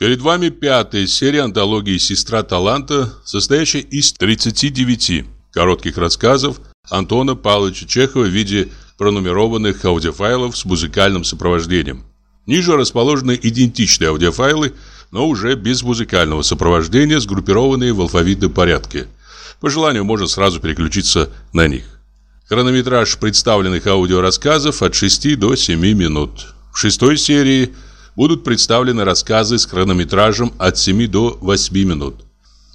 Перед вами пятая серия антологии «Сестра таланта», состоящая из 39 коротких рассказов Антона Павловича Чехова в виде пронумерованных аудиофайлов с музыкальным сопровождением. Ниже расположены идентичные аудиофайлы, но уже без музыкального сопровождения, сгруппированные в алфавитном порядке. По желанию можно сразу переключиться на них. Хронометраж представленных аудиорассказов от 6 до 7 минут. В шестой серии – будут представлены рассказы с хронометражем от 7 до 8 минут.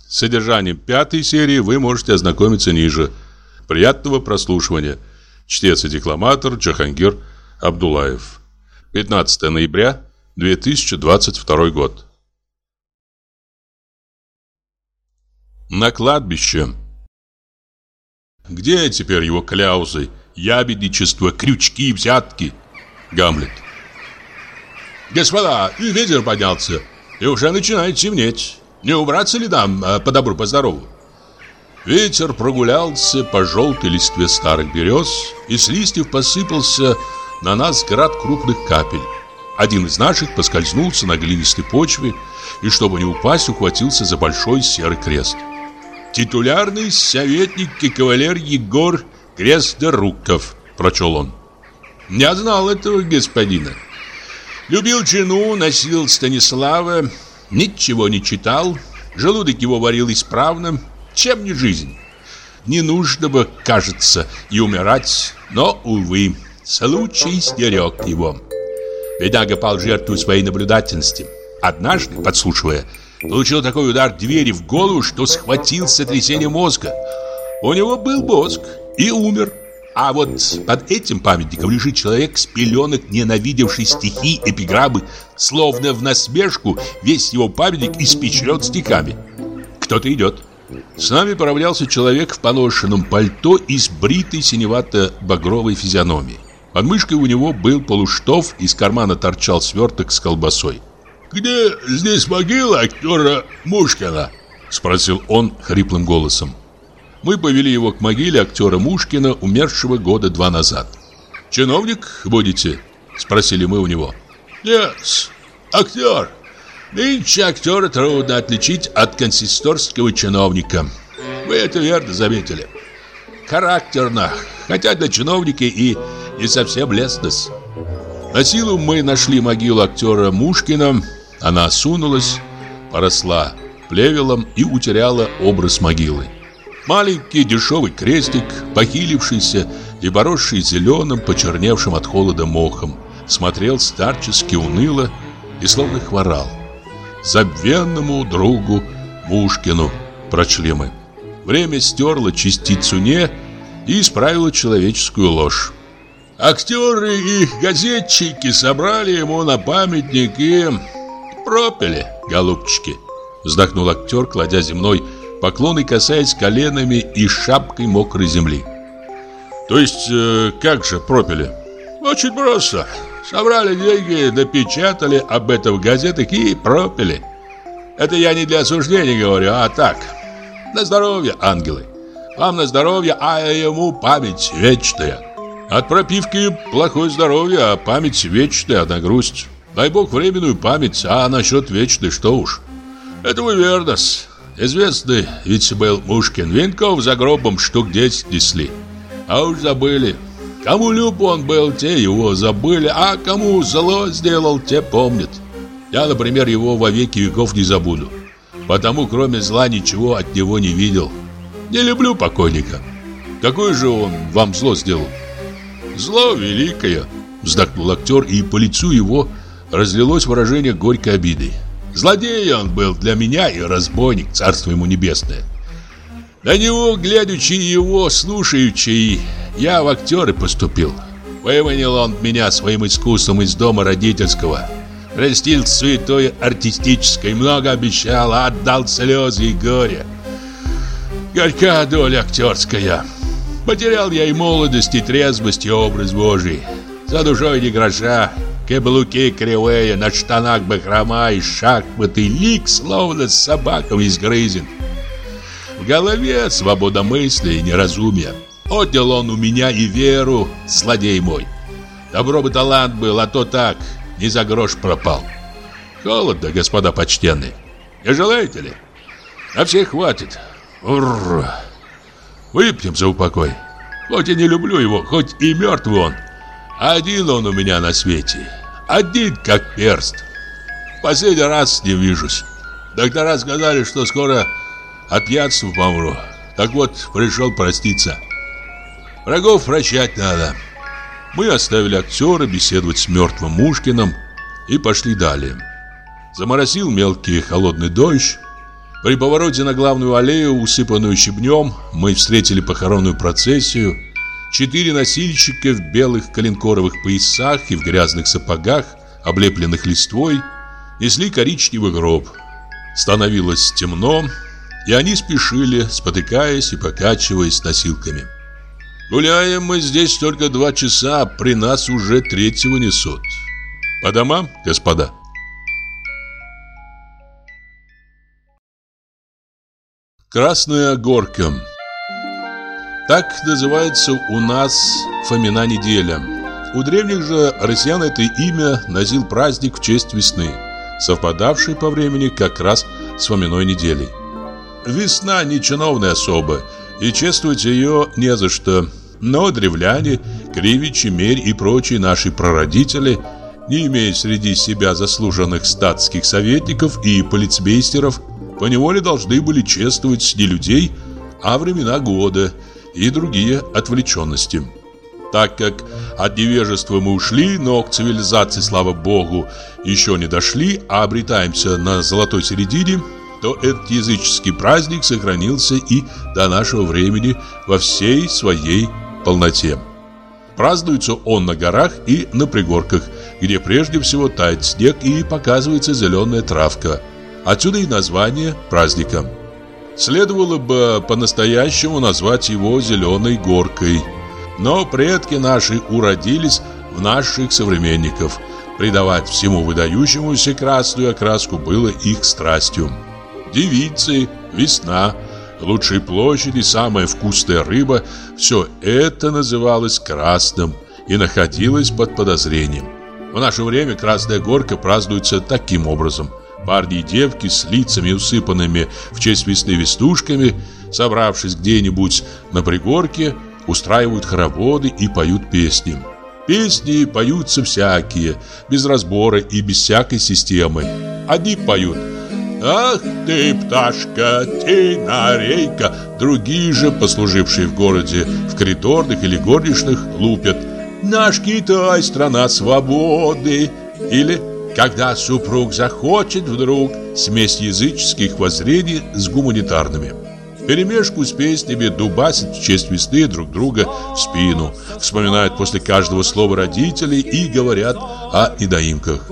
С содержанием пятой серии вы можете ознакомиться ниже. Приятного прослушивания. Чтец и декламатор Джахангир Абдулаев. 15 ноября 2022 год. На кладбище. Где теперь его кляузы, ябедничество, крючки, взятки? Гамлет. Господа, ветер поднялся, и уже начинает темнеть. Не убраться ли нам а, по добру, по здорову? Ветер прогулялся по желтой листве старых берез, и с листьев посыпался на нас град крупных капель. Один из наших поскользнулся на глинистой почве и, чтобы не упасть, ухватился за большой серый крест. «Титулярный советник и кавалер Егор Крестдоруков», — прочел он. «Не знал этого господина». Любил жену, носил Станислава, ничего не читал, желудок его варил исправно, чем не жизнь. Не нужно бы, кажется, и умирать, но, увы, случай стерег его. Бедняга пал жертву своей наблюдательности. Однажды, подслушивая, получил такой удар двери в голову, что схватил сотрясение мозга. У него был мозг и умер. А вот под этим памятником лежит человек с пеленок, ненавидевший стихи, эпиграммы. Словно в насмешку весь его памятник испечрен стихами. Кто-то идет. С нами поравнялся человек в поношенном пальто и с бритой синевато-багровой физиономией. Под мышкой у него был полуштов, из кармана торчал сверток с колбасой. «Где здесь могила актера Мушкина?» Спросил он хриплым голосом. Мы повели его к могиле актера Мушкина, умершего года два назад. «Чиновник будете?» – спросили мы у него. «Нет, актер. Нынче актера трудно отличить от консисторского чиновника. Вы это верно заметили. Характерно, хотя для чиновника и не совсем лестность». На силу мы нашли могилу актера Мушкина. Она осунулась, поросла плевелом и утеряла образ могилы. Маленький дешевый крестик, похилившийся и поросший зеленым, почерневшим от холода мохом, смотрел старчески уныло и словно хворал. «Забвенному другу Мушкину», прочли мы. Время стерло частицу «не» и исправило человеческую ложь. Актеры и газетчики собрали ему на памятник и пропили, голубчики. Вздохнул актер, кладя земной поклоны касаясь коленами и шапкой мокрой земли. То есть, э, как же пропили? Очень просто. Собрали деньги, напечатали об этом в газетах и пропили. Это я не для осуждения говорю, а так. На здоровье, ангелы. Вам на здоровье, а ему память вечная. От пропивки плохое здоровье, а память вечная, одна грусть. Дай бог временную память, а насчет вечной что уж. Это вы верно -с. Известный ведь был Мушкин. Венков за гробом штук 10 несли. А уж забыли. Кому люб он был, те его забыли, а кому зло сделал, те помнят. Я, например, его во веки веков не забуду. Потому, кроме зла, ничего от него не видел. Не люблю покойника. Какое же он вам зло сделал? Зло великое, вздохнул актер, и по лицу его разлилось выражение горькой обиды. Злодей он был для меня и разбойник, царство ему небесное. На него, глядячи его, слушаючи, я в актеры поступил. Выманил он меня своим искусством из дома родительского. Растил святой артистической, много обещал, а отдал слезы и горе. Горька доля актерская. Потерял я и молодость, и трезвость, и образ Божий. За душой ни гроша, Каблуки кривые, на штанах бахрома и шахматы, лик словно с собаком изгрызен. В голове свобода мысли и неразумие. Отнял он у меня и веру, злодей мой. Добро бы талант был, а то так, не за грош пропал. Холодно, господа почтенные. Не желаете ли? На всех хватит. Ур. Выпьем за упокой. Хоть и не люблю его, хоть и мертвый он. Один он у меня на свете. Один как перст. Последний раз с ним вижусь. Доктора сказали, что скоро от пьянства помру. Так вот, пришел проститься. Врагов прощать надо. Мы оставили актера беседовать с мертвым Мушкиным и пошли далее. Заморосил мелкий холодный дождь. При повороте на главную аллею, усыпанную щебнем, мы встретили похоронную процессию. Четыре носильщика в белых коленкоровых поясах и в грязных сапогах, облепленных листвой, несли коричневый гроб. Становилось темно, и они спешили, спотыкаясь и покачиваясь носилками. Гуляем мы здесь только два часа, при нас уже третьего несут. По домам, господа. Красная горка. Так называется у нас Фомина неделя. У древних же россиян это имя носил праздник в честь весны, совпадавший по времени как раз с Фоминой неделей. Весна не чиновная особа, и чествовать ее не за что. Но древляне, Кривичи, Мерь и прочие наши прародители, не имея среди себя заслуженных статских советников и полицмейстеров, поневоле должны были чествовать не людей, а времена года и другие отвлеченности. Так как от невежества мы ушли, но к цивилизации, слава богу, еще не дошли, а обретаемся на золотой середине – то этот языческий праздник сохранился и до нашего времени во всей своей полноте. Празднуется он на горах и на пригорках, где прежде всего тает снег и показывается зеленая травка. Отсюда и название праздника. Следовало бы по-настоящему назвать его «зеленой горкой». Но предки наши уродились в наших современников. Придавать всему выдающемуся красную окраску было их страстью девицы, весна, лучшие площади, самая вкусная рыба – все это называлось красным и находилось под подозрением. В наше время Красная Горка празднуется таким образом. Парни и девки с лицами, усыпанными в честь весны вестушками, собравшись где-нибудь на пригорке, устраивают хороводы и поют песни. Песни поются всякие, без разбора и без всякой системы. Одни поют – Ах ты, пташка, ты нарейка Другие же, послужившие в городе В коридорных или горничных, лупят Наш Китай, страна свободы Или когда супруг захочет вдруг Смесь языческих воззрений с гуманитарными Перемешку с песнями дубасят в честь весны друг друга в спину, вспоминают после каждого слова родителей и говорят о недоимках.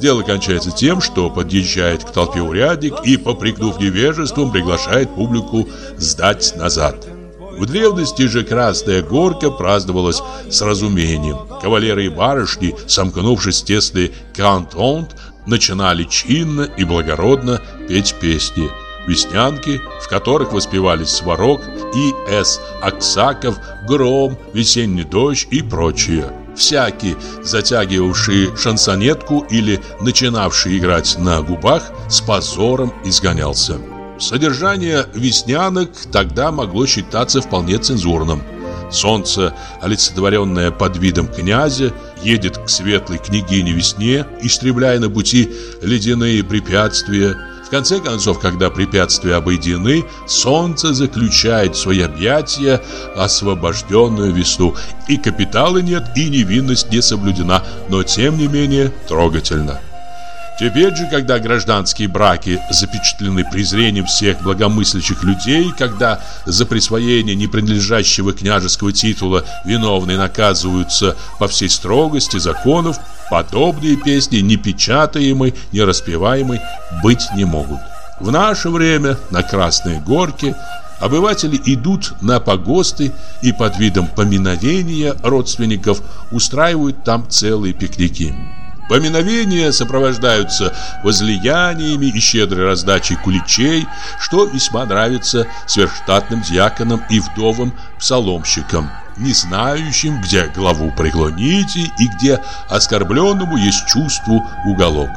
Дело кончается тем, что подъезжает к толпе урядник и, попрекнув невежеством, приглашает публику сдать назад. В древности же Красная Горка праздновалась с разумением. Кавалеры и барышни, сомкнувшись в тесный кантонт, начинали чинно и благородно петь песни – Веснянки, в которых воспевались Сварог и С. Аксаков, Гром, Весенний дождь и прочие. Всякий, затягивавший шансонетку или начинавший играть на губах, с позором изгонялся. Содержание веснянок тогда могло считаться вполне цензурным. Солнце, олицетворенное под видом князя, едет к светлой княгине весне, истребляя на пути ледяные препятствия, в конце концов, когда препятствия обойдены, солнце заключает в свои объятия освобожденную весну. И капитала нет, и невинность не соблюдена, но тем не менее трогательно. Теперь же, когда гражданские браки запечатлены презрением всех благомыслящих людей, когда за присвоение непринадлежащего княжеского титула виновные наказываются по всей строгости законов, Подобные песни не печатаемой, не распеваемой быть не могут. В наше время на Красной Горке обыватели идут на погосты и под видом поминовения родственников устраивают там целые пикники. Поминовения сопровождаются возлияниями и щедрой раздачей куличей, что весьма нравится сверхштатным дьяконам и вдовам псаломщикам не знающим, где главу преклоните и где оскорбленному есть чувству уголок.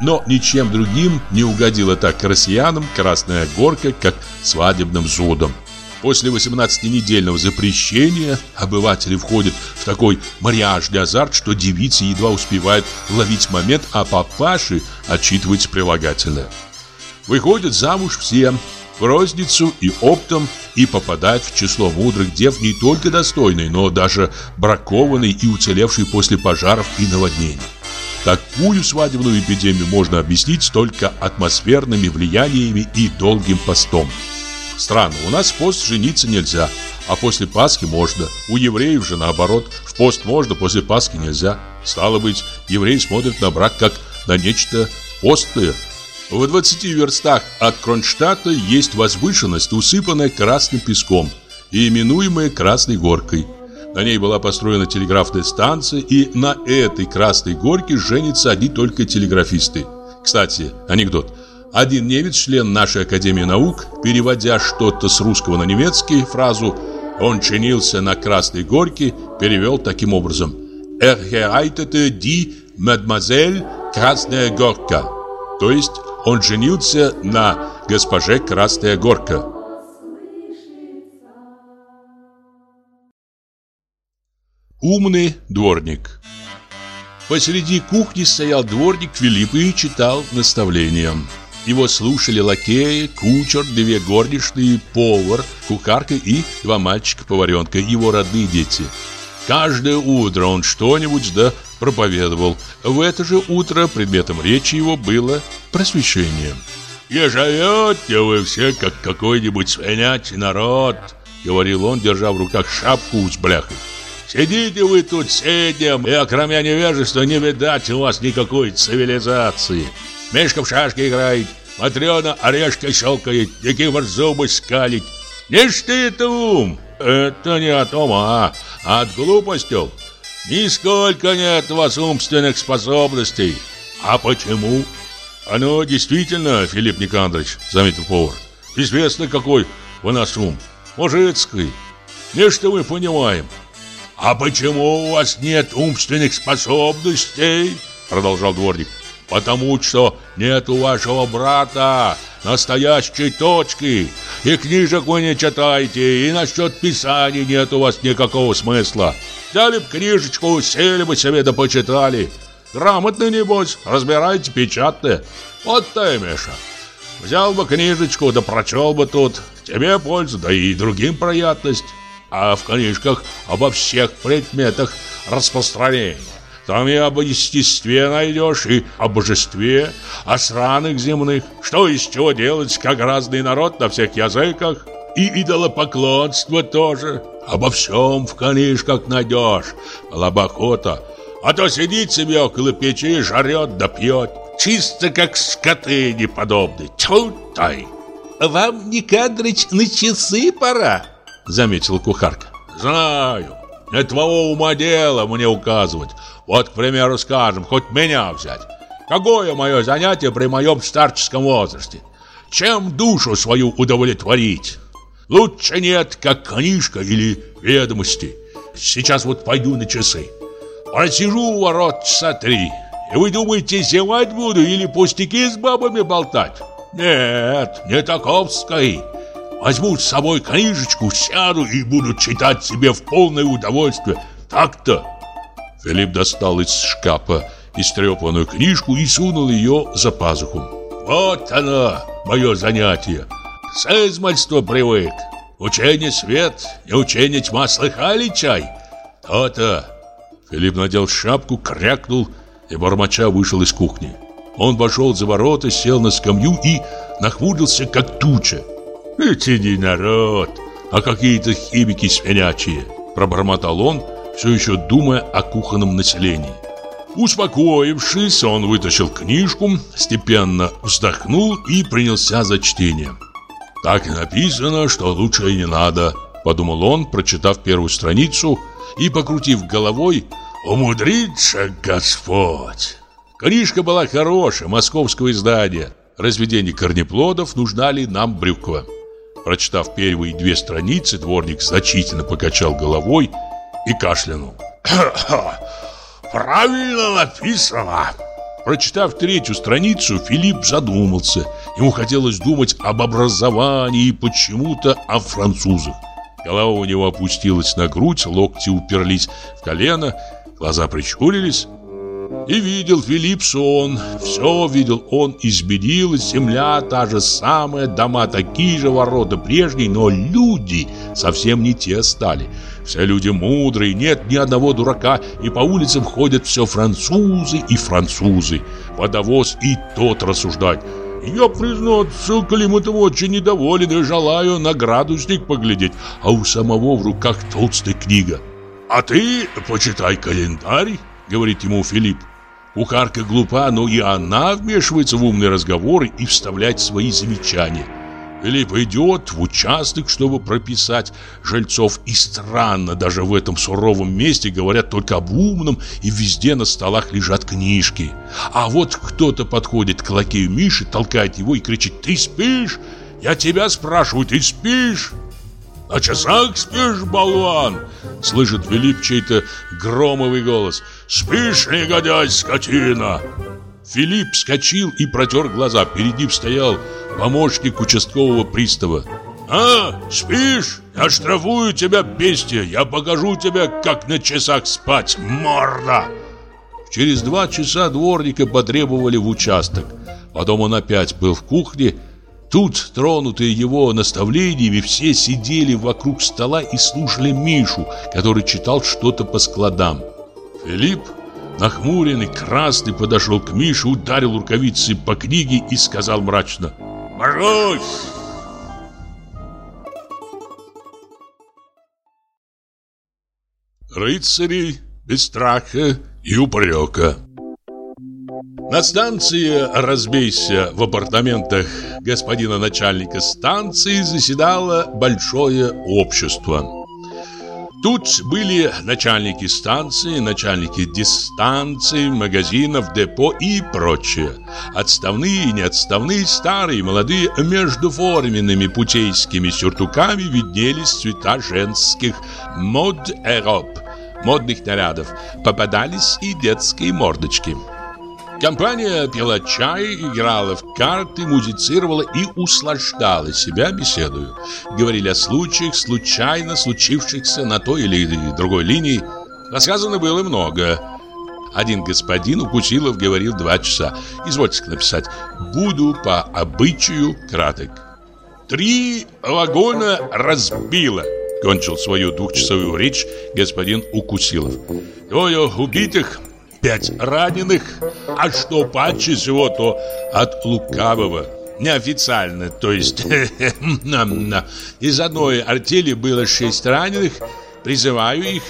Но ничем другим не угодила так россиянам Красная Горка, как свадебным зудом. После 18-недельного запрещения обыватели входят в такой мариажный азарт, что девицы едва успевают ловить момент, а папаши отчитываются прилагательное. Выходят замуж все, в розницу и оптом, и попадают в число мудрых дев не только достойные, но даже бракованные и уцелевшие после пожаров и наводнений. Такую свадебную эпидемию можно объяснить только атмосферными влияниями и долгим постом. Странно, у нас в пост жениться нельзя, а после Пасхи можно. У евреев же наоборот, в пост можно, после Пасхи нельзя. Стало быть, евреи смотрят на брак как на нечто постное. В 20 верстах от Кронштадта есть возвышенность, усыпанная красным песком и именуемая Красной горкой. На ней была построена телеграфная станция, и на этой Красной горке женятся одни только телеграфисты. Кстати, анекдот. Один немец, член нашей Академии наук, переводя что-то с русского на немецкий, фразу «Он чинился на Красной Горке» перевел таким образом «Er heiratete die Mademoiselle Красная Горка», то есть он женился на госпоже Красная Горка. Умный дворник Посреди кухни стоял дворник Филипп и читал наставления. Его слушали лакеи, кучер, две горничные, повар, кухарка и два мальчика-поваренка, его родные дети. Каждое утро он что-нибудь да проповедовал. В это же утро предметом речи его было просвещение. «И живете вы все, как какой-нибудь свинячий народ», — говорил он, держа в руках шапку с бляхой. «Сидите вы тут сидим, и окромя невежества не видать у вас никакой цивилизации. Мишка в шашки играет, Матрена орешка щелкает, Никифор зубы скалит. Не ж ты это ум! Это не от ума, а от глупостей. Нисколько нет у вас умственных способностей. А почему? Оно действительно, Филипп Никандрович, заметил повар. Известно, какой у нас ум. Мужицкий. Не что мы понимаем. А почему у вас нет умственных способностей? Продолжал дворник. Потому что нет у вашего брата настоящей точки. И книжек вы не читаете, и насчет писаний нет у вас никакого смысла. Взяли бы книжечку, сели бы себе да почитали. Грамотно, небось, разбираете печатные. Вот ты, Миша. Взял бы книжечку, да прочел бы тут. Тебе польза, да и другим приятность. А в книжках обо всех предметах распространения. Там и об естестве найдешь, и о божестве, о странах земных. Что из чего делать, как разный народ на всех языках. И идолопоклонство тоже. Обо всем в книжках найдешь. Была бы охота. А то сидит себе около печи, жарет да пьет. Чисто как скоты неподобные. Тьфу-тай. «Вам, Никандрыч, на часы пора», — заметила кухарка. «Знаю. Не твоего ума дело мне указывать. Вот, к примеру, скажем, хоть меня взять. Какое мое занятие при моем старческом возрасте? Чем душу свою удовлетворить? Лучше нет, как книжка или ведомости. Сейчас вот пойду на часы. Просижу у ворот часа три. И вы думаете, зевать буду или пустяки с бабами болтать? Нет, не таковской. Возьму с собой книжечку, сяду и буду читать себе в полное удовольствие. Так-то. Филипп достал из шкафа истрепанную книжку и сунул ее за пазуху. «Вот оно, мое занятие! С измальства привык! Учение свет и учение тьма слыхали чай? То-то!» Филипп надел шапку, крякнул и бормоча вышел из кухни. Он пошел за ворота, сел на скамью и нахмурился, как туча. «Это не народ, а какие-то химики свинячие!» Пробормотал он, все еще думая о кухонном населении. Успокоившись, он вытащил книжку, степенно вздохнул и принялся за чтение. «Так написано, что лучше и не надо», — подумал он, прочитав первую страницу и, покрутив головой, «Умудрится Господь!» Книжка была хорошая, московского издания. Разведение корнеплодов нужна ли нам брюква. Прочитав первые две страницы, дворник значительно покачал головой и кашлянул. «Правильно написано!» Прочитав третью страницу, Филипп задумался. Ему хотелось думать об образовании и почему-то о французах. Голова у него опустилась на грудь, локти уперлись в колено, глаза прищурились. И видел Филипп сон, все видел он, изменилась земля та же самая, дома такие же, ворота прежние, но люди совсем не те стали. Все люди мудрые, нет ни одного дурака, и по улицам ходят все французы и французы. Водовоз и тот рассуждать. Я, признаться, климатом очень недоволен и желаю на градусник поглядеть, а у самого в руках толстая книга. «А ты почитай календарь», — говорит ему Филипп. Кухарка глупа, но и она вмешивается в умные разговоры и вставляет свои замечания. Филипп идет в участок, чтобы прописать жильцов. И странно, даже в этом суровом месте говорят только об умном, и везде на столах лежат книжки. А вот кто-то подходит к лакею Миши, толкает его и кричит «Ты спишь? Я тебя спрашиваю, ты спишь?» «На часах спишь, болван?» Слышит Филипп чей-то громовый голос «Спишь, негодяй, скотина!» Филипп вскочил и протер глаза. Перед ним стоял помощник участкового пристава. «А, спишь? Я штрафую тебя, бестия! Я покажу тебе, как на часах спать, морда!» Через два часа дворника потребовали в участок. Потом он опять был в кухне. Тут, тронутые его наставлениями, все сидели вокруг стола и слушали Мишу, который читал что-то по складам. Филипп Нахмуренный, красный, подошел к Мише, ударил рукавицей по книге и сказал мрачно «Брось!» Рыцари без страха и упрека На станции «Разбейся» в апартаментах господина начальника станции заседало большое общество Тут были начальники станции, начальники дистанций, магазинов, депо и прочее. Отставные и неотставные, старые и молодые, между форменными путейскими сюртуками виднелись цвета женских мод эроп, модных нарядов. Попадались и детские мордочки. Компания пила чай, играла в карты, музицировала и услаждала себя беседою. Говорили о случаях, случайно случившихся на той или другой линии. Рассказано было много. Один господин у Путилов говорил два часа. Извольте написать «Буду по обычаю краток». «Три вагона разбило», — кончил свою двухчасовую речь господин Укусилов. «Двое убитых, пять раненых, а что паче всего, то от лукавого. Неофициально, то есть из одной артели было шесть раненых, призываю их,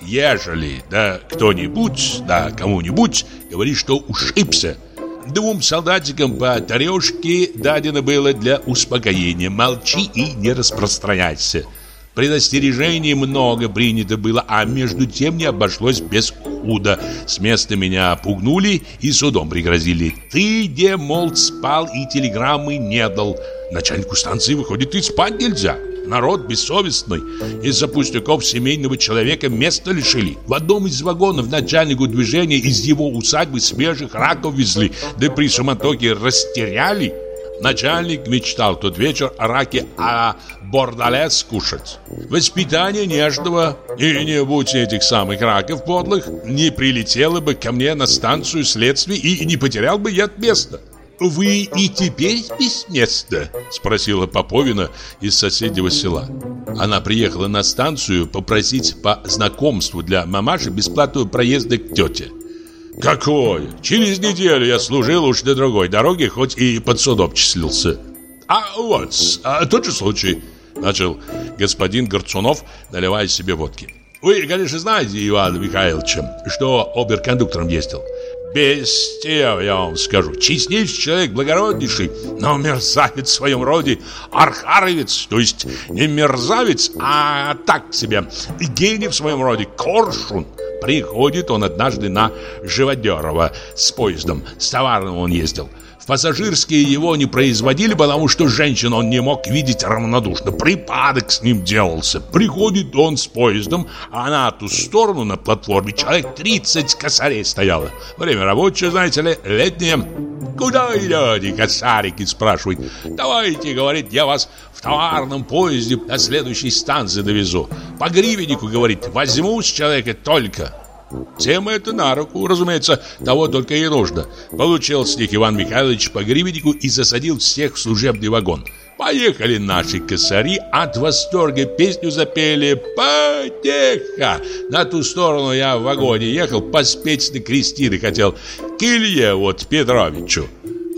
ежели, да кто-нибудь, да кому-нибудь говорит, что ушибся, Двум солдатикам по тарешке дадено было для успокоения. Молчи и не распространяйся. Предостережений много принято было, а между тем не обошлось без худа. С места меня пугнули и судом пригрозили. Ты, где, мол, спал и телеграммы не дал. Начальнику станции, выходит, и спать нельзя. Народ бессовестный. Из-за пустяков семейного человека место лишили. В одном из вагонов начальнику движения из его усадьбы свежих раков везли, да при суматоке растеряли. Начальник мечтал тот вечер о раке, а бордале скушать. Воспитание нежного, и не будь этих самых раков подлых, не прилетело бы ко мне на станцию следствия и не потерял бы я места. «Вы и теперь без места?» – спросила Поповина из соседнего села. Она приехала на станцию попросить по знакомству для мамаши бесплатного проезда к тете. Какой? Через неделю я служил уж на другой дороге, хоть и под судом числился. А вот, а, тот же случай, начал господин Горцунов, наливая себе водки. Вы, конечно, знаете Ивана Михайловича, что оберкондуктором ездил. Бестия, я вам скажу, честнейший человек, благороднейший, но мерзавец в своем роде, архаровец, то есть не мерзавец, а так себе, гений в своем роде, коршун. Приходит он однажды на Живодерова с поездом. С товарным он ездил. Пассажирские его не производили, потому что женщин он не мог видеть равнодушно. Припадок с ним делался. Приходит он с поездом, а на ту сторону на платформе человек 30 косарей стояло. Время рабочее, знаете ли, летнее. «Куда идете, косарики?» спрашивает. «Давайте, — говорит, — я вас в товарном поезде до следующей станции довезу. По гривеннику, — говорит, — возьму с человека только». Всем это на руку, разумеется, того только и нужно. Получил с них Иван Михайлович по гривеннику и засадил всех в служебный вагон. Поехали наши косари, от восторга песню запели «Потеха!». На ту сторону я в вагоне ехал, поспеть на крестины хотел. К Илье вот Петровичу.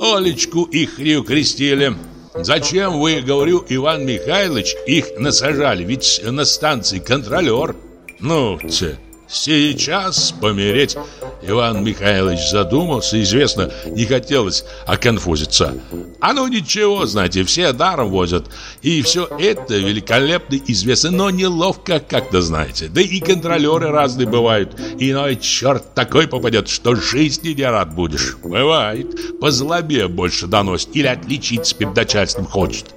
Олечку ихнюю крестили. Зачем вы, говорю, Иван Михайлович, их насажали? Ведь на станции контролер. Ну, те... Сейчас помереть. Иван Михайлович задумался Известно, не хотелось оконфузиться. А ну ничего, знаете, все даром возят. И все это великолепно известно Но неловко как-то, знаете. Да и контролеры разные бывают. Иной черт такой попадет, что жизни не рад будешь. Бывает, по злобе больше доносит Или отличиться перед начальством хочет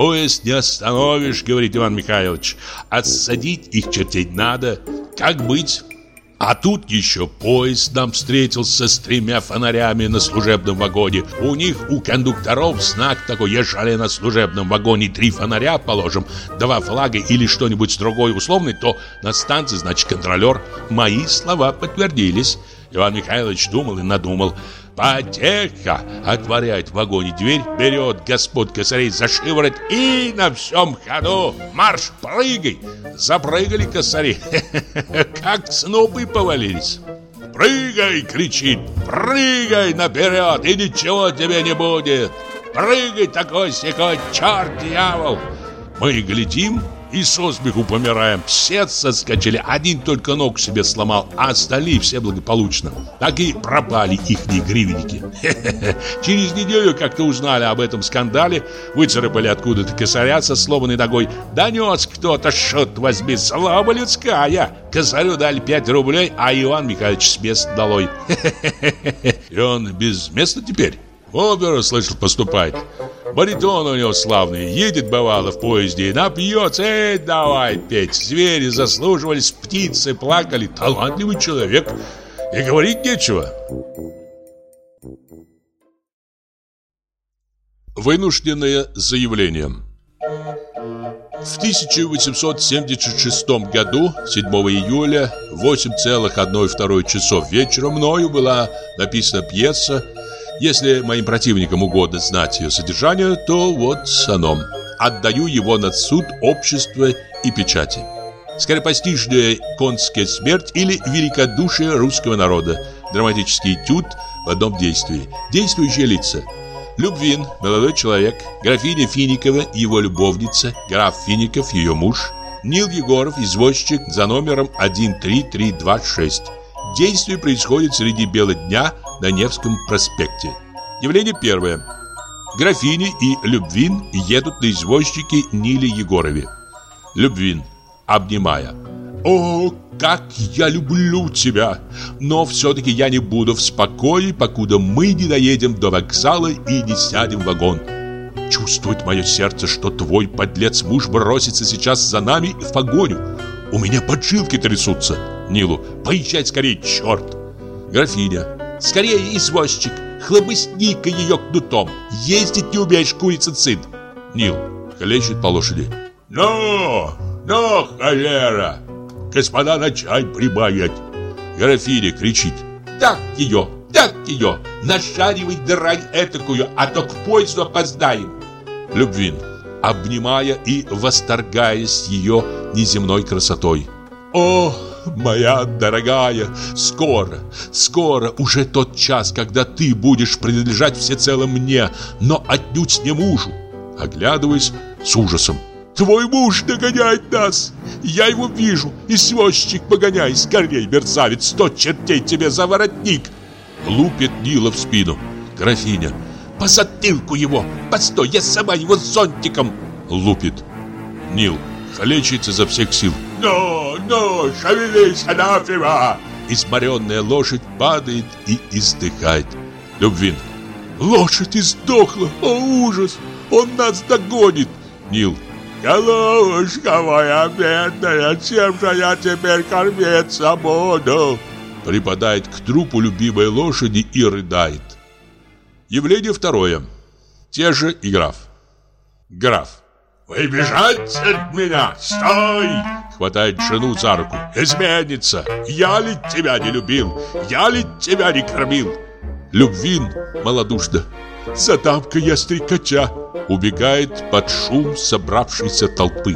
Поезд не остановишь, говорит Иван Михайлович. Отсадить их чертей надо. Как быть? А тут еще поезд нам встретился с тремя фонарями на служебном вагоне. У них, у кондукторов, знак такой, ежели на служебном вагоне три фонаря положим, два флага или что-нибудь другое условное, то на станции, значит, контролер. Мои слова подтвердились. Иван Михайлович думал и надумал. Потеха! Отворяет в вагоне дверь, берет господ косарей за шиворот и на всем ходу марш, прыгай! Запрыгали косари, как снопы повалились. «Прыгай!» — кричит. «Прыгай наперед, и ничего тебе не будет! Прыгай такой-сякой, черт дьявол!» Мы глядим, и со смеху помираем. Все соскочили, один только ног себе сломал, а остальные все благополучно. Так и пропали ихние гривенники. Через неделю как-то узнали об этом скандале, выцарапали откуда-то косаря со сломанной ногой. Донес кто-то, шут возьми, слава людская. Косарю дали 5 рублей, а Иван Михайлович с места долой. И он без места теперь? Опера, слышал, поступает. Баритон у него славный, едет бывало в поезде и напьется. Эй, давай петь. Звери заслуживались, птицы плакали. Талантливый человек. И говорить нечего. Вынужденное заявление В 1876 году, 7 июля, 8,1 часов вечера, мною была написана пьеса если моим противникам угодно знать ее содержание, то вот оно. Отдаю его на суд общества и печати. Скоропостижная конская смерть или великодушие русского народа. Драматический этюд в одном действии. Действующие лица. Любвин, молодой человек, графиня Финикова, его любовница, граф Фиников, ее муж, Нил Егоров, извозчик за номером 13326. Действие происходит среди бела дня на Невском проспекте. Явление первое. Графиня и Любвин едут на извозчике Ниле Егорове. Любвин, обнимая. «О, как я люблю тебя! Но все-таки я не буду в спокое, покуда мы не доедем до вокзала и не сядем в вагон. Чувствует мое сердце, что твой подлец-муж бросится сейчас за нами в погоню. У меня поджилки трясутся. Нилу, поезжай скорее, черт!» Графиня, Скорее, извозчик, хлобысни-ка ее кнутом. Ездить не умеешь, курица цин. Нил хлещет по лошади. Ну, ну, холера! Господа на чай прибавят. Графиня кричит. Так ее, так ее, нашаривай дрань этакую, а то к поезду опоздаем. Любвин, обнимая и восторгаясь ее неземной красотой. О, моя дорогая, скоро, скоро уже тот час, когда ты будешь принадлежать всецело мне, но отнюдь не мужу. Оглядываясь с ужасом. Твой муж догоняет нас. Я его вижу. Извозчик, погоняй скорей, мерзавец, сто чертей тебе за воротник. Лупит Нила в спину. Графиня. По затылку его. Постой, я сама его зонтиком. Лупит. Нил. Халечится за всех сил. Ну, ну, шевелись, анафема! Изморенная лошадь падает и издыхает. Любвин. Лошадь издохла, о ужас! Он нас догонит! Нил. Головушка моя бедная, чем же я теперь кормиться буду? Припадает к трупу любимой лошади и рыдает. Явление второе. Те же и граф. Граф. Вы бежать от меня? Стой! Хватает жену за руку. Изменится! Я ли тебя не любил? Я ли тебя не кормил? Любвин малодушно. Задам-ка я стрекача. Убегает под шум собравшейся толпы.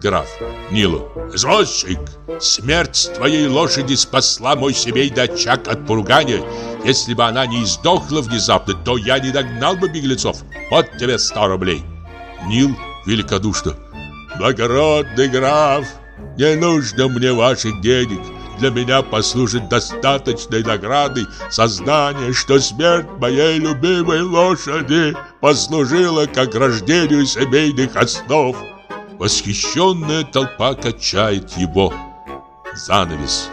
Граф. Нила. Извозчик, смерть твоей лошади спасла мой семейный очаг от поругания. Если бы она не издохла внезапно, то я не догнал бы беглецов. Вот тебе сто рублей. Нил великодушно. Благородный граф, не нужно мне ваших денег. Для меня послужит достаточной наградой сознание, что смерть моей любимой лошади послужила к ограждению семейных основ. Восхищенная толпа качает его. Занавес.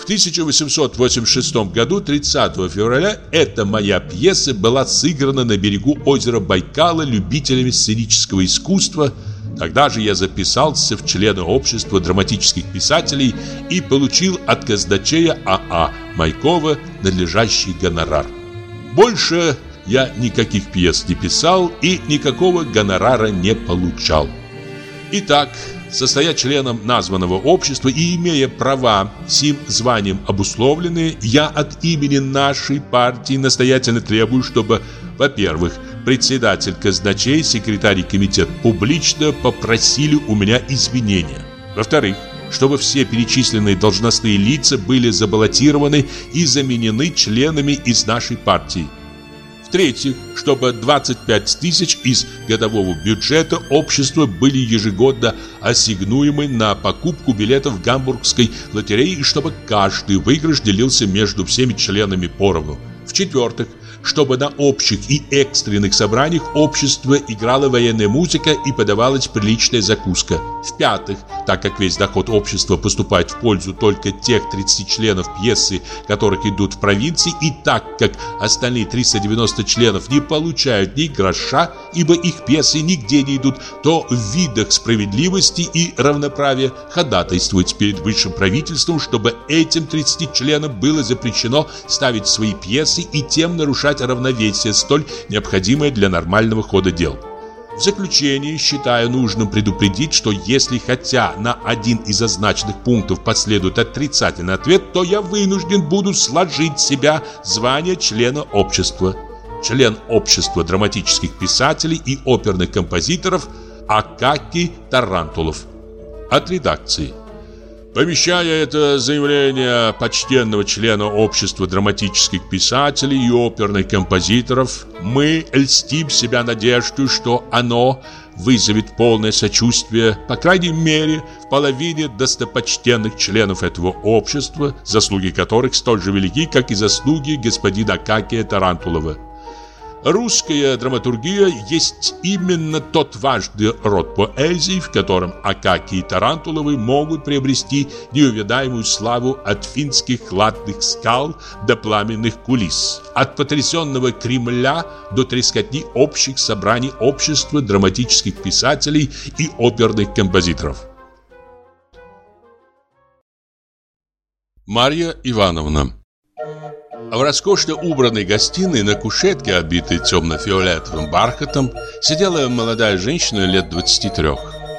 В 1886 году, 30 февраля, эта моя пьеса была сыграна на берегу озера Байкала любителями сценического искусства. Тогда же я записался в члены общества драматических писателей и получил от казначея А.А. Майкова надлежащий гонорар. Больше я никаких пьес не писал и никакого гонорара не получал. Итак, состоя членом названного общества и имея права сим званием обусловленные, я от имени нашей партии настоятельно требую, чтобы, во-первых, председатель казначей, секретарь и комитет публично попросили у меня извинения. Во-вторых, чтобы все перечисленные должностные лица были забаллотированы и заменены членами из нашей партии. В-третьих, чтобы 25 тысяч из годового бюджета общества были ежегодно ассигнуемы на покупку билетов гамбургской лотереи и чтобы каждый выигрыш делился между всеми членами поровну. В-четвертых, чтобы на общих и экстренных собраниях общества играла военная музыка и подавалась приличная закуска. В-пятых, так как весь доход общества поступает в пользу только тех 30 членов пьесы, которых идут в провинции, и так как остальные 390 членов не получают ни гроша, ибо их пьесы нигде не идут, то в видах справедливости и равноправия ходатайствует перед высшим правительством, чтобы этим 30 членам было запрещено ставить свои пьесы и тем нарушать равновесие, столь необходимое для нормального хода дел. В заключение считаю нужным предупредить, что если хотя на один из означенных пунктов последует отрицательный ответ, то я вынужден буду сложить с себя звание члена общества. Член общества драматических писателей и оперных композиторов Акаки Тарантулов. От редакции. Помещая это заявление почтенного члена общества драматических писателей и оперных композиторов, мы льстим себя надеждою, что оно вызовет полное сочувствие, по крайней мере, в половине достопочтенных членов этого общества, заслуги которых столь же велики, как и заслуги господина Акакия Тарантулова. Русская драматургия есть именно тот важный род поэзии, в котором Акаки и Тарантуловы могут приобрести неувядаемую славу от финских латных скал до пламенных кулис, от потрясенного Кремля до трескотни общих собраний общества драматических писателей и оперных композиторов. Марья Ивановна в роскошно убранной гостиной на кушетке, обитой темно-фиолетовым бархатом, сидела молодая женщина лет 23.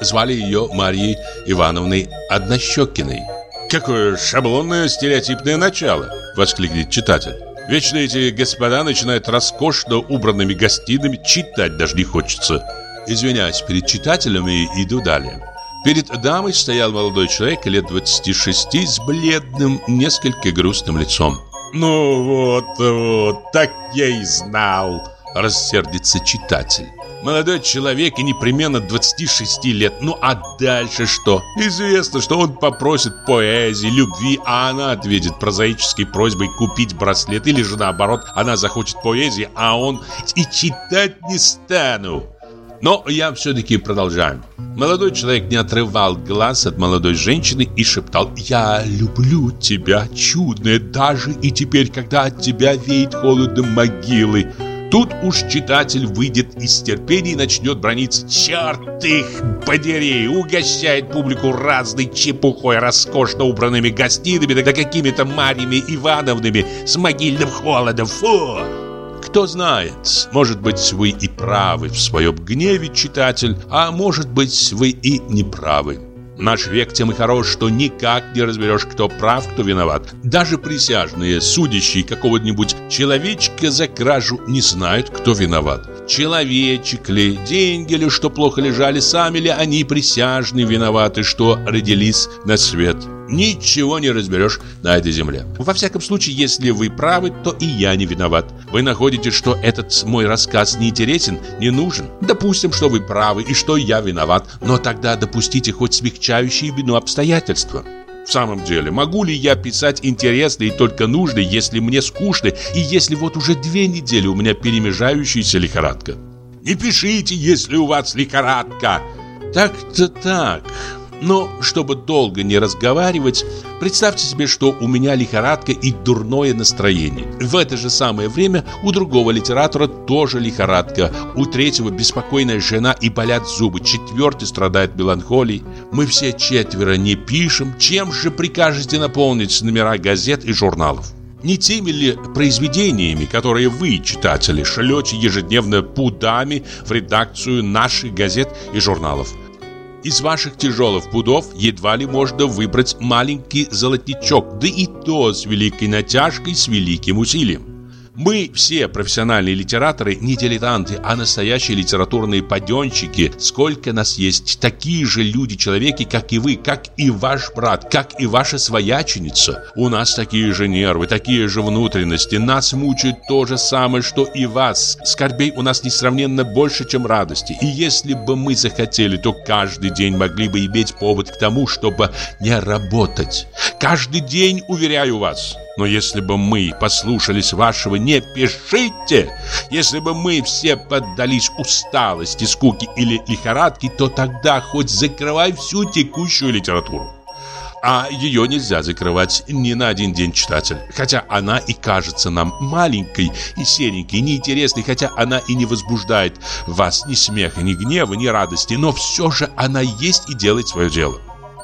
Звали ее Марьей Ивановной Однощекиной. «Какое шаблонное стереотипное начало!» – воскликнет читатель. «Вечно эти господа начинают роскошно убранными гостиными, читать даже не хочется». Извиняюсь перед читателями и иду далее. Перед дамой стоял молодой человек лет 26 с бледным, несколько грустным лицом. Ну вот, вот, так я и знал, рассердится читатель. Молодой человек и непременно 26 лет. Ну а дальше что? Известно, что он попросит поэзии, любви, а она ответит прозаической просьбой купить браслет. Или же наоборот, она захочет поэзии, а он и читать не стану. Но я все-таки продолжаю. Молодой человек не отрывал глаз от молодой женщины и шептал «Я люблю тебя, чудная, даже и теперь, когда от тебя веет холодом могилы». Тут уж читатель выйдет из терпения и начнет брониться «Черт их подери!» Угощает публику разной чепухой, роскошно убранными гостинами, да какими-то Марьями Ивановнами с могильным холодом. Фу! Кто знает, может быть, вы и правы в своем гневе, читатель, а может быть, вы и не правы. Наш век тем и хорош, что никак не разберешь, кто прав, кто виноват. Даже присяжные, судящие какого-нибудь человечка за кражу, не знают, кто виноват. Человечек ли, деньги ли, что плохо лежали, сами ли они присяжные виноваты, что родились на свет. Ничего не разберешь на этой земле. Во всяком случае, если вы правы, то и я не виноват. Вы находите, что этот мой рассказ не интересен, не нужен. Допустим, что вы правы и что я виноват, но тогда допустите хоть смягчающие вину обстоятельства. В самом деле, могу ли я писать интересно и только нужно, если мне скучно, и если вот уже две недели у меня перемежающаяся лихорадка? Не пишите, если у вас лихорадка. Так-то так. Но, чтобы долго не разговаривать, представьте себе, что у меня лихорадка и дурное настроение. В это же самое время у другого литератора тоже лихорадка. У третьего беспокойная жена и болят зубы. Четвертый страдает меланхолией. Мы все четверо не пишем. Чем же прикажете наполнить номера газет и журналов? Не теми ли произведениями, которые вы, читатели, шлете ежедневно пудами в редакцию наших газет и журналов? Из ваших тяжелых пудов едва ли можно выбрать маленький золотничок, да и то с великой натяжкой, с великим усилием. Мы все профессиональные литераторы не дилетанты, а настоящие литературные паденщики. Сколько нас есть, такие же люди-человеки, как и вы, как и ваш брат, как и ваша свояченица. У нас такие же нервы, такие же внутренности. Нас мучает то же самое, что и вас. Скорбей у нас несравненно больше, чем радости. И если бы мы захотели, то каждый день могли бы иметь повод к тому, чтобы не работать. Каждый день, уверяю вас. Но если бы мы послушались вашего «не пишите», если бы мы все поддались усталости, скуке или лихорадке, то тогда хоть закрывай всю текущую литературу. А ее нельзя закрывать ни на один день, читатель. Хотя она и кажется нам маленькой и серенькой, неинтересной, хотя она и не возбуждает вас ни смеха, ни гнева, ни радости, но все же она есть и делает свое дело.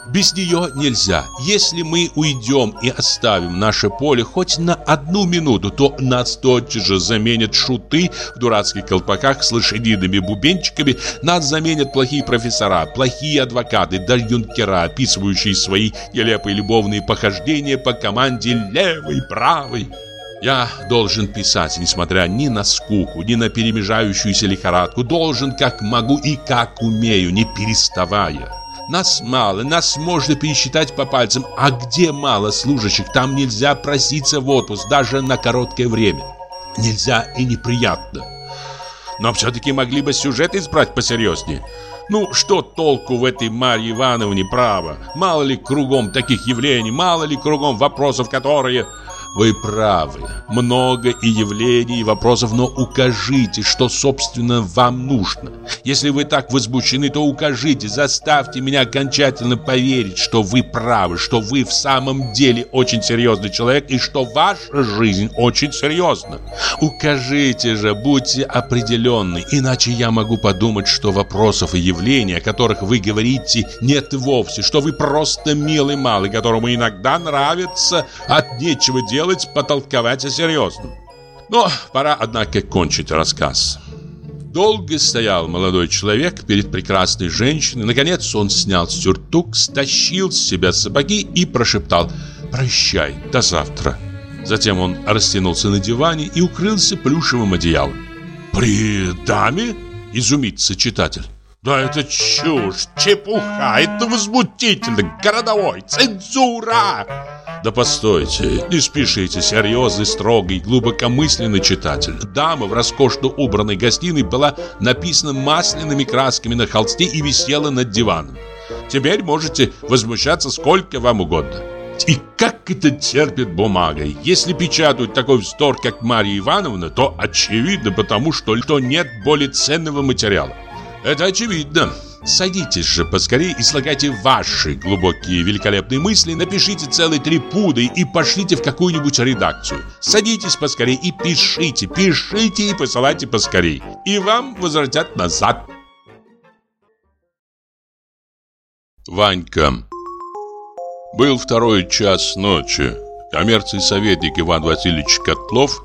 Без нее нельзя. Если мы уйдем и оставим наше поле хоть на одну минуту, то нас тотчас же заменят шуты в дурацких колпаках с лошадиными бубенчиками, нас заменят плохие профессора, плохие адвокаты, да юнкера, описывающие свои нелепые любовные похождения по команде левый, правый. Я должен писать, несмотря ни на скуку, ни на перемежающуюся лихорадку, должен как могу и как умею, не переставая. Нас мало, нас можно пересчитать по пальцам. А где мало служащих, там нельзя проситься в отпуск, даже на короткое время. Нельзя и неприятно. Но все-таки могли бы сюжет избрать посерьезнее. Ну, что толку в этой Марье Ивановне право? Мало ли кругом таких явлений, мало ли кругом вопросов, которые... Вы правы. Много и явлений, и вопросов, но укажите, что, собственно, вам нужно. Если вы так возмущены, то укажите, заставьте меня окончательно поверить, что вы правы, что вы в самом деле очень серьезный человек и что ваша жизнь очень серьезна. Укажите же, будьте определенны, иначе я могу подумать, что вопросов и явлений, о которых вы говорите, нет вовсе, что вы просто милый малый, которому иногда нравится от нечего делать делать, потолковать о серьезном. Но пора, однако, кончить рассказ. Долго стоял молодой человек перед прекрасной женщиной. Наконец он снял сюртук, стащил с себя сапоги и прошептал «Прощай, до завтра». Затем он растянулся на диване и укрылся плюшевым одеялом. «При даме?» – изумится читатель. Да это чушь, чепуха, это возмутительно, городовой, цензура! Да постойте, не спешите, серьезный, строгий, глубокомысленный читатель. Дама в роскошно убранной гостиной была написана масляными красками на холсте и висела над диваном. Теперь можете возмущаться сколько вам угодно. И как это терпит бумагой? Если печатают такой вздор, как Марья Ивановна, то очевидно потому, что то нет более ценного материала. Это очевидно. Садитесь же поскорее и слагайте ваши глубокие великолепные мысли, напишите целые три пуды и пошлите в какую-нибудь редакцию. Садитесь поскорее и пишите, пишите и посылайте поскорее. И вам возвратят назад. Ванька Был второй час ночи. Коммерций советник Иван Васильевич Котлов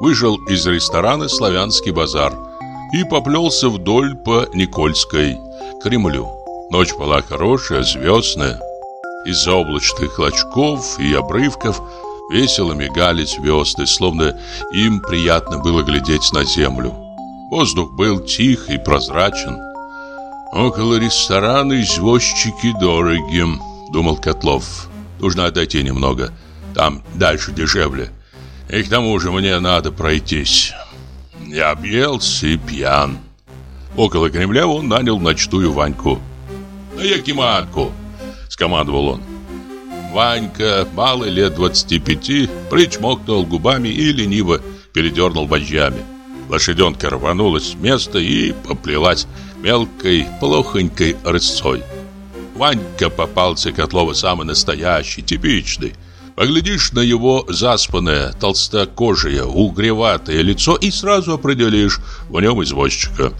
вышел из ресторана «Славянский базар» и поплелся вдоль по Никольской. Кремлю. Ночь была хорошая, звездная. Из-за облачных клочков и обрывков весело мигали звезды, словно им приятно было глядеть на землю. Воздух был тих и прозрачен. «Около ресторана извозчики дороги», — думал Котлов. «Нужно отойти немного. Там дальше дешевле. И к тому же мне надо пройтись. Я объелся и пьян». Около Кремля он нанял ночную Ваньку. «На якиманку!» – скомандовал он. Ванька, малый лет 25, причмокнул губами и лениво передернул вожжами. Лошаденка рванулась с места и поплелась мелкой, плохонькой рысцой. Ванька попался Котлова самый настоящий, типичный. Поглядишь на его заспанное, толстокожее, угреватое лицо и сразу определишь в нем извозчика.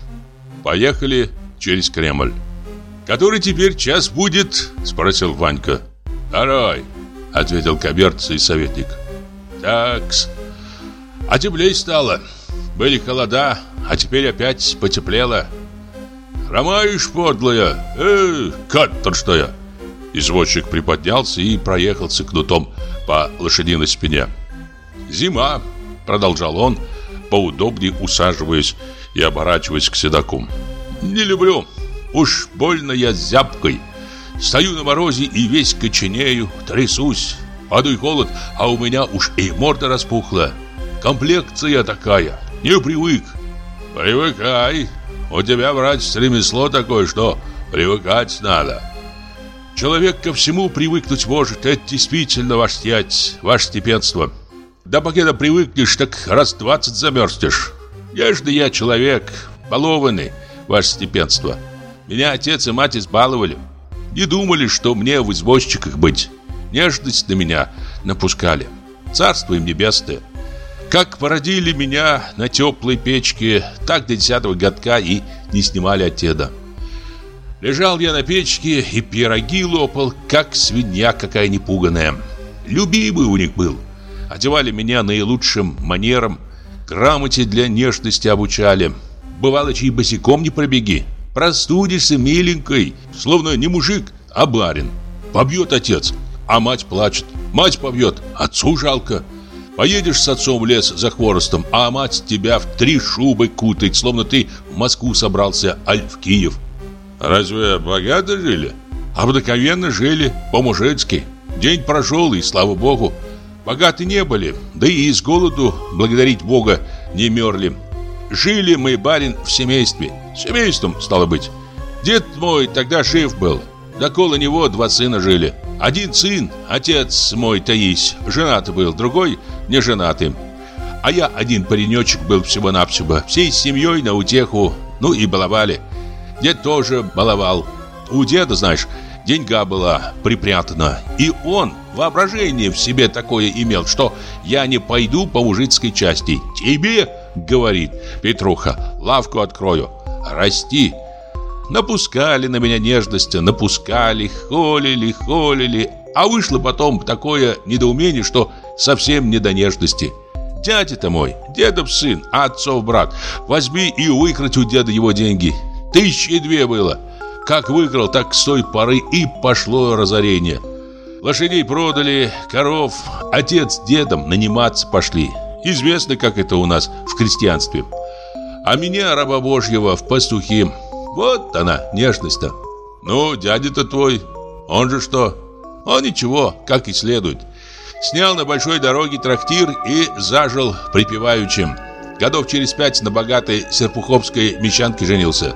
Поехали через Кремль. «Который теперь час будет?» – спросил Ванька. «Второй», – ответил коммерций советник. «Такс. А теплей стало. Были холода, а теперь опять потеплело. Хромаешь, подлая! Э, каторжная!» Извозчик приподнялся и проехался кнутом по лошадиной спине. «Зима», — продолжал он, поудобнее усаживаясь и оборачиваясь к седаку. «Не люблю. Уж больно я зябкой. Стою на морозе и весь коченею, трясусь. Падуй холод, а у меня уж и морда распухла. Комплекция такая. Не привык». «Привыкай. У тебя, брать ремесло такое, что привыкать надо». Человек ко всему привыкнуть может. Это действительно ваш тять, ваше степенство. Да пока привыкнешь, так раз двадцать замерзнешь. Же я человек, балованный, ваше степенство. Меня отец и мать избаловали. Не думали, что мне в извозчиках быть. Нежность на меня напускали. Царство им небесное. Как породили меня на теплой печке, так до десятого годка и не снимали от деда. Лежал я на печке и пироги лопал, как свинья какая непуганная. Любимый у них был. Одевали меня наилучшим манером, Грамоте для нежности обучали. Бывало, чьи босиком не пробеги. Простудишься миленькой, словно не мужик, а барин. Побьет отец, а мать плачет. Мать побьет, отцу жалко. Поедешь с отцом в лес за хворостом, а мать тебя в три шубы кутает, словно ты в Москву собрался, аль в Киев. Разве богато жили? Обыкновенно жили, по-мужицки. День прошел, и слава богу. Богаты не были, да и из голоду, благодарить Бога, не мерли. Жили мы, барин, в семействе. Семейством, стало быть. Дед мой тогда жив был. Да около него два сына жили. Один сын, отец мой Таис, женатый был, другой не женатый. А я один паренечек был всего-навсего, всей семьей на утеху, ну и баловали. Дед тоже баловал. У деда, знаешь, деньга была припрятана, и он воображение в себе такое имел, что я не пойду по мужицкой части. Тебе, говорит Петруха, лавку открою. Расти. Напускали на меня нежности, напускали, холили, холили, а вышло потом такое недоумение, что совсем не до нежности. Дядя-то мой, дедов сын, отцов брат, возьми и выкрати у деда его деньги. Тысячи две было. Как выиграл, так с той поры и пошло разорение. Лошадей продали, коров, отец с дедом наниматься пошли. Известно, как это у нас в крестьянстве. А меня, раба божьего, в пастухи. Вот она, нежность-то. Ну, дядя-то твой, он же что? Он ничего, как и следует. Снял на большой дороге трактир и зажил припеваючим. Годов через пять на богатой серпуховской мещанке женился.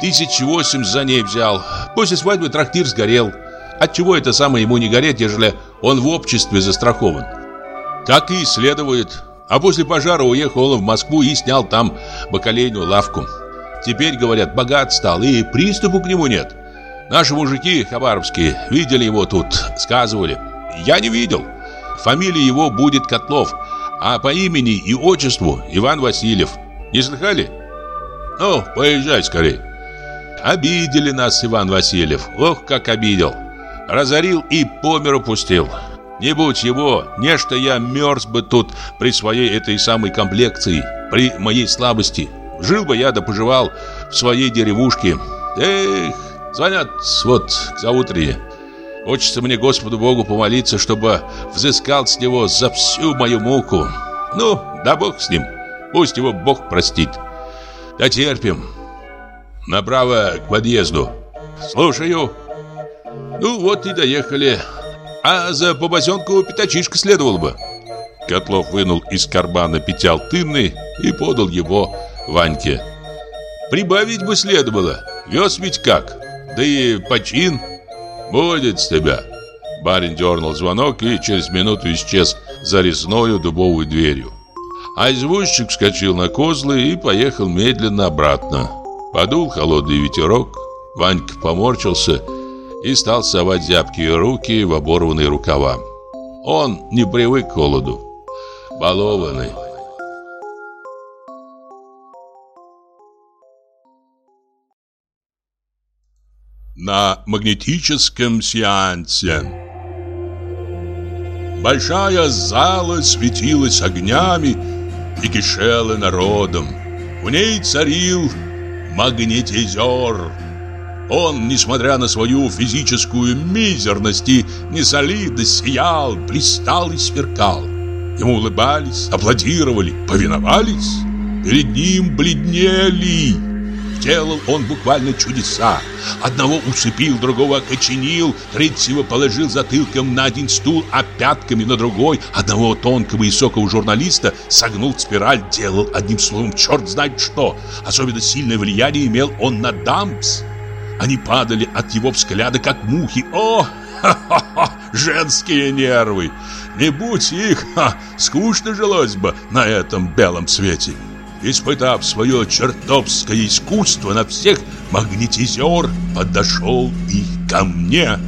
Тысяч восемь за ней взял. После свадьбы трактир сгорел. Отчего это самое ему не гореть, ежели он в обществе застрахован? Так и следует. А после пожара уехал он в Москву и снял там бакалейную лавку. Теперь, говорят, богат стал, и приступу к нему нет. Наши мужики хабаровские видели его тут, сказывали. Я не видел. Фамилия его будет Котлов, а по имени и отчеству Иван Васильев. Не слыхали? Ну, поезжай скорей. Обидели нас Иван Васильев. Ох, как обидел. Разорил и по миру пустил. Не будь его, нечто я мерз бы тут при своей этой самой комплекции, при моей слабости. Жил бы я да поживал в своей деревушке. Эх, звонят вот к заутре. Хочется мне Господу Богу помолиться, чтобы взыскал с него за всю мою муку. Ну, да Бог с ним. Пусть его Бог простит. Да терпим. Направо к подъезду. Слушаю. Ну вот и доехали. А за побосенку пятачишка следовало бы. Котлов вынул из кармана пятиалтынный и подал его Ваньке. Прибавить бы следовало. Вез ведь как. Да и почин. Будет с тебя. Барин дернул звонок и через минуту исчез за резною дубовой дверью. А извозчик вскочил на козлы и поехал медленно обратно. Подул холодный ветерок. Ванька поморщился и стал совать зябкие руки в оборванные рукава. Он не привык к холоду. Балованный. на магнетическом сеансе. Большая зала светилась огнями и кишела народом. В ней царил магнетизер. Он, несмотря на свою физическую мизерность и несолидность, сиял, блистал и сверкал. Ему улыбались, аплодировали, повиновались. Перед ним бледнели Делал он буквально чудеса. Одного усыпил, другого окоченил, третьего положил затылком на один стул, а пятками на другой. Одного тонкого и высокого журналиста согнул спираль, делал одним словом черт знает что. Особенно сильное влияние имел он на дамс. Они падали от его взгляда, как мухи. О, ха-ха-ха, женские нервы! Не будь их, ха, скучно жилось бы на этом белом свете. Испытав свое чертовское искусство на всех, магнетизер подошел и ко мне.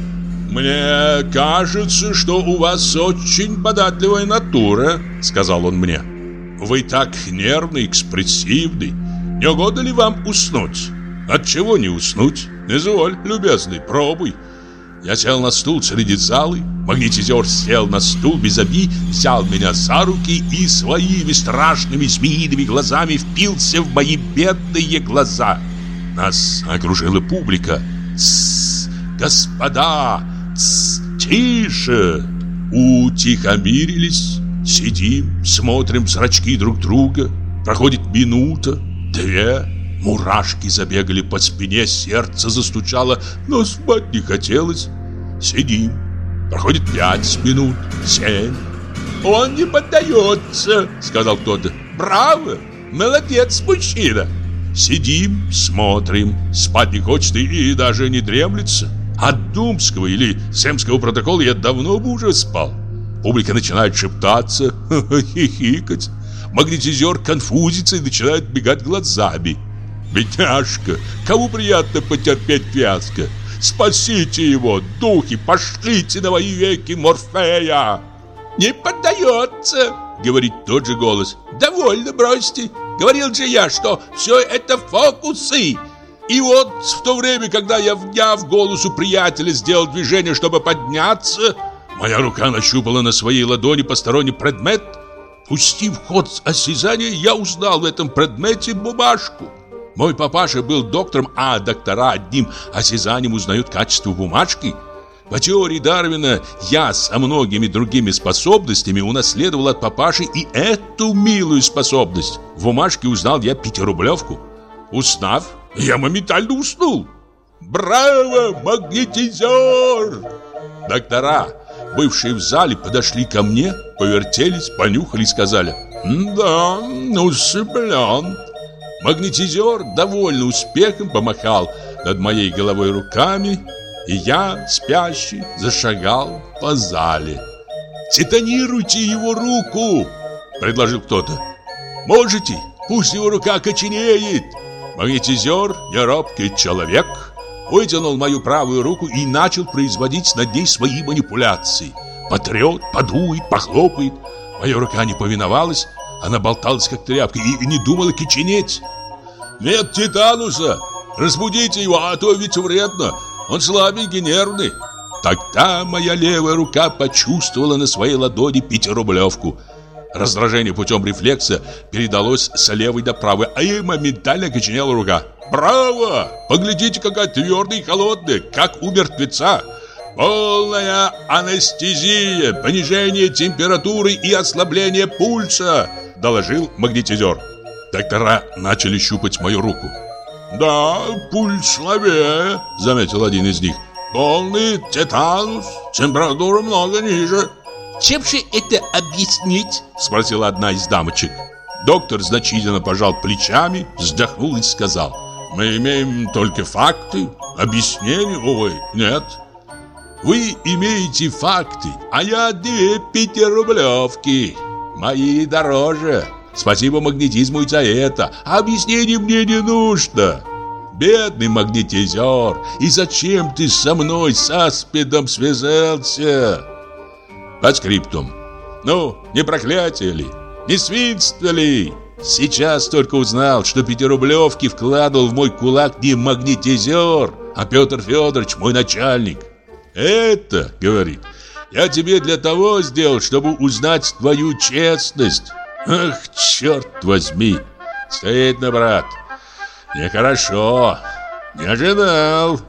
«Мне кажется, что у вас очень податливая натура», — сказал он мне. «Вы так нервный, экспрессивный. Не угодно ли вам уснуть? Отчего не уснуть? Изволь, любезный, пробуй». Я сел на стул среди залы. Магнетизер сел на стул без оби, взял меня за руки и своими страшными змеиными глазами впился в мои бедные глаза. Нас окружила публика. «Тссс, господа! Тссс, тише!» Утихомирились, сидим, смотрим зрачки друг друга. Проходит минута, две, Мурашки забегали по спине, сердце застучало, но спать не хотелось. Сидим. Проходит пять минут, семь. «Он не поддается», — сказал кто-то. «Браво! Молодец, мужчина!» Сидим, смотрим, спать не хочется и даже не дремлется. От Думского или Семского протокола я давно бы уже спал. Публика начинает шептаться, хихикать. Магнетизер конфузится и начинает бегать глазами. Бедняжка, кому приятно потерпеть фиаско? Спасите его, духи, пошлите на мои веки Морфея!» «Не поддается!» — говорит тот же голос. «Довольно бросьте! Говорил же я, что все это фокусы!» И вот в то время, когда я, вняв голосу приятеля, сделал движение, чтобы подняться, моя рука нащупала на своей ладони посторонний предмет. Пустив ход осязания, я узнал в этом предмете бумажку. Мой папаша был доктором, а доктора одним осязанием узнают качество бумажки. По теории Дарвина я со многими другими способностями унаследовал от папаши и эту милую способность. В бумажке узнал я пятирублевку. Узнав, я моментально уснул. Браво, магнетизер! Доктора, бывшие в зале, подошли ко мне, повертелись, понюхали и сказали «Да, усыплен». Магнетизер, довольно успехом, помахал над моей головой руками, и я, спящий, зашагал по зале. «Титанируйте его руку!» — предложил кто-то. «Можете? Пусть его рука коченеет!» Магнетизер, неробкий человек, вытянул мою правую руку и начал производить над ней свои манипуляции. Потрет, подует, похлопает. Моя рука не повиновалась, она болталась как тряпка и не думала киченеть. «Нет титануса! Разбудите его, а то ведь вредно! Он слабенький, нервный!» Тогда моя левая рука почувствовала на своей ладони пятирублевку. Раздражение путем рефлекса передалось с левой до правой, а ей моментально коченела рука. «Браво! Поглядите, какая твердая и холодная, как у мертвеца!» Полная анестезия, понижение температуры и ослабление пульса, доложил магнетизер. Доктора начали щупать мою руку. Да, пульс слабее, заметил один из них. Полный тетанус, температура много ниже. Чем же это объяснить? Спросила одна из дамочек. Доктор значительно пожал плечами, вздохнул и сказал. Мы имеем только факты, объяснений, увы, нет. Вы имеете факты, а я две пятирублевки. Мои дороже. Спасибо магнетизму и за это. Объяснений мне не нужно. Бедный магнетизер, и зачем ты со мной, с аспидом, связался? Под скриптум. Ну, не проклятие ли? Не свинство ли? Сейчас только узнал, что пятирублевки вкладывал в мой кулак не магнетизер, а Петр Федорович, мой начальник. Это, говорит, я тебе для того сделал, чтобы узнать твою честность. Ах, черт возьми. Стыдно, брат. Нехорошо. Не ожидал.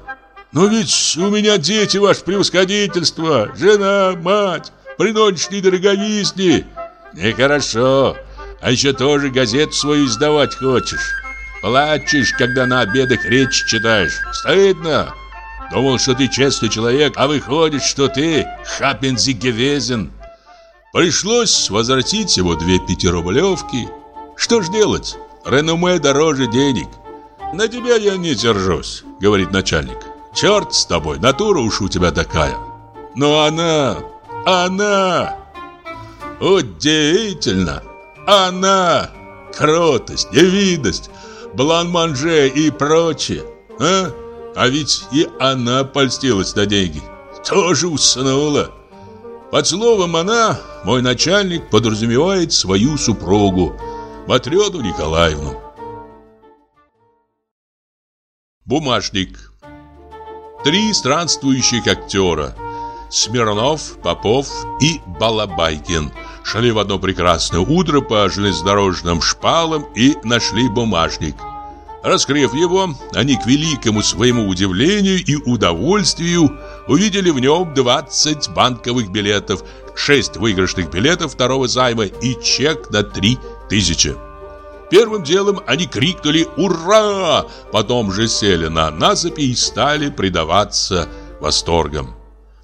Но ведь у меня дети, ваше превосходительство, жена, мать, при нынешней дороговизне. Нехорошо. А еще тоже газету свою издавать хочешь. Плачешь, когда на обедах речь читаешь. Стыдно. Думал, что ты честный человек, а выходит, что ты хапензигевезен. Пришлось возвратить его две пятирублевки. Что ж делать? Реноме дороже денег. На тебя я не держусь, говорит начальник. Черт с тобой, натура уж у тебя такая. Но она, она... Удивительно. Она... Кротость, невидность, блан-манже и прочее. А? А ведь и она польстилась на деньги. Тоже уснула. Под словом «она» мой начальник подразумевает свою супругу, Матрёну Николаевну. Бумажник. Три странствующих актера Смирнов, Попов и Балабайкин шли в одно прекрасное утро по железнодорожным шпалам и нашли бумажник – Раскрыв его, они к великому своему удивлению и удовольствию увидели в нем 20 банковых билетов, 6 выигрышных билетов второго займа и чек на 3 тысячи. Первым делом они крикнули «Ура!», потом же сели на насыпи и стали предаваться восторгам.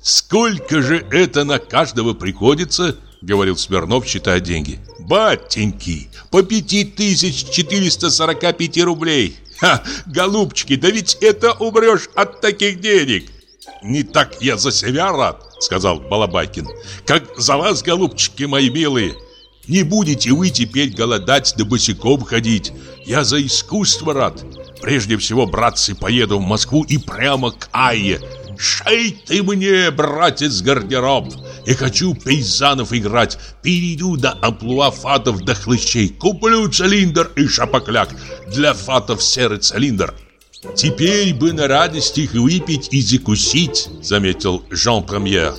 «Сколько же это на каждого приходится?» — говорил Смирнов, считая деньги. Батеньки, по 5445 рублей. Ха, голубчики, да ведь это умрешь от таких денег. Не так я за себя рад, сказал Балабайкин, как за вас, голубчики мои милые. Не будете вы теперь голодать да босиком ходить. Я за искусство рад. Прежде всего, братцы, поеду в Москву и прямо к Айе. Шей ты мне, братец, гардероб. Я хочу пейзанов играть. Перейду до амплуа фатов до хлыщей. Куплю цилиндр и шапокляк. Для фатов серый цилиндр. Теперь бы на радость их выпить и закусить, заметил Жан Премьер,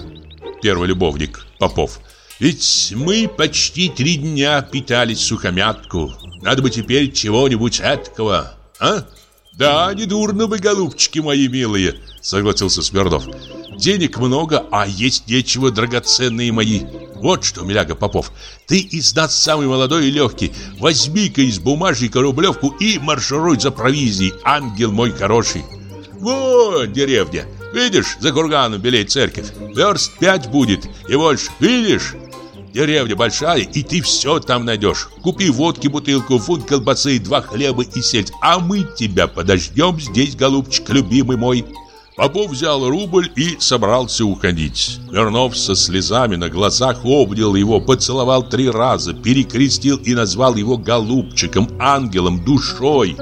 первый любовник Попов. Ведь мы почти три дня питались сухомятку. Надо бы теперь чего-нибудь этакого, а? Да, не дурно бы, голубчики мои милые, согласился Смирнов. Денег много, а есть нечего, драгоценные мои. Вот что, Миляга Попов, ты из нас самый молодой и легкий. Возьми-ка из бумажника рублевку и маршируй за провизией, ангел мой хороший. Вот деревня. Видишь, за курганом белеет церковь. Верст пять будет и больше. Видишь? Деревня большая, и ты все там найдешь. Купи водки, бутылку, фунт колбасы, два хлеба и сельдь. А мы тебя подождем здесь, голубчик, любимый мой. Попов взял рубль и собрался уходить. Вернов со слезами на глазах обнял его, поцеловал три раза, перекрестил и назвал его голубчиком, ангелом, душой.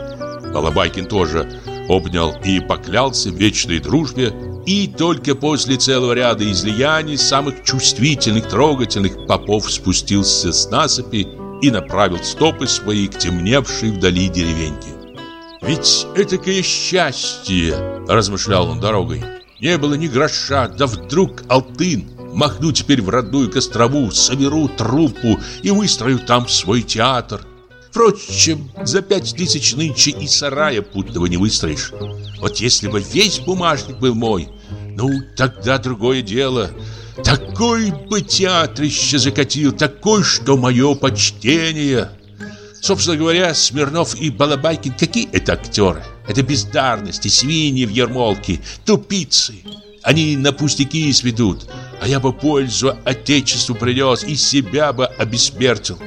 Балабайкин тоже обнял и поклялся в вечной дружбе, и только после целого ряда излияний, самых чувствительных, трогательных, Попов спустился с насыпи и направил стопы свои к темневшей вдали деревеньке. «Ведь этакое счастье!» – размышлял он дорогой. «Не было ни гроша, да вдруг Алтын! Махну теперь в родную Кострому, соберу труппу и выстрою там свой театр. Впрочем, за пять тысяч нынче и сарая путного не выстроишь. Вот если бы весь бумажник был мой, ну, тогда другое дело. Такой бы театрище закатил, такой, что мое почтение. Собственно говоря, Смирнов и Балабайкин какие это актеры? Это бездарности, свиньи в ермолке, тупицы. Они на пустяки сведут, а я бы пользу Отечеству принес и себя бы обессмертил.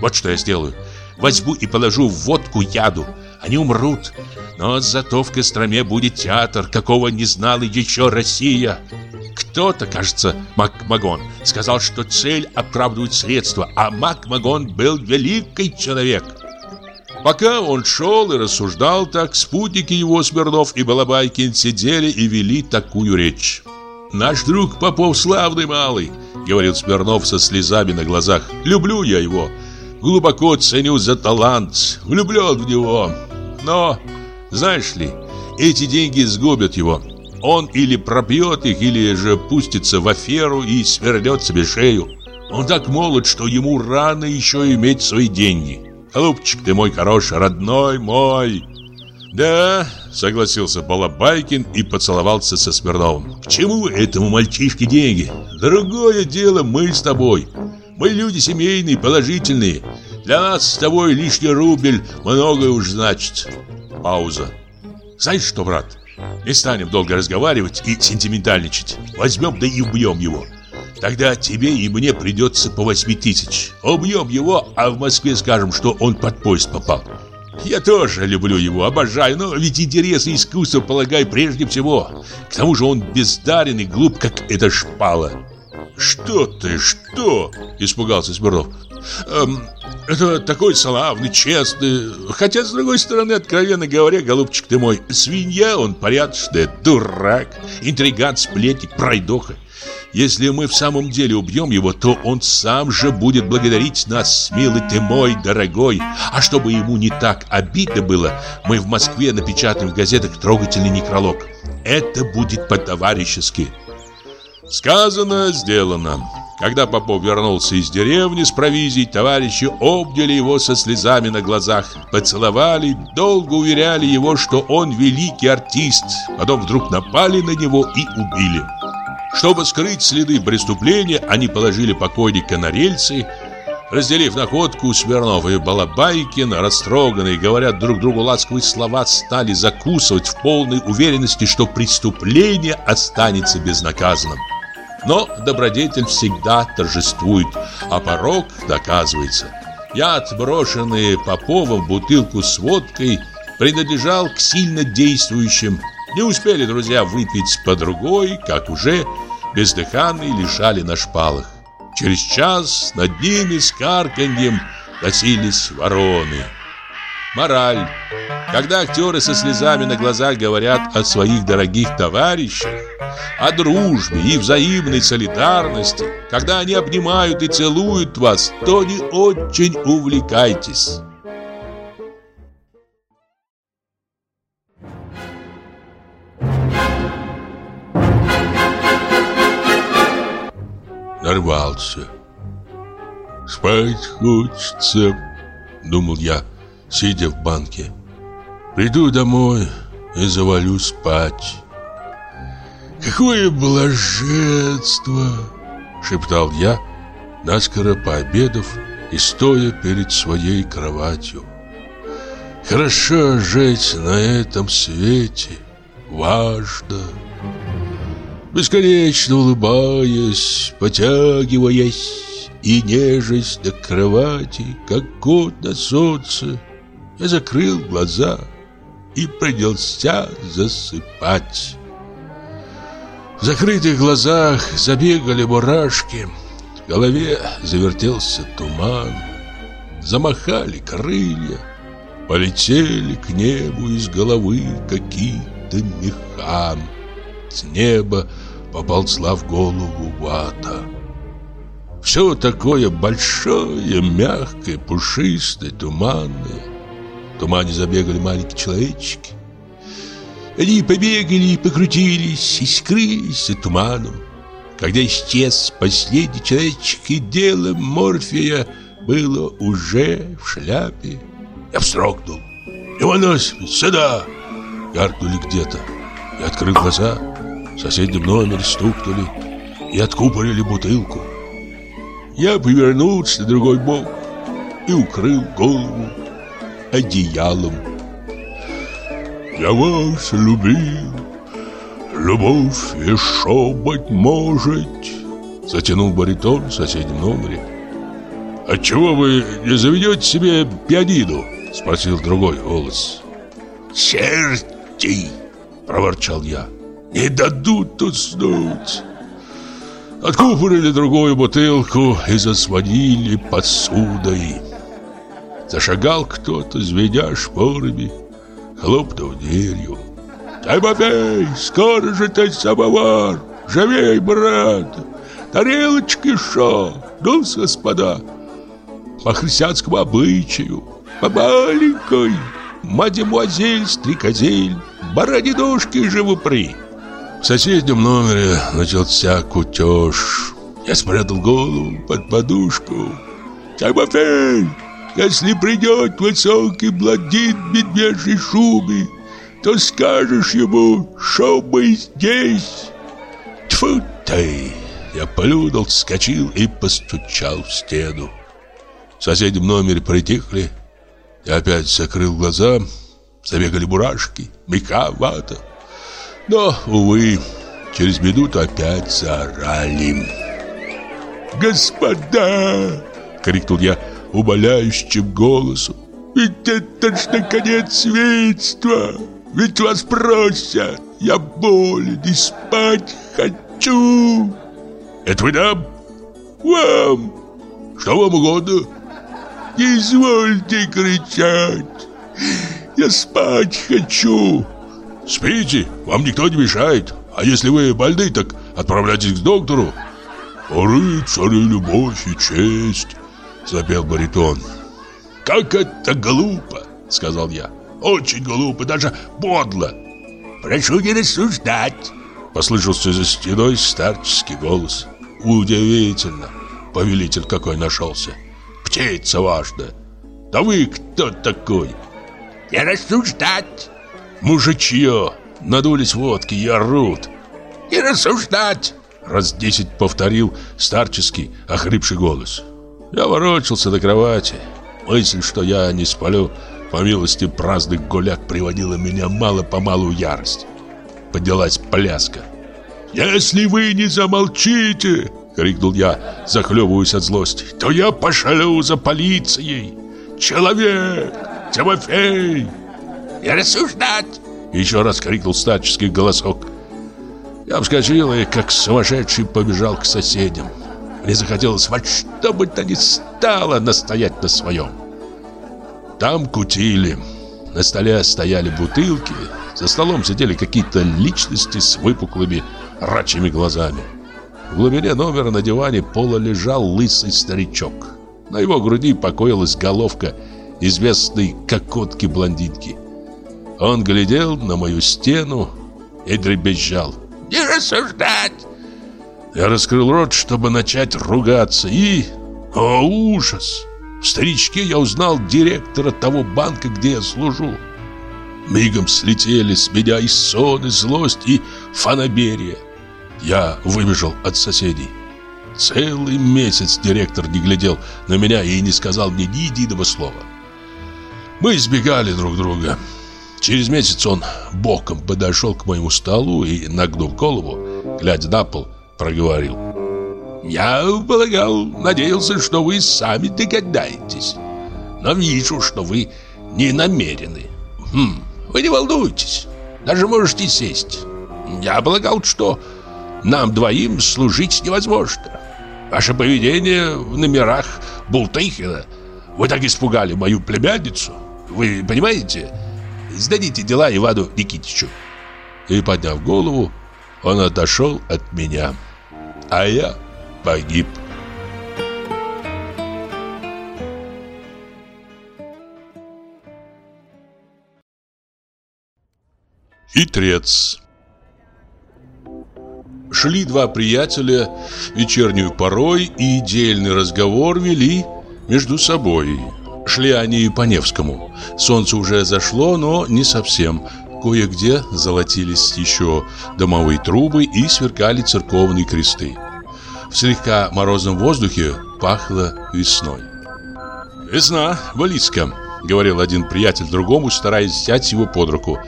Вот что я сделаю. Возьму и положу в водку яду. Они умрут. Но зато в Костроме будет театр, какого не знала еще Россия. Кто-то, кажется, Макмагон, сказал, что цель оправдывает средства, а Макмагон был великий человек. Пока он шел и рассуждал так, спутники его, Смирнов и Балабайкин, сидели и вели такую речь. «Наш друг Попов славный малый», — говорил Смирнов со слезами на глазах. «Люблю я его, глубоко ценю за талант, влюблен в него. Но, знаешь ли, эти деньги сгубят его. Он или пропьет их, или же пустится в аферу и свернет себе шею. Он так молод, что ему рано еще иметь свои деньги. Голубчик ты мой хороший, родной мой. Да, согласился Балабайкин и поцеловался со Смирновым. К чему этому мальчишке деньги? Другое дело мы с тобой. Мы люди семейные, положительные. Для нас с тобой лишний рубль многое уж значит. Пауза. Знаешь что, брат? Не станем долго разговаривать и сентиментальничать. Возьмем да и убьем его. Тогда тебе и мне придется по восьми тысяч. Убьем его, а в Москве скажем, что он под поезд попал. Я тоже люблю его, обожаю, но ведь интересы искусства полагаю прежде всего. К тому же он бездарен и глуп, как эта шпала. «Что ты, что?» – испугался Смирнов. Эм, «Это такой славный, честный. Хотя, с другой стороны, откровенно говоря, голубчик ты мой, свинья он порядочная, дурак, интриган, сплетник, пройдоха. Если мы в самом деле убьем его, то он сам же будет благодарить нас, милый ты мой, дорогой. А чтобы ему не так обидно было, мы в Москве напечатаем в газетах трогательный некролог. Это будет по-товарищески. Сказано, сделано. Когда Попов вернулся из деревни с провизией, товарищи обняли его со слезами на глазах, поцеловали, долго уверяли его, что он великий артист, потом вдруг напали на него и убили. Чтобы скрыть следы преступления, они положили покойника на рельсы, Разделив находку, Смирнов и Балабайкин, растроганные, говорят друг другу ласковые слова, стали закусывать в полной уверенности, что преступление останется безнаказанным. Но добродетель всегда торжествует, а порог доказывается. Яд, брошенный Поповым бутылку с водкой, принадлежал к сильно действующим. Не успели друзья выпить по другой, как уже бездыханные лежали на шпалах. Через час над ними с карканьем носились вороны. Мораль. Когда актеры со слезами на глазах говорят о своих дорогих товарищах, о дружбе и взаимной солидарности, когда они обнимают и целуют вас, то не очень увлекайтесь. Нарвался. Спать хочется, думал я, сидя в банке. Приду домой и завалю спать. Какое блаженство, шептал я, наскоро пообедав и стоя перед своей кроватью. Хорошо жить на этом свете, важно. Бесконечно улыбаясь, потягиваясь и нежесть до кровати, как кот на солнце, я закрыл глаза и принялся засыпать. В закрытых глазах забегали мурашки, в голове завертелся туман, замахали крылья. Полетели к небу из головы какие-то меха. С неба поползла в голову вата. Все такое большое, мягкое, пушистое, туманное. Тумане забегали маленькие человечки. Они побегали, покрутились и скрылись за туманом. Когда исчез последний человечек, и дело Морфия было уже в шляпе. Я вздрогнул. «Иванос, сюда!» Гаркнули где-то. Я открыл глаза. В соседнем номере стукнули и откупорили бутылку. Я повернулся на другой бок и укрыл голову одеялом. «Я вас любил, любовь еще, быть может», затянул баритон в соседнем номере. «Отчего вы не заведете себе пианино?» Спросил другой голос. «Черти!» Проворчал я. «Не дадут уснуть!» Откупорили другую бутылку и засвонили посудой. Зашагал кто-то, звеня шпорами, хлопнул дверью. «Тимофей, скоро же ты самовар! Живей, брат! Тарелочки шо! Ну, господа, по христианскому обычаю, по маленькой, мадемуазель, стрекозель, барани ножки живопри. В соседнем номере начался кутеж. Я спрятал голову под подушку. «Тимофей, если придет высокий блондин в медвежьей шубе, то скажешь ему, что мы здесь». Тьфу ты! Я плюнул, вскочил и постучал в стену. В соседнем номере притихли. Я опять закрыл глаза. Забегали мурашки, мека, вата. Но, увы, через минуту опять заорали. «Господа!» — крикнул я умоляющим голосом. «Ведь это ж наконец свидетельство! Ведь вас просят! Я болен и спать хочу!» «Это вы нам?» «Вам!» «Что вам угодно?» Не извольте кричать. Я спать хочу. Спите, вам никто не мешает. А если вы больны, так отправляйтесь к доктору. Рыцари, любовь и честь, запел баритон. Как это глупо, сказал я. Очень глупо, даже подло. Прошу не рассуждать, послышался за стеной старческий голос. Удивительно, повелитель какой нашелся птица важная. Да вы кто такой? Не рассуждать. Мужичье. Надулись водки и орут. Не рассуждать. Раз десять повторил старческий, охрипший голос. Я ворочался на кровати. Мысль, что я не сплю, по милости праздных гуляк, приводила меня мало-помалу ярость. Поднялась пляска. «Если вы не замолчите, крикнул я, захлебываясь от злости. То я пошлю за полицией. Человек! Тимофей! Не рассуждать! Еще раз крикнул старческий голосок. Я вскочил и, как сумасшедший, побежал к соседям. Мне захотелось во что бы то ни стало настоять на своем. Там кутили. На столе стояли бутылки. За столом сидели какие-то личности с выпуклыми рачьими глазами. В глубине номера на диване пола лежал лысый старичок. На его груди покоилась головка известной кокотки-блондинки. Он глядел на мою стену и дребезжал. «Не рассуждать!» Я раскрыл рот, чтобы начать ругаться, и... О, ужас! В старичке я узнал директора того банка, где я служу. Мигом слетели с меня и сон, и злость, и фанаберия. Я выбежал от соседей. Целый месяц директор не глядел на меня и не сказал мне ни единого слова. Мы избегали друг друга. Через месяц он боком подошел к моему столу и, нагнув голову, глядя на пол, проговорил. «Я полагал, надеялся, что вы сами догадаетесь. Но вижу, что вы не намерены. Хм, вы не волнуйтесь, даже можете сесть. Я полагал, что нам двоим служить невозможно. Ваше поведение в номерах Бултыхина. Вы так испугали мою племянницу. Вы понимаете? Сдадите дела Ивану Никитичу. И, подняв голову, он отошел от меня. А я погиб. Хитрец Шли два приятеля вечернюю порой и дельный разговор вели между собой. Шли они по Невскому. Солнце уже зашло, но не совсем. Кое-где золотились еще домовые трубы и сверкали церковные кресты. В слегка морозном воздухе пахло весной. «Весна близко», — говорил один приятель другому, стараясь взять его под руку.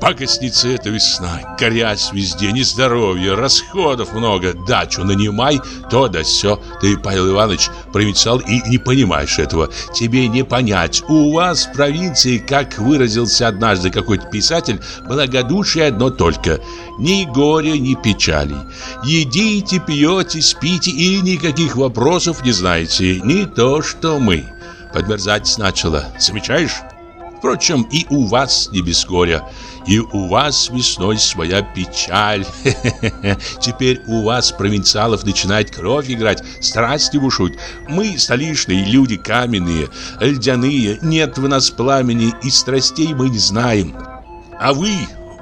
Пакостница эта весна, грязь везде, нездоровье, расходов много, дачу нанимай, то да сё. Ты, Павел Иванович, провинциал и не понимаешь этого. Тебе не понять. У вас в провинции, как выразился однажды какой-то писатель, благодушие одно только. Ни горя, ни печали. Едите, пьете, спите и никаких вопросов не знаете. Не то, что мы. Подмерзать начало. Замечаешь? Впрочем, и у вас не без горя. И у вас весной своя печаль. Теперь у вас, провинциалов, начинает кровь играть, страсти бушуют. Мы, столичные люди, каменные, льдяные, нет в нас пламени, и страстей мы не знаем. А вы,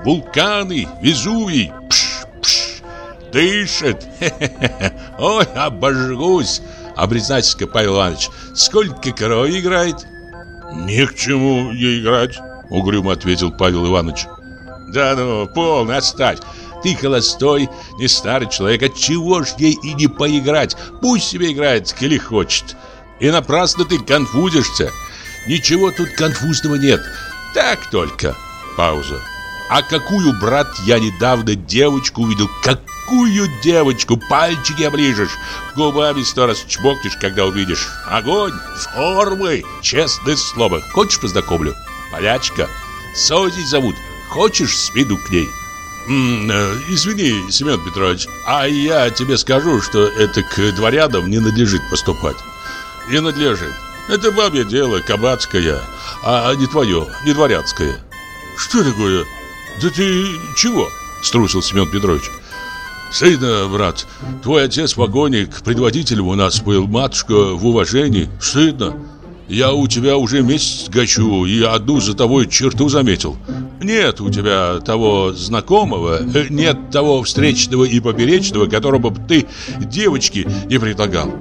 вулканы, Везувий, пш, пш, дышит. Ой, обожгусь. А признайтесь-ка, Павел Иванович, сколько крови играет? «Ни к чему ей играть», — угрюмо ответил Павел Иванович. «Да ну, полно, отставь. Ты холостой, не старый человек, отчего ж ей и не поиграть? Пусть себе играет, коли хочет. И напрасно ты конфузишься. Ничего тут конфузного нет. Так только». Пауза. А какую, брат, я недавно девочку увидел? Какую девочку? Пальчики оближешь, губами сто раз чмокнешь, когда увидишь. Огонь, формы, честное слово. Хочешь познакомлю? Полячка. Сози зовут. Хочешь, сведу к ней? М -м, извини, Семен Петрович, а я тебе скажу, что это к дворянам не надлежит поступать. Не надлежит. Это бабье дело, кабацкое, а не твое, не дворянское. Что такое? «Да ты чего?» – струсил Семен Петрович. «Стыдно, брат. Твой отец погоник, предводителем у нас был, матушка в уважении. Стыдно. Я у тебя уже месяц гачу и одну за тобой черту заметил. Нет у тебя того знакомого, нет того встречного и поперечного, которого бы ты девочке не предлагал.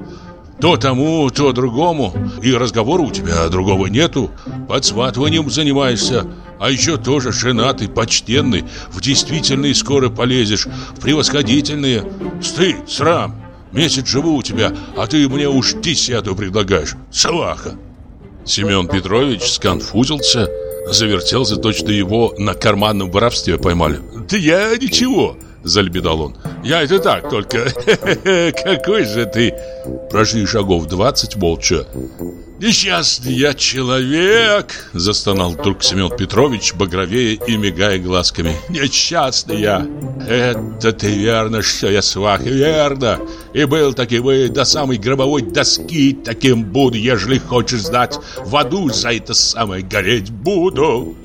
То тому, то другому. И разговора у тебя другого нету. Под сватыванием занимаешься. А еще тоже женатый, почтенный. В действительные скоро полезешь. В превосходительные. Стыд, срам. Месяц живу у тебя, а ты мне уж десятую предлагаешь. Салаха. Семен Петрович сконфузился, завертелся, точно его на карманном воровстве поймали. «Да я ничего!» Залебедал он. «Я это так, только... Какой же ты...» Прошли шагов двадцать молча. «Несчастный я человек!» Застонал вдруг Семен Петрович, багровее и мигая глазками. «Несчастный я! Это ты верно, что я свах, верно! И был таки вы до самой гробовой доски таким буду, ежели хочешь знать. В аду за это самое гореть буду!»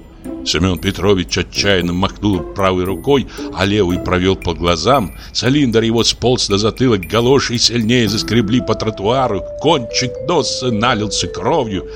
Семен Петрович отчаянно махнул правой рукой, а левый провел по глазам. Цилиндр его сполз на затылок, галоши сильнее заскребли по тротуару, кончик носа налился кровью.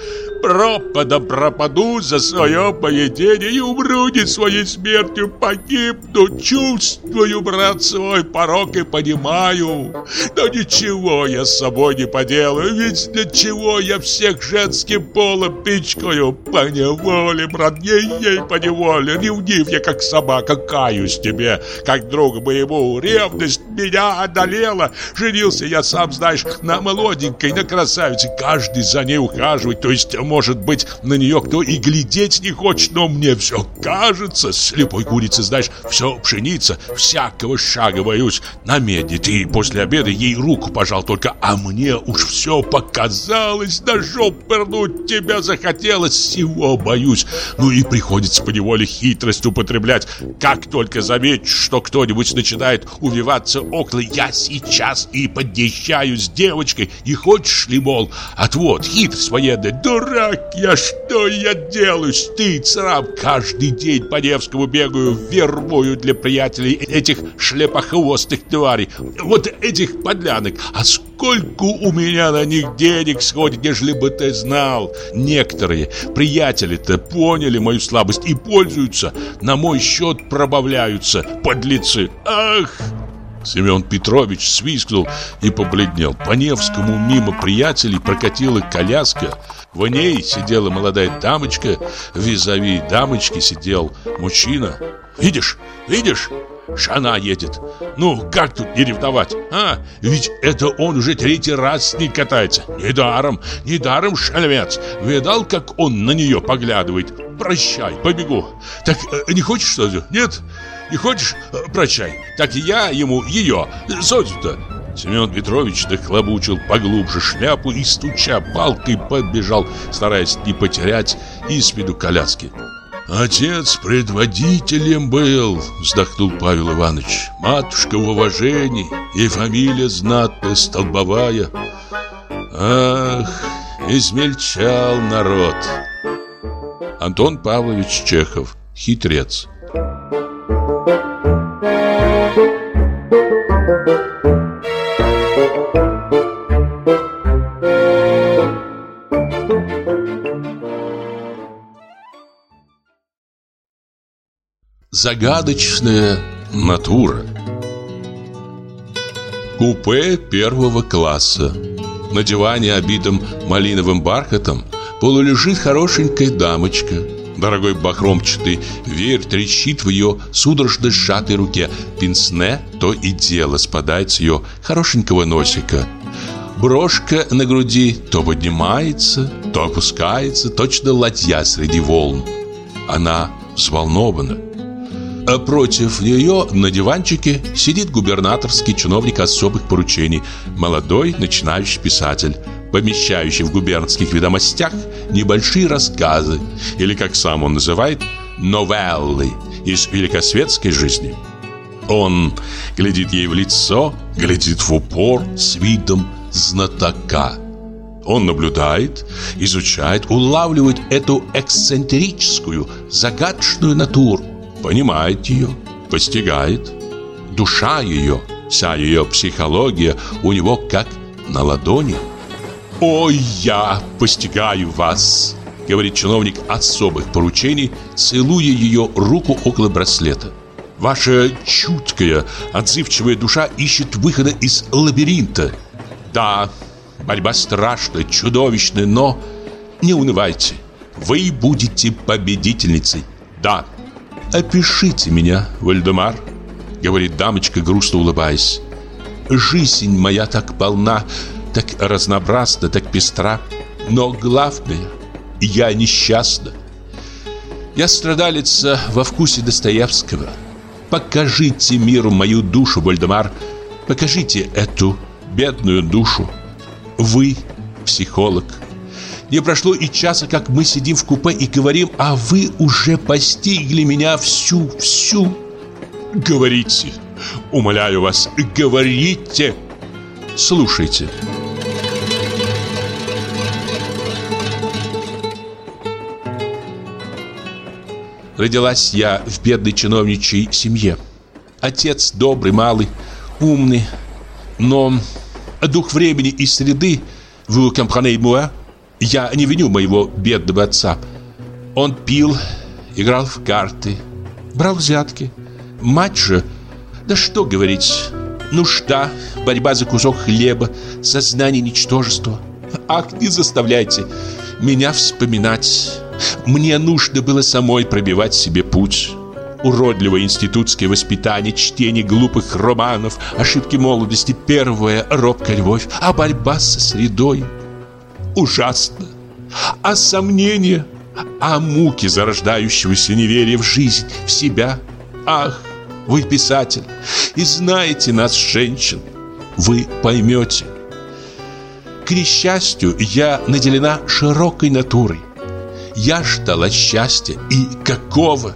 Пропада пропаду за свое поведение и умру не своей смертью, погибну, чувствую, брат, свой порог и понимаю. Но ничего я с собой не поделаю, ведь для чего я всех женским полом пичкаю? По неволе, брат, ей-ей по неволе, ревнив я, как собака, каюсь тебе, как друг моему, ревность меня одолела. Женился я, сам знаешь, на молоденькой, на красавице, каждый за ней ухаживает, то есть, может быть, на нее кто и глядеть не хочет, но мне все кажется. Слепой курицы, знаешь, все пшеница, всякого шага боюсь. На медне ты после обеда ей руку пожал только, а мне уж все показалось, ножом пырнуть тебя захотелось, всего боюсь. Ну и приходится поневоле хитрость употреблять. Как только заметишь, что кто-нибудь начинает увиваться около, я сейчас и подъезжаю с девочкой, и хочешь ли, мол, отвод, хитрость военная, дура дурак я, что я делаю? Стыд, срам, каждый день по Невскому бегаю, вербую для приятелей этих шлепохвостых тварей, вот этих подлянок. А сколько у меня на них денег сходит, ежели бы ты знал. Некоторые приятели-то поняли мою слабость и пользуются, на мой счет пробавляются, подлецы. Ах! Семен Петрович свистнул и побледнел. По Невскому мимо приятелей прокатила коляска. В ней сидела молодая дамочка, визави дамочки сидел мужчина. «Видишь? Видишь? Жена едет. Ну, как тут не ревновать, а? Ведь это он уже третий раз с ней катается. Недаром, недаром шальвец. Видал, как он на нее поглядывает? Прощай, побегу. Так э, не хочешь что-то? Нет? Не хочешь? Э, прощай. Так я ему ее, Зодю-то. Семен Петрович дохлобучил поглубже шляпу и, стуча палкой, побежал, стараясь не потерять из виду коляски. «Отец предводителем был», — вздохнул Павел Иванович. «Матушка в уважении и фамилия знатная, столбовая. Ах, измельчал народ». Антон Павлович Чехов. Хитрец. Загадочная натура. Купе первого класса. На диване, обитом малиновым бархатом Полулежит хорошенькая дамочка. Дорогой бахромчатый веер трещит в ее судорожно сжатой руке. Пинсне то и дело спадает с ее хорошенького носика. Брошка на груди то поднимается, то опускается Точно ладья среди волн. Она взволнована против нее на диванчике сидит губернаторский чиновник особых поручений, молодой начинающий писатель, помещающий в губернских ведомостях небольшие рассказы, или, как сам он называет, новеллы из великосветской жизни. Он глядит ей в лицо, глядит в упор с видом знатока. Он наблюдает, изучает, улавливает эту эксцентрическую, загадочную натуру понимает ее, постигает. Душа ее, вся ее психология у него как на ладони. «Ой, я постигаю вас!» Говорит чиновник особых поручений, целуя ее руку около браслета. Ваша чуткая, отзывчивая душа ищет выхода из лабиринта. Да, борьба страшная, чудовищная, но не унывайте. Вы будете победительницей. Да, «Опишите меня, Вальдемар», — говорит дамочка, грустно улыбаясь. «Жизнь моя так полна, так разнообразна, так пестра, но главное, я несчастна. Я страдалица во вкусе Достоевского. Покажите миру мою душу, Вальдемар, покажите эту бедную душу. Вы психолог». Не прошло и часа, как мы сидим в купе и говорим, а вы уже постигли меня всю, всю. Говорите, умоляю вас, говорите. Слушайте. Родилась я в бедной чиновничьей семье. Отец добрый, малый, умный, но дух времени и среды, vous comprenez moi, я не виню моего бедного отца. Он пил, играл в карты, брал взятки. Мать же, да что говорить, нужда, борьба за кусок хлеба, сознание ничтожества. Ах, не заставляйте меня вспоминать. Мне нужно было самой пробивать себе путь. Уродливое институтское воспитание, чтение глупых романов, ошибки молодости, первая робкая любовь, а борьба со средой – ужасно. А сомнения, а муки зарождающегося неверия в жизнь, в себя. Ах, вы писатель и знаете нас, женщин. Вы поймете. К несчастью, я наделена широкой натурой. Я ждала счастья. И какого?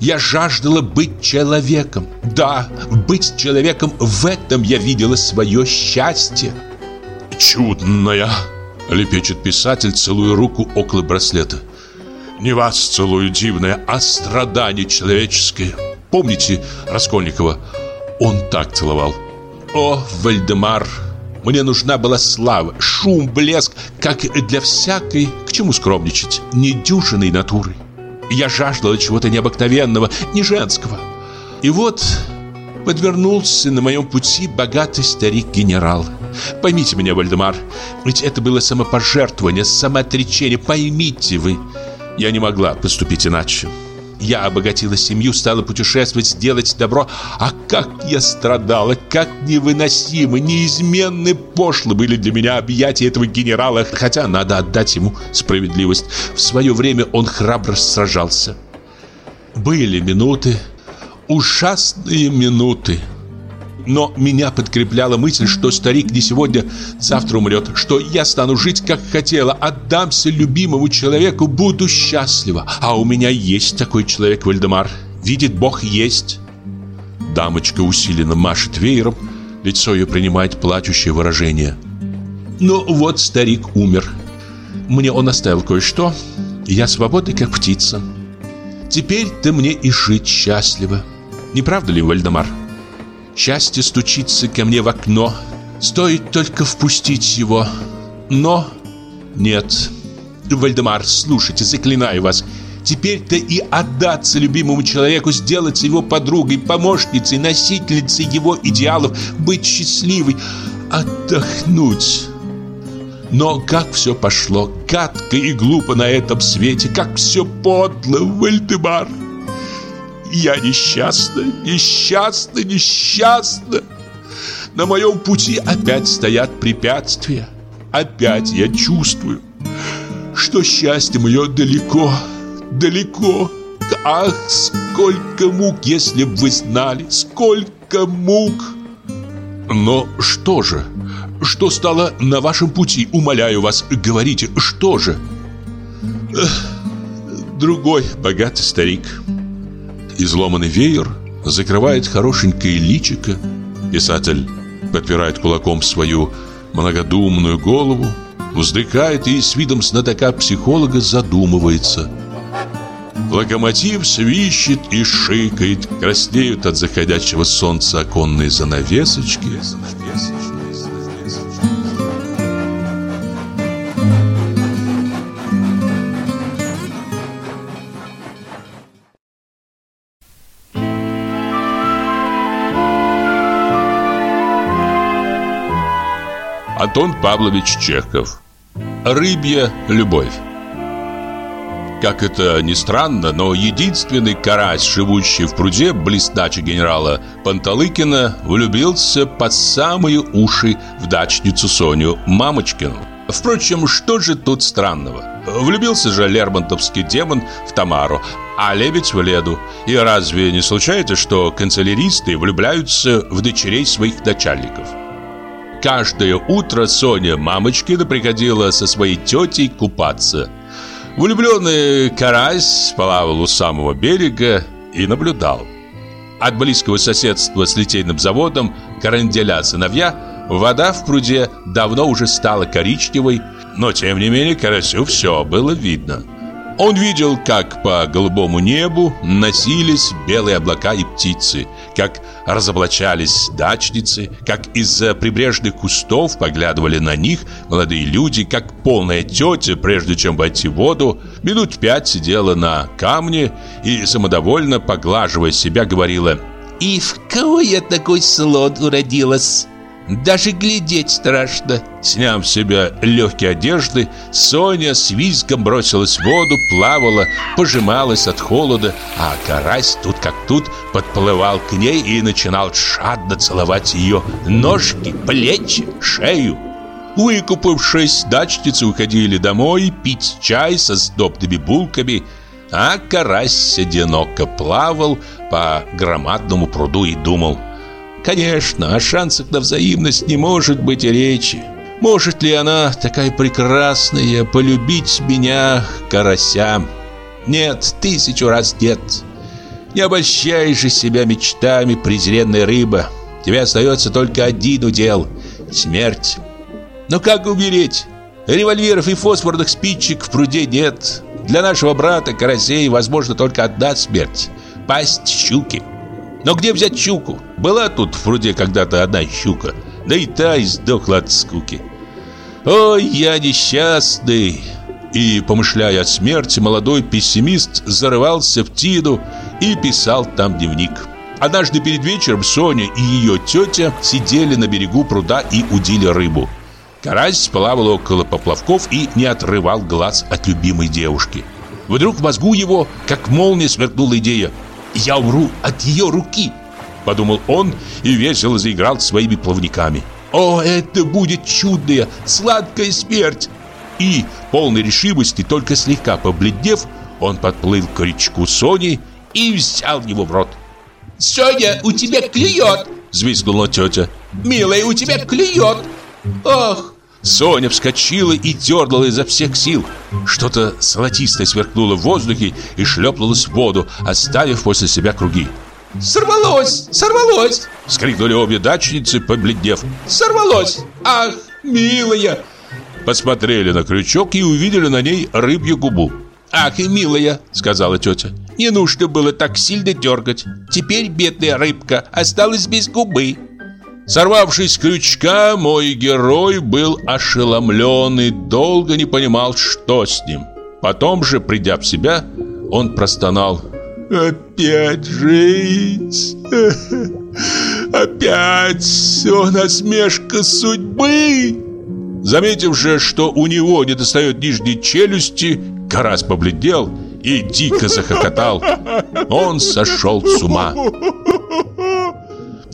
Я жаждала быть человеком. Да, быть человеком, в этом я видела свое счастье. Чудная Лепечет писатель, целуя руку около браслета. Не вас целую, дивное, а страдание человеческое. Помните Раскольникова? Он так целовал. О, Вальдемар, мне нужна была слава, шум, блеск, как для всякой, к чему скромничать, недюжинной натуры. Я жаждала чего-то необыкновенного, не женского. И вот подвернулся на моем пути богатый старик-генерал. Поймите меня, Вальдемар, ведь это было самопожертвование, самоотречение, поймите вы. Я не могла поступить иначе. Я обогатила семью, стала путешествовать, сделать добро. А как я страдала, как невыносимо, неизменны пошлы были для меня объятия этого генерала. Хотя надо отдать ему справедливость. В свое время он храбро сражался. Были минуты, ужасные минуты. Но меня подкрепляла мысль, что старик не сегодня, завтра умрет, что я стану жить, как хотела, отдамся любимому человеку, буду счастлива. А у меня есть такой человек, Вальдемар. Видит Бог, есть. Дамочка усиленно машет веером, лицо ее принимает плачущее выражение. Ну вот старик умер. Мне он оставил кое-что, я свободный, как птица. Теперь-то мне и жить счастливо. Не правда ли, Вальдемар? Счастье стучится ко мне в окно. Стоит только впустить его. Но нет. Вальдемар, слушайте, заклинаю вас. Теперь-то и отдаться любимому человеку, сделать его подругой, помощницей, носительницей его идеалов, быть счастливой, отдохнуть. Но как все пошло, гадко и глупо на этом свете, как все подло, Вальдемар. Я несчастна, несчастна, несчастна. На моем пути опять стоят препятствия. Опять я чувствую, что счастье мое далеко, далеко. Ах, сколько мук, если бы вы знали, сколько мук. Но что же? Что стало на вашем пути? Умоляю вас, говорите, что же? Другой богатый старик. Изломанный веер закрывает хорошенькое личико. Писатель подпирает кулаком свою многодумную голову, вздыхает и с видом знатока-психолога задумывается. Локомотив свищет и шикает, краснеют от заходящего солнца оконные занавесочки. занавесочки. Антон Павлович Чехов Рыбья любовь Как это ни странно, но единственный карась, живущий в пруде близ дачи генерала Панталыкина, влюбился под самые уши в дачницу Соню Мамочкину. Впрочем, что же тут странного? Влюбился же Лермонтовский демон в Тамару, а лебедь в Леду. И разве не случается, что канцеляристы влюбляются в дочерей своих начальников? Каждое утро Соня Мамочкина приходила со своей тетей купаться. Влюбленный карась плавал у самого берега и наблюдал. От близкого соседства с литейным заводом Каранделя сыновья вода в пруде давно уже стала коричневой, но тем не менее карасю все было видно. Он видел, как по голубому небу носились белые облака и птицы, как разоблачались дачницы, как из-за прибрежных кустов поглядывали на них молодые люди, как полная тетя, прежде чем войти в воду, минут пять сидела на камне и, самодовольно поглаживая себя, говорила «И в кого я такой слон уродилась?» Даже глядеть страшно. Сняв с себя легкие одежды, Соня с визгом бросилась в воду, плавала, пожималась от холода, а карась тут как тут подплывал к ней и начинал жадно целовать ее ножки, плечи, шею. Выкупавшись, дачницы уходили домой пить чай со сдобными булками, а карась одиноко плавал по громадному пруду и думал – Конечно, о шансах на взаимность не может быть речи. Может ли она, такая прекрасная, полюбить меня, карася? Нет, тысячу раз нет. Не обольщай же себя мечтами, презренная рыба. Тебе остается только один удел — смерть. Но как умереть? Револьверов и фосфорных спичек в пруде нет. Для нашего брата Карасей возможно только одна смерть – пасть щуки. Но где взять щуку? Была тут в пруде когда-то одна щука, да и та издохла от скуки. Ой, я несчастный. И, помышляя о смерти, молодой пессимист зарывался в тину и писал там дневник. Однажды перед вечером Соня и ее тетя сидели на берегу пруда и удили рыбу. Карась плавал около поплавков и не отрывал глаз от любимой девушки. Вдруг в мозгу его, как молния, сверкнула идея «Я умру от ее руки!» Подумал он и весело заиграл своими плавниками. «О, это будет чудная, сладкая смерть!» И, полной решимости, только слегка побледнев, он подплыл к крючку Сони и взял его в рот. «Соня, у тебя клюет!» – взвизгнула тетя. «Милая, у тебя клюет!» «Ох!» Соня вскочила и дернула изо всех сил. Что-то золотистое сверкнуло в воздухе и шлепнулось в воду, оставив после себя круги. «Сорвалось! Сорвалось!» — скрикнули обе дачницы, побледнев. «Сорвалось! Ах, милая!» Посмотрели на крючок и увидели на ней рыбью губу. «Ах, и милая!» — сказала тетя. «Не нужно было так сильно дергать. Теперь бедная рыбка осталась без губы». Сорвавшись с крючка, мой герой был ошеломлен и долго не понимал, что с ним. Потом же, придя в себя, он простонал «Опять жизнь! Опять о, насмешка судьбы!» Заметив же, что у него не достает нижней челюсти, Карась побледнел и дико захохотал. Он сошел с ума.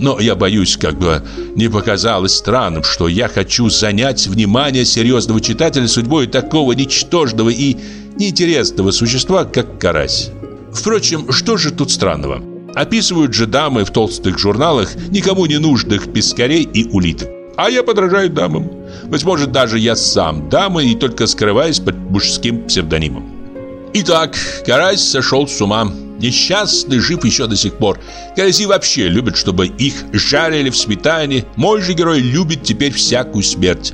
Но я боюсь, как бы не показалось странным, что я хочу занять внимание серьезного читателя судьбой такого ничтожного и неинтересного существа, как карась. Впрочем, что же тут странного? Описывают же дамы в толстых журналах никому не нужных пескарей и улиток. А я подражаю дамам. Быть может, даже я сам дама и только скрываюсь под мужским псевдонимом. Итак, Карась сошел с ума. Несчастный жив еще до сих пор. Караси вообще любят, чтобы их жарили в сметане. Мой же герой любит теперь всякую смерть.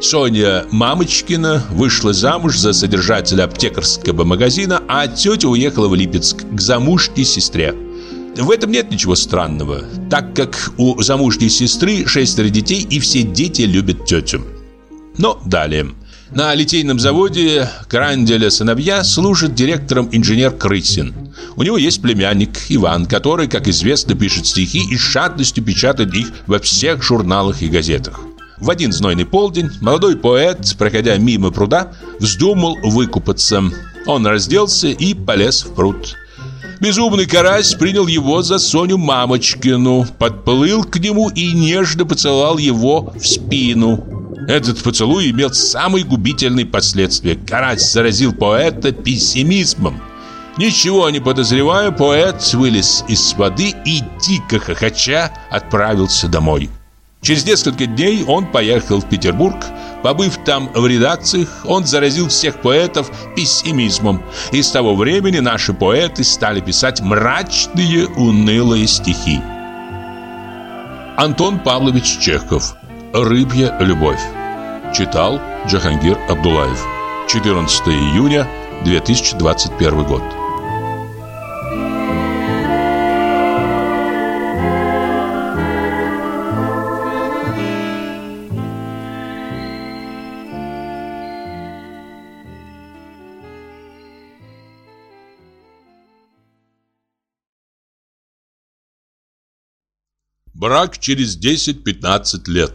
Соня Мамочкина вышла замуж за содержателя аптекарского магазина, а тетя уехала в Липецк к замужней сестре. В этом нет ничего странного, так как у замужней сестры шестеро детей и все дети любят тетю. Но далее. На литейном заводе Кранделя сыновья служит директором инженер Крысин. У него есть племянник Иван, который, как известно, пишет стихи и с жадностью печатает их во всех журналах и газетах. В один знойный полдень молодой поэт, проходя мимо пруда, вздумал выкупаться. Он разделся и полез в пруд. Безумный карась принял его за Соню Мамочкину, подплыл к нему и нежно поцеловал его в спину. Этот поцелуй имел самые губительные последствия. Карась заразил поэта пессимизмом. Ничего не подозревая, поэт вылез из воды и, дико хохоча, отправился домой. Через несколько дней он поехал в Петербург. Побыв там в редакциях, он заразил всех поэтов пессимизмом. И с того времени наши поэты стали писать мрачные, унылые стихи. Антон Павлович Чехов «Рыбья любовь» Читал Джахангир Абдулаев 14 июня 2021 год Брак через 10-15 лет.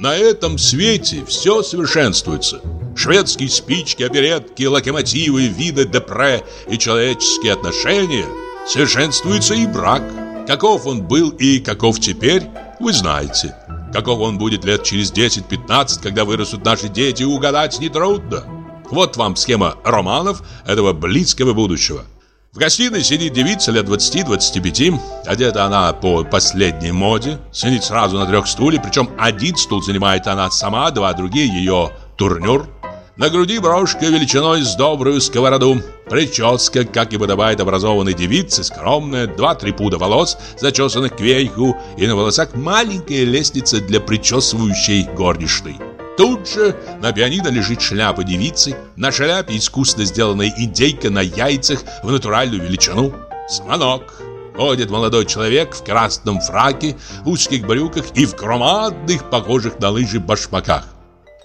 На этом свете все совершенствуется. Шведские спички, оперетки, локомотивы, виды депре и человеческие отношения. Совершенствуется и брак. Каков он был и каков теперь, вы знаете. Каков он будет лет через 10-15, когда вырастут наши дети, угадать нетрудно. Вот вам схема романов этого близкого будущего. В гостиной сидит девица лет 20-25. Одета она по последней моде. Сидит сразу на трех стульях, причем один стул занимает она сама, два другие ее турнюр. На груди брошка величиной с добрую сковороду. Прическа, как и подобает образованной девице, скромная, два-три пуда волос, зачесанных кверху, и на волосах маленькая лестница для причесывающей горничной. Тут же на пианино лежит шляпа девицы, на шляпе искусно сделанная индейка на яйцах в натуральную величину. Звонок. Ходит молодой человек в красном фраке, в узких брюках и в громадных, похожих на лыжи башмаках.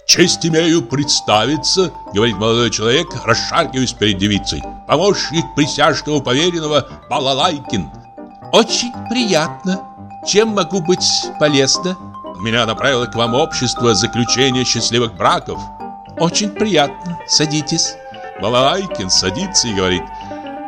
«Честь имею представиться», — говорит молодой человек, расшаркиваясь перед девицей. «Помощник присяжного поверенного Балалайкин». «Очень приятно. Чем могу быть полезна?» «Меня направило к вам общество заключения счастливых браков». «Очень приятно. Садитесь». Балалайкин садится и говорит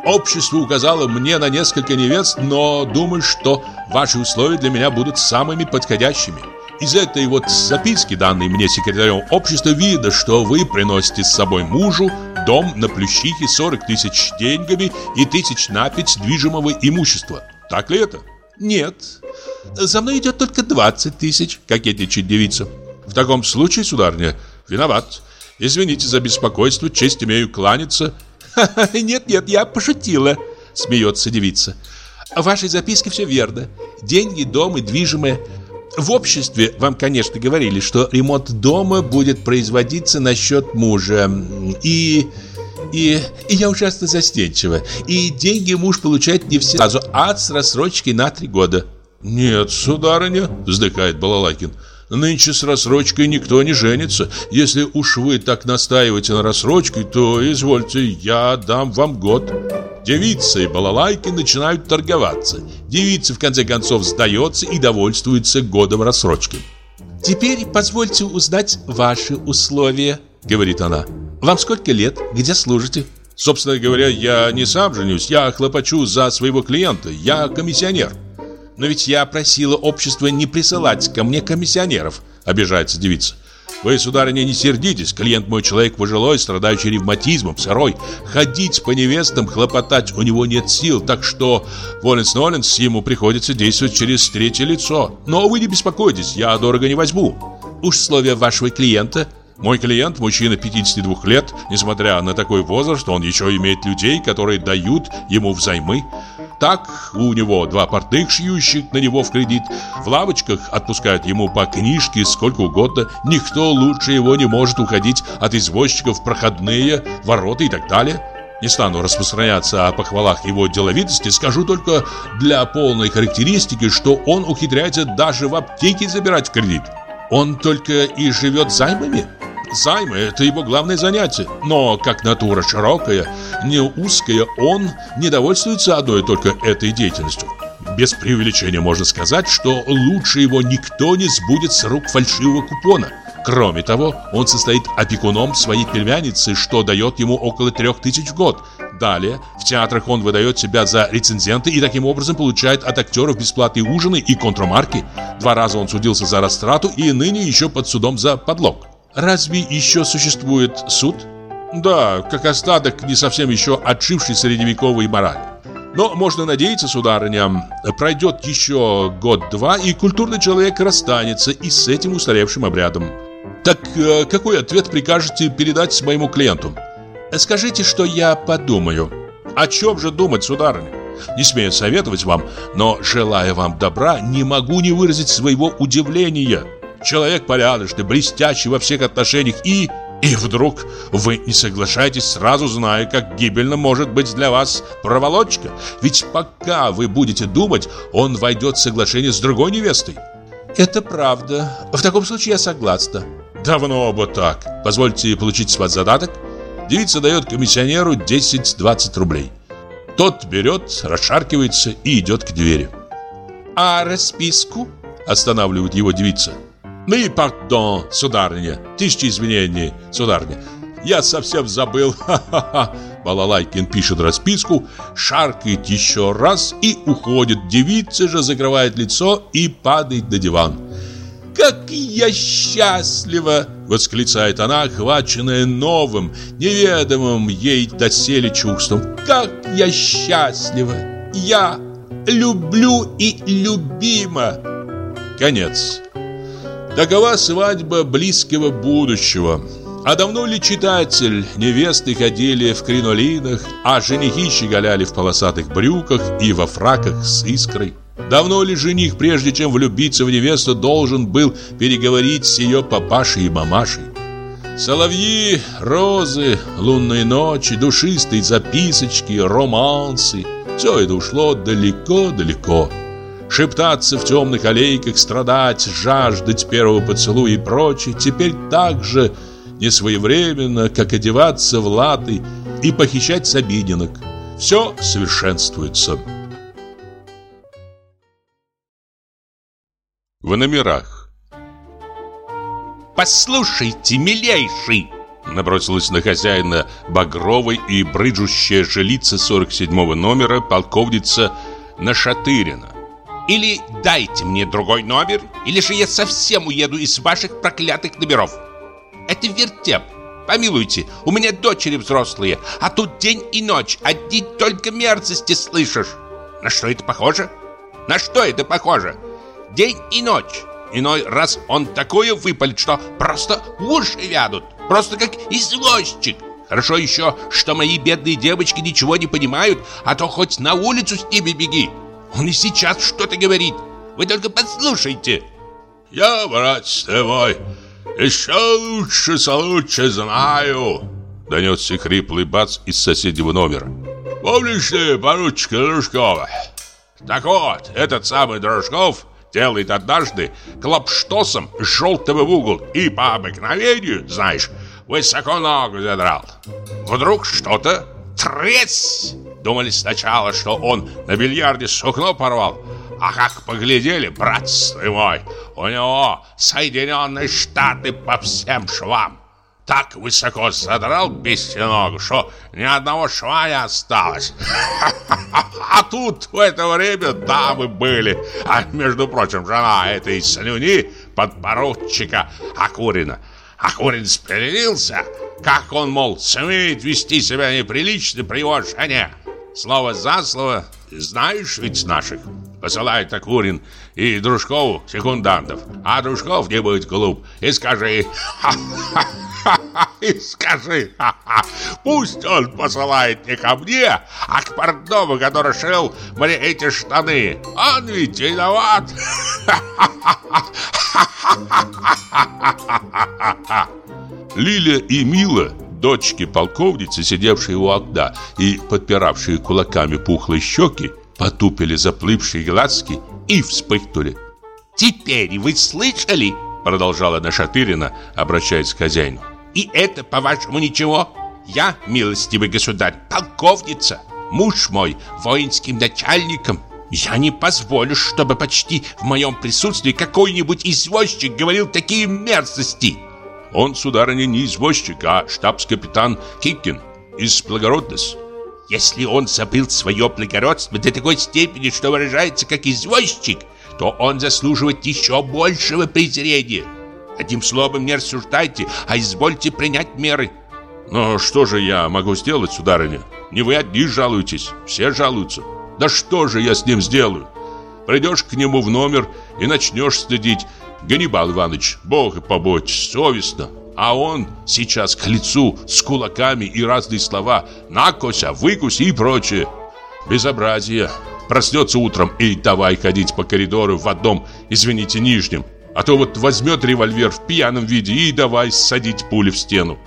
Общество указало мне на несколько невест, но думаю, что ваши условия для меня будут самыми подходящими. Из этой вот записки, данной мне секретарем общества, видно, что вы приносите с собой мужу дом на Плющихе 40 тысяч деньгами и тысяч на пять движимого имущества. Так ли это? Нет. За мной идет только 20 тысяч, кокетничает девица. В таком случае, сударыня, виноват. Извините за беспокойство, честь имею кланяться. Нет-нет, я пошутила, смеется девица. В вашей записке все верно. Деньги, дом и движимое в обществе вам, конечно, говорили, что ремонт дома будет производиться на счет мужа. И... И, и я ужасно застенчива. И деньги муж получает не все сразу, а с рассрочкой на три года. «Нет, сударыня», — вздыхает Балалайкин, — «нынче с рассрочкой никто не женится. Если уж вы так настаиваете на рассрочке, то, извольте, я дам вам год». Девица и балалайки начинают торговаться. Девица в конце концов сдается и довольствуется годом рассрочки. «Теперь позвольте узнать ваши условия», — говорит она. «Вам сколько лет? Где служите?» «Собственно говоря, я не сам женюсь, я хлопочу за своего клиента, я комиссионер». «Но ведь я просила общество не присылать ко мне комиссионеров», — обижается девица. Вы, сударыня, не сердитесь, клиент мой человек пожилой, страдающий ревматизмом, сырой. Ходить по невестам, хлопотать у него нет сил, так что воленс-ноленс ему приходится действовать через третье лицо. Но вы не беспокойтесь, я дорого не возьму. Условия вашего клиента мой клиент, мужчина 52 лет, несмотря на такой возраст, он еще имеет людей, которые дают ему взаймы. Так, у него два портных, шьющих на него в кредит. В лавочках отпускают ему по книжке сколько угодно. Никто лучше его не может уходить от извозчиков проходные, ворота и так далее. Не стану распространяться о похвалах его деловитости, скажу только для полной характеристики, что он ухитряется даже в аптеке забирать в кредит. Он только и живет займами? Займы – это его главное занятие. Но, как натура широкая, не узкая, он не довольствуется одной только этой деятельностью. Без преувеличения можно сказать, что лучше его никто не сбудет с рук фальшивого купона. Кроме того, он состоит опекуном своей племянницы, что дает ему около трех тысяч в год. Далее, в театрах он выдает себя за рецензента и таким образом получает от актеров бесплатные ужины и контрамарки. Два раза он судился за растрату и ныне еще под судом за подлог. Разве еще существует суд? Да, как остаток не совсем еще отшившей средневековой морали. Но можно надеяться, сударыня, пройдет еще год-два, и культурный человек расстанется и с этим устаревшим обрядом. Так э, какой ответ прикажете передать моему клиенту? Скажите, что я подумаю. О чем же думать, сударыня? Не смею советовать вам, но, желая вам добра, не могу не выразить своего удивления. Человек порядочный, блестящий во всех отношениях и... И вдруг вы не соглашаетесь, сразу зная, как гибельно может быть для вас проволочка. Ведь пока вы будете думать, он войдет в соглашение с другой невестой. Это правда. В таком случае я согласна. Давно бы так. Позвольте получить с вас задаток. Девица дает комиссионеру 10-20 рублей. Тот берет, расшаркивается и идет к двери. А расписку? Останавливает его девица. «Мы, пардон, сударыня, тысячи извинений, сударыня, я совсем забыл, ха-ха-ха». Балалайкин пишет расписку, шаркает еще раз и уходит. Девица же закрывает лицо и падает на диван. «Как я счастлива!» — восклицает она, охваченная новым, неведомым ей доселе чувством. «Как я счастлива! Я люблю и любима!» Конец. Такова свадьба близкого будущего. А давно ли читатель, невесты ходили в кринолинах, а женихи щеголяли в полосатых брюках и во фраках с искрой? Давно ли жених, прежде чем влюбиться в невесту, должен был переговорить с ее папашей и мамашей? Соловьи, розы, лунные ночи, душистые записочки, романсы – все это ушло далеко-далеко. Шептаться в темных аллейках, страдать, жаждать первого поцелуя и прочее теперь так же несвоевременно, как одеваться в латы и похищать сабининок. Все совершенствуется. В номерах «Послушайте, милейший!» Набросилась на хозяина багровой и брыжущая жилица 47-го номера полковница Нашатырина. «Или дайте мне другой номер, или же я совсем уеду из ваших проклятых номеров. Это вертеп. Помилуйте, у меня дочери взрослые, а тут день и ночь, одни только мерзости слышишь. На что это похоже? На что это похоже? День и ночь. Иной раз он такое выпалит, что просто уши вядут. Просто как извозчик. Хорошо еще, что мои бедные девочки ничего не понимают, а то хоть на улицу с ними беги. Он и сейчас что-то говорит. Вы только послушайте. Я, брат ты мой, еще лучше лучше знаю Донесся хриплый бац из соседнего номера Помнишь ты поручика Дружкова? Так вот, этот самый Дружков делает однажды клопштосом желтого в угол И по обыкновению, знаешь, высоко ногу задрал Вдруг что-то тресь Думали сначала, что он на бильярде сукно порвал а как поглядели, братцы мой, у него Соединенные Штаты по всем швам. Так высоко задрал ногу, что ни одного шва не осталось. А тут в это время дамы были. А между прочим, жена этой слюни подпоручика Акурина. Акурин спеленился, как он, мол, смеет вести себя неприлично при его жене. Слово за слово, знаешь ведь наших. Посылает Акурин и Дружкову секундантов. А Дружков не будет глуп. И скажи, и скажи, пусть он посылает не ко мне, а к портному, который шел мне эти штаны. Он ведь виноват. Лиля и Мила дочки полковницы, сидевшие у окна и подпиравшие кулаками пухлые щеки, потупили заплывшие глазки и вспыхнули. «Теперь вы слышали?» Продолжала Нашатырина, обращаясь к хозяину. «И это, по-вашему, ничего? Я, милостивый государь, полковница, муж мой воинским начальником. Я не позволю, чтобы почти в моем присутствии какой-нибудь извозчик говорил такие мерзости». Он, сударыня, не извозчик, а штабс-капитан Кикин из благородности. Если он забыл свое благородство до такой степени, что выражается как извозчик, то он заслуживает еще большего презрения. Одним словом, не рассуждайте, а извольте принять меры. Но что же я могу сделать, сударыня? Не вы одни жалуетесь, все жалуются. Да что же я с ним сделаю? Придешь к нему в номер и начнешь следить. Ганнибал Иванович, Бога побойтесь, совестно. А он сейчас к лицу с кулаками и разные слова «накося», «выкуси» и прочее. Безобразие. Проснется утром и давай ходить по коридору в одном, извините, нижнем. А то вот возьмет револьвер в пьяном виде и давай садить пули в стену.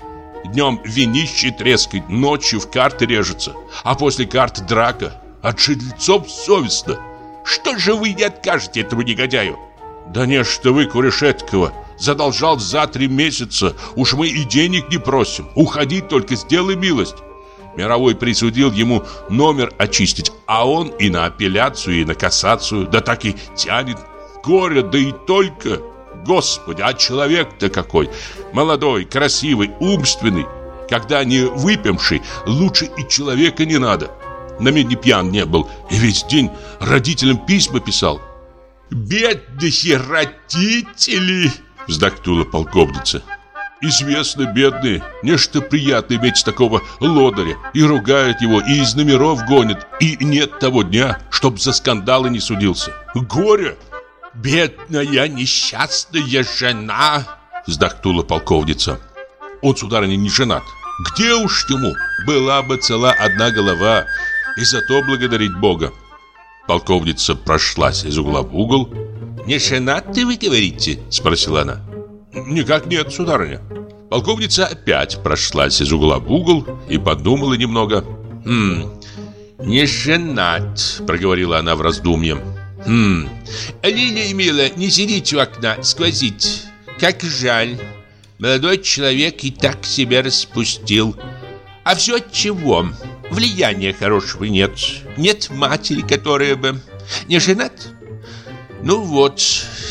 Днем винище трескает, ночью в карты режется. А после карт драка. От жильцов совестно. Что же вы не откажете этому негодяю? Да не, что вы, Курешеткова, задолжал за три месяца. Уж мы и денег не просим. Уходи только, сделай милость. Мировой присудил ему номер очистить, а он и на апелляцию, и на кассацию, да так и тянет. Горе, да и только. Господи, а человек-то какой! Молодой, красивый, умственный. Когда не выпивший, лучше и человека не надо. На медне пьян не был, и весь день родителям письма писал. «Бедные родители!» Вздохнула полковница. Известно, бедные, нечто приятно иметь такого лодыря. И ругают его, и из номеров гонят. И нет того дня, чтоб за скандалы не судился. Горе! Бедная несчастная жена! Вздохнула полковница. Он, сударыня, не женат. Где уж ему? Была бы цела одна голова. И за то благодарить Бога. Полковница прошлась из угла в угол. «Не женат ты, вы говорите?» – спросила она. «Никак нет, сударыня». Полковница опять прошлась из угла в угол и подумала немного. «Хм, не женат», – проговорила она в раздумье. «Хм, Лилия, милая, не сидите у окна, сквозите. Как жаль. Молодой человек и так себя распустил. А все от чего? Влияния хорошего нет. Нет матери, которая бы... Не женат? Ну вот,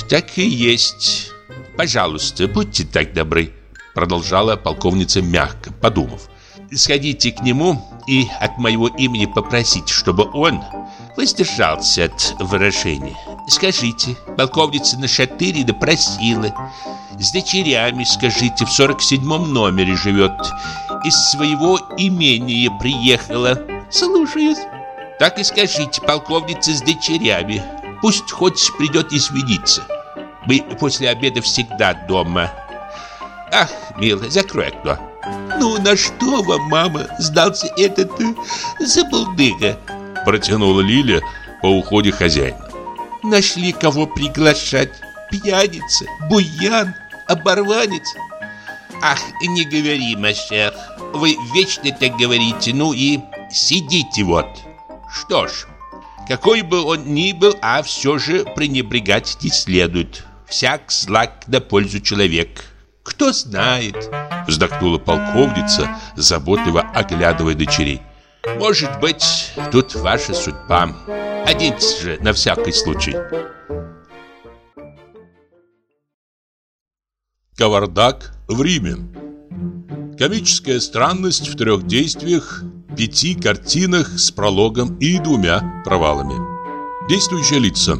так и есть. Пожалуйста, будьте так добры, продолжала полковница мягко, подумав. Сходите к нему и от моего имени попросите, чтобы он воздержался от выражения. Скажите, полковница на шатыре допросила. С дочерями, скажите, в 47-м номере живет. Из своего имения приехала. Слушаюсь. Так и скажите, полковница с дочерями. Пусть хоть придет извиниться. Мы после обеда всегда дома. Ах, милая, закрой окно. Ну, на что вам, мама, сдался этот э, забулдыга? Протянула Лиля по уходе хозяина. Нашли кого приглашать. Пьяница, буян, оборванец. Ах, не говори, Машер. Вы вечно так говорите, ну и сидите вот. Что ж, какой бы он ни был, а все же пренебрегать не следует. Всяк злак на пользу человек. Кто знает, вздохнула полковница, заботливо оглядывая дочерей. Может быть, тут ваша судьба. Оденьтесь же на всякий случай. Кавардак в Риме. Комическая странность в трех действиях, пяти картинах с прологом и двумя провалами. Действующие лица.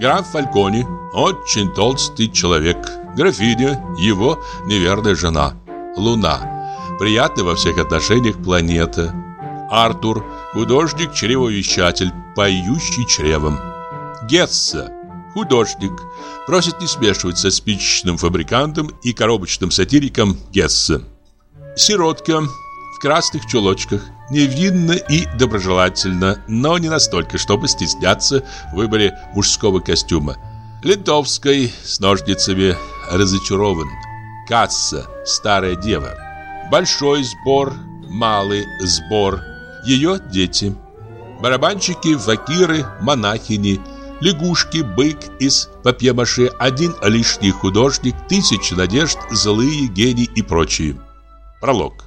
Граф Фалькони, очень толстый человек. Графиня, его неверная жена. Луна, приятная во всех отношениях планета. Артур, художник-чревовещатель, поющий чревом. Гетца, художник, просит не смешивать со спичечным фабрикантом и коробочным сатириком Гессе. Сиротка в красных чулочках, невинно и доброжелательно, но не настолько, чтобы стесняться в выборе мужского костюма. Лентовской с ножницами разочарован. Касса, старая дева. Большой сбор, малый сбор. Ее дети. Барабанщики, факиры, монахини – лягушки, бык из папье-маше, один лишний художник, тысячи надежд, злые гении и прочие. Пролог.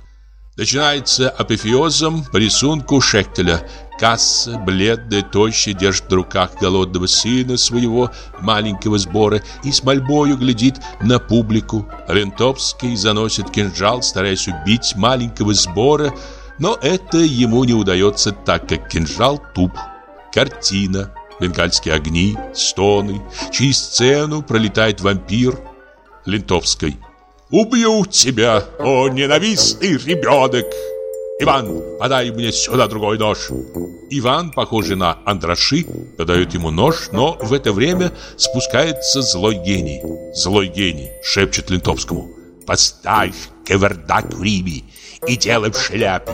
Начинается апофеозом по рисунку Шектеля. Касса, бледная, тощая, держит в руках голодного сына своего маленького сбора и с мольбою глядит на публику. Рентовский заносит кинжал, стараясь убить маленького сбора, но это ему не удается, так как кинжал туп. Картина бенгальские огни, стоны. Через сцену пролетает вампир Лентовской. «Убью тебя, о ненавистный ребенок!» «Иван, подай мне сюда другой нож!» Иван, похожий на Андраши, подает ему нож, но в это время спускается злой гений. Злой гений шепчет Лентовскому. «Поставь кавердак в Риме и делай в шляпе.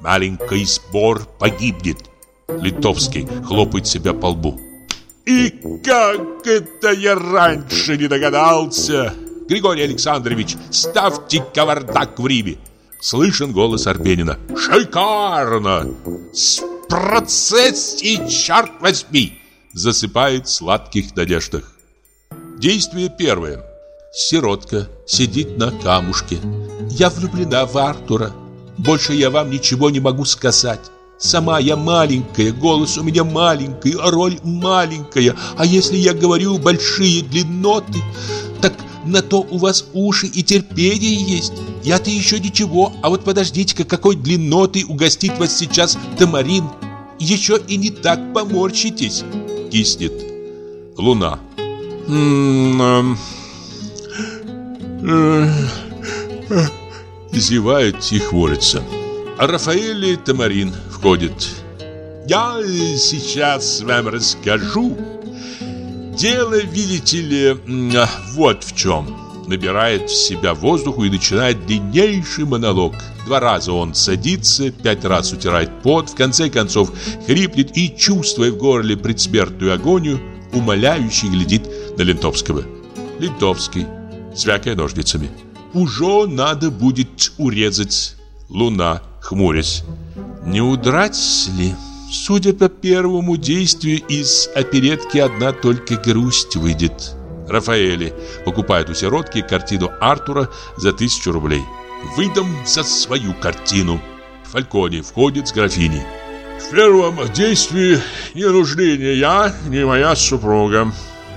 Маленький сбор погибнет, Литовский хлопает себя по лбу. «И как это я раньше не догадался!» «Григорий Александрович, ставьте кавардак в Риме!» Слышен голос Арбенина. «Шикарно! С процессе, черт возьми!» Засыпает в сладких надеждах. Действие первое. Сиротка сидит на камушке. «Я влюблена в Артура. Больше я вам ничего не могу сказать. Сама я маленькая, голос у меня маленький, роль маленькая. А если я говорю большие длинноты, так на то у вас уши и терпение есть. Я-то еще ничего, а вот подождите-ка, какой длинноты угостит вас сейчас Тамарин. Еще и не так поморщитесь. Киснет. Луна. Зевает и хворится. А Рафаэль Тамарин входит. Я сейчас вам расскажу. Дело, видите ли, вот в чем. набирает в себя воздуху и начинает длиннейший монолог. Два раза он садится, пять раз утирает пот, в конце концов хриплет и, чувствуя в горле предсмертную агонию, умоляюще глядит на Лентовского. Лентовский, звякая ножницами. «Уже надо будет урезать». Луна, хмурясь. «Не удрать ли?» Судя по первому действию, из оперетки одна только грусть выйдет. Рафаэли покупает у сиротки картину Артура за тысячу рублей. Выдам за свою картину. Фалькони входит с графиней. В первом действии не нужны ни я, ни моя супруга.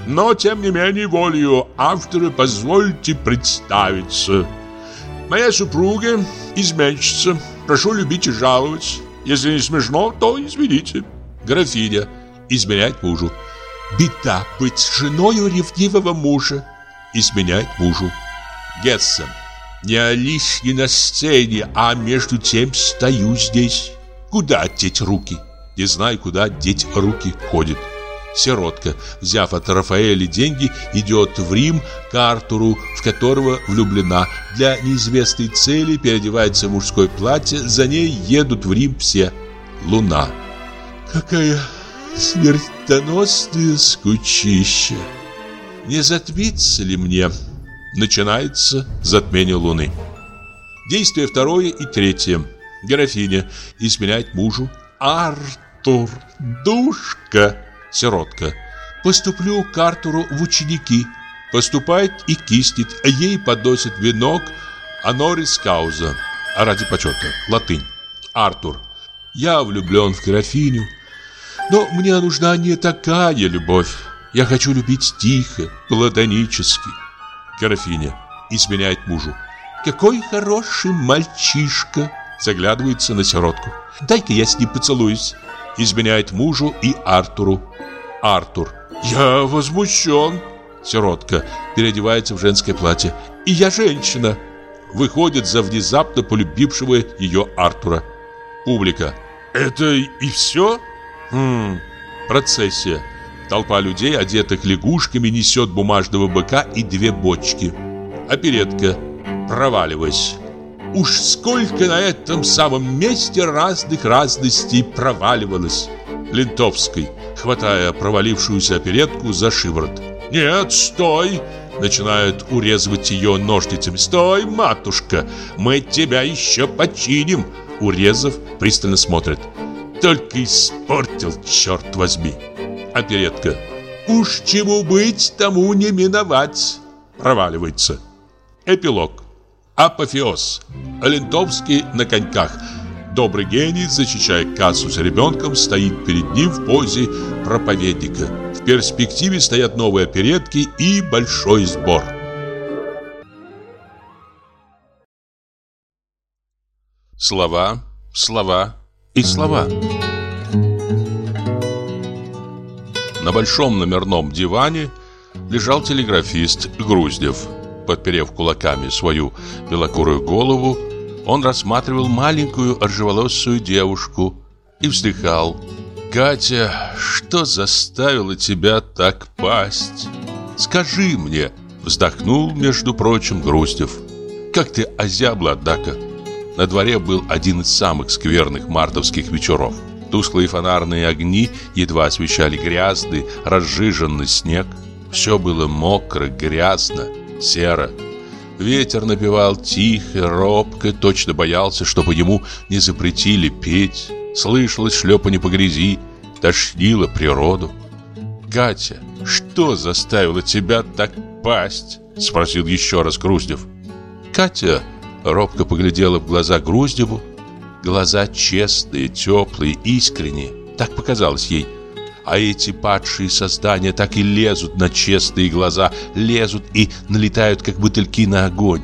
Но, тем не менее, волею автора позвольте представиться. Моя супруга изменщица. Прошу любить и жаловать. Если не смешно, то извините. Графиня изменяет мужу. Беда быть женою ревнивого мужа. Изменяет мужу. Гессен. Не лишний на сцене, а между тем стою здесь. Куда деть руки? Не знаю, куда деть руки ходит. Сиротка, взяв от Рафаэля деньги, идет в Рим к Артуру, в которого влюблена. Для неизвестной цели переодевается в мужское платье, за ней едут в Рим все. Луна. Какая смертоносная скучища. Не затмится ли мне? Начинается затмение луны. Действие второе и третье. Герофиня изменяет мужу. Артур, душка, сиротка. Поступлю к Артуру в ученики. Поступает и кистит, а ей подносят венок Анорис Кауза. А ради почета. Латынь. Артур. Я влюблен в графиню. Но мне нужна не такая любовь. Я хочу любить тихо, платонически. Графиня изменяет мужу. Какой хороший мальчишка. Заглядывается на сиротку. Дай-ка я с ним поцелуюсь. Изменяет мужу и Артуру. Артур. Я возмущен. Сиротка переодевается в женское платье. И я женщина. Выходит за внезапно полюбившего ее Артура. Публика. Это и все? Хм, процессия. Толпа людей, одетых лягушками, несет бумажного быка и две бочки. Оперетка. Проваливаясь. Уж сколько на этом самом месте разных разностей проваливалось. Лентовской, хватая провалившуюся оперетку за шиворот. «Нет, стой!» Начинают урезывать ее ножницами. «Стой, матушка! Мы тебя еще починим!» Урезав, пристально смотрит. «Только испортил, черт возьми!» Оперетка. «Уж чему быть, тому не миновать!» Проваливается. Эпилог. Апофеоз. Лентовский на коньках. Добрый гений, защищая кассу с ребенком, стоит перед ним в позе проповедника. В перспективе стоят новые оперетки и большой сбор. Слова, слова и слова. На большом номерном диване лежал телеграфист Груздев. Подперев кулаками свою белокурую голову, он рассматривал маленькую ржеволосую девушку и вздыхал. «Катя, что заставило тебя так пасть? Скажи мне!» Вздохнул, между прочим, Груздев. «Как ты озябла, однако!» На дворе был один из самых скверных мартовских вечеров. Тусклые фонарные огни едва освещали грязный, разжиженный снег. Все было мокро, грязно, серо. Ветер напевал тихо, робко, точно боялся, чтобы ему не запретили петь. Слышалось шлепанье по грязи, тошнило природу. «Катя, что заставило тебя так пасть?» Спросил еще раз Груздев. Катя робко поглядела в глаза Груздеву. Глаза честные, теплые, искренние. Так показалось ей. А эти падшие создания так и лезут на честные глаза, лезут и налетают, как бутыльки на огонь.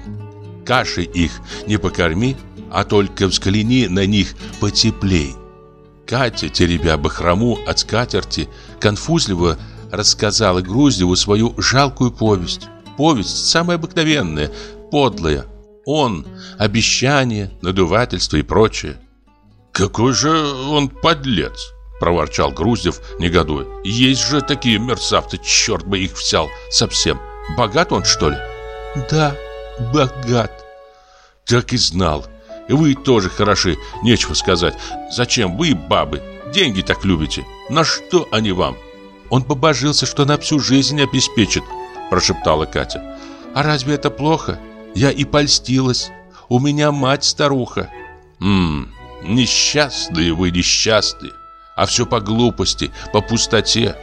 Каши их не покорми, а только взгляни на них потеплей. Катя, теребя бахрому от скатерти, конфузливо рассказала Груздеву свою жалкую повесть. Повесть самая обыкновенная, подлая. Он, обещание, надувательство и прочее. «Какой же он подлец!» – проворчал Груздев, негодуя. «Есть же такие мерзавцы, черт бы их взял совсем. Богат он, что ли?» Да, богат. Так и знал. И вы тоже хороши, нечего сказать. Зачем вы, бабы, деньги так любите? На что они вам? Он побожился, что на всю жизнь обеспечит, прошептала Катя. А разве это плохо? Я и польстилась. У меня мать старуха. Ммм, несчастные вы, несчастные. А все по глупости, по пустоте.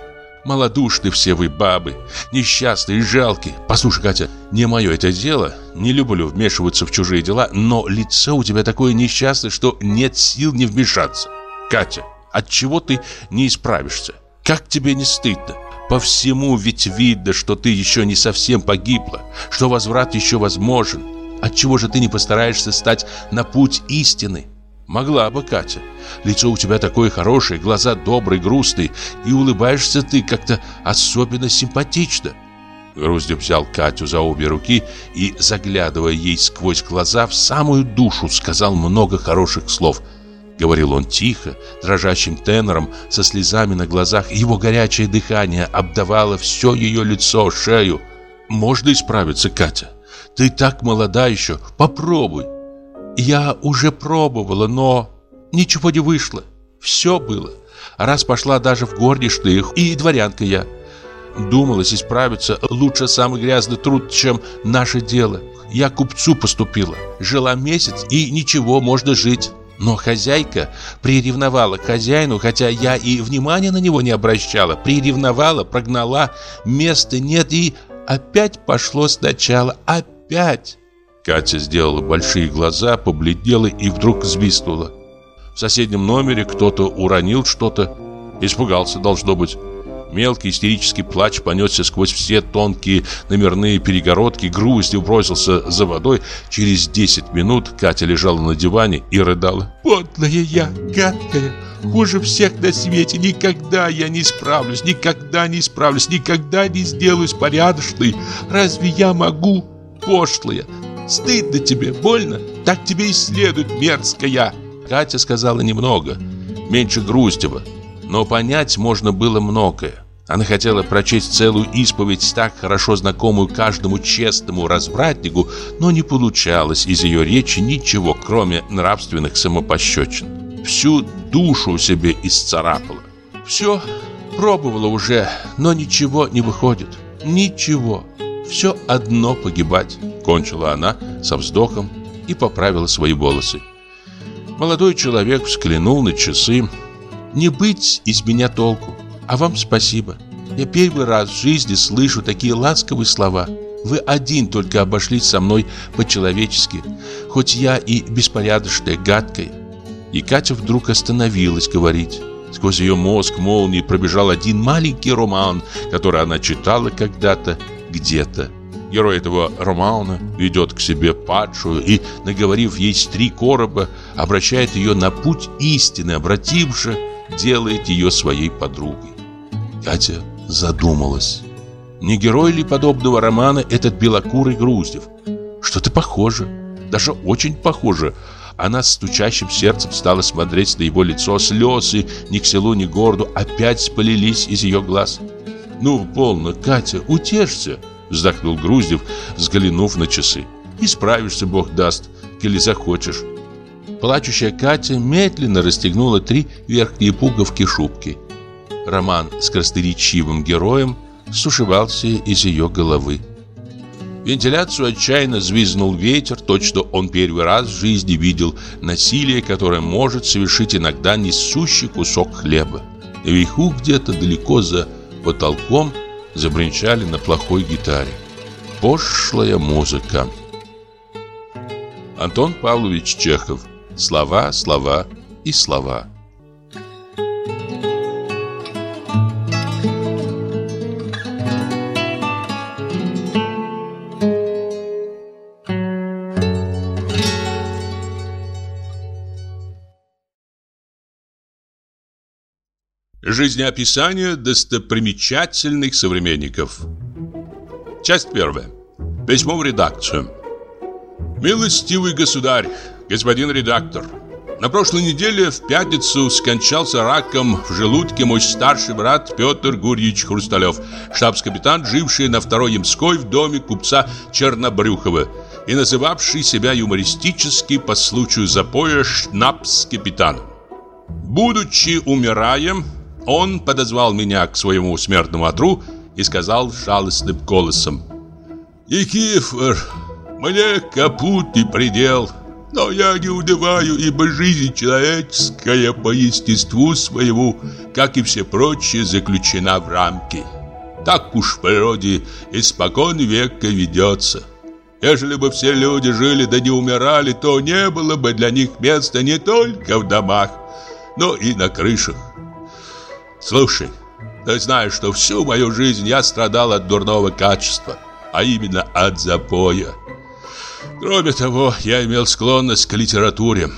Малодушны все вы, бабы, несчастные жалкие. Послушай, Катя, не мое это дело, не люблю вмешиваться в чужие дела, но лицо у тебя такое несчастное, что нет сил не вмешаться. Катя, от чего ты не исправишься? Как тебе не стыдно? По всему ведь видно, что ты еще не совсем погибла, что возврат еще возможен. Отчего же ты не постараешься стать на путь истины? Могла бы, Катя. Лицо у тебя такое хорошее, глаза добрые, грустные, и улыбаешься ты как-то особенно симпатично. Груздев взял Катю за обе руки и, заглядывая ей сквозь глаза, в самую душу сказал много хороших слов. Говорил он тихо, дрожащим тенором, со слезами на глазах. Его горячее дыхание обдавало все ее лицо, шею. «Можно исправиться, Катя? Ты так молода еще, попробуй!» Я уже пробовала, но ничего не вышло. Все было. Раз пошла даже в горничные, и дворянка я. Думалось исправиться лучше самый грязный труд, чем наше дело. Я купцу поступила. Жила месяц, и ничего, можно жить. Но хозяйка приревновала к хозяину, хотя я и внимания на него не обращала. Приревновала, прогнала, места нет, и опять пошло сначала. Опять. Катя сделала большие глаза, побледнела и вдруг свистнула. В соседнем номере кто-то уронил что-то. Испугался, должно быть. Мелкий истерический плач понесся сквозь все тонкие номерные перегородки, грустью бросился за водой. Через 10 минут Катя лежала на диване и рыдала. «Подлая я, гадкая, хуже всех на свете. Никогда я не справлюсь, никогда не справлюсь, никогда не сделаюсь порядочной. Разве я могу, пошлая, Стыдно тебе, больно? Так тебе и следует, мерзкая!» Катя сказала немного, меньше Груздева, но понять можно было многое. Она хотела прочесть целую исповедь, так хорошо знакомую каждому честному развратнику, но не получалось из ее речи ничего, кроме нравственных самопощечин. Всю душу себе исцарапала. Все пробовала уже, но ничего не выходит. Ничего все одно погибать», — кончила она со вздохом и поправила свои волосы. Молодой человек взглянул на часы. «Не быть из меня толку, а вам спасибо. Я первый раз в жизни слышу такие ласковые слова. Вы один только обошлись со мной по-человечески, хоть я и беспорядочная, гадкая». И Катя вдруг остановилась говорить. Сквозь ее мозг молнией пробежал один маленький роман, который она читала когда-то где-то. Герой этого романа ведет к себе падшую и, наговорив ей три короба, обращает ее на путь истины, обративши, делает ее своей подругой. Катя задумалась. Не герой ли подобного романа этот белокурый Груздев? Что-то похоже, даже очень похоже. Она с стучащим сердцем стала смотреть на его лицо, слезы ни к селу, ни к городу опять полились из ее глаз. «Ну, полно, Катя, утешься!» Вздохнул Груздев, взглянув на часы. «Исправишься, Бог даст, или захочешь». Плачущая Катя медленно расстегнула три верхние пуговки шубки. Роман с красноречивым героем сушевался из ее головы. Вентиляцию отчаянно звизнул ветер, точно он первый раз в жизни видел насилие, которое может совершить иногда несущий кусок хлеба. Наверху где-то далеко за потолком забринчали на плохой гитаре. Пошлая музыка. Антон Павлович Чехов. Слова, слова и слова. Жизнеописание достопримечательных современников. Часть первая. Письмо в редакцию. Милостивый государь, господин редактор, На прошлой неделе в пятницу скончался раком в желудке мой старший брат Петр Гурьевич Хрусталев, штабс-капитан, живший на второй Ямской в доме купца Чернобрюхова и называвший себя юмористически по случаю запоя «Шнапс-капитан». Будучи умираем, он подозвал меня к своему смертному отру и сказал жалостным голосом «Никифор, мне капут и предел». Но я не удеваю, ибо жизнь человеческая по естеству своему, как и все прочие, заключена в рамки. Так уж в природе испокон века ведется. Ежели бы все люди жили да не умирали, то не было бы для них места не только в домах, но и на крышах. Слушай, ты знаешь, что всю мою жизнь я страдал от дурного качества, а именно от запоя. Кроме того, я имел склонность к литературе.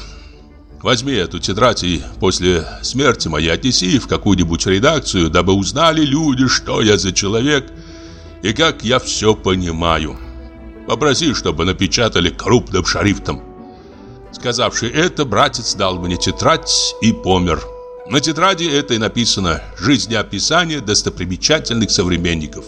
Возьми эту тетрадь и после смерти моей отнеси в какую-нибудь редакцию, дабы узнали люди, что я за человек и как я все понимаю. Попроси, чтобы напечатали крупным шрифтом. Сказавший это, братец дал мне тетрадь и помер. На тетради этой написано «Жизнеописание достопримечательных современников».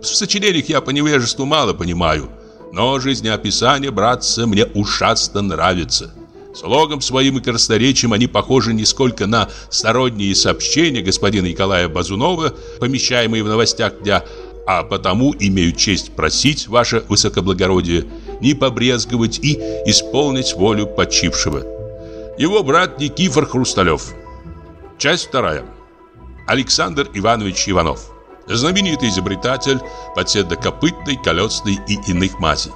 В сочинениях я по невежеству мало понимаю – но жизнеописание, братцы, мне ужасно нравится. Слогом своим и красноречием они похожи не сколько на сторонние сообщения господина Николая Базунова, помещаемые в новостях дня, а потому имею честь просить, ваше высокоблагородие, не побрезговать и исполнить волю почившего. Его брат Никифор Хрусталев. Часть вторая. Александр Иванович Иванов. Знаменитый изобретатель подседокопытной, колесной и иных мазей.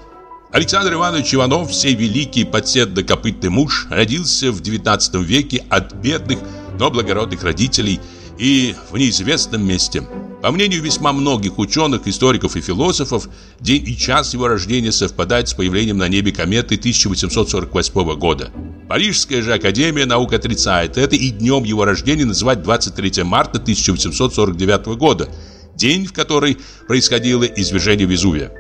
Александр Иванович Иванов, всей великий подседокопытный муж, родился в 19 веке от бедных, но благородных родителей и в неизвестном месте. По мнению весьма многих ученых, историков и философов, день и час его рождения совпадают с появлением на небе кометы 1848 года. Парижская же Академия наук отрицает это и днем его рождения называет 23 марта 1849 года – день, в который происходило извержение Везувия.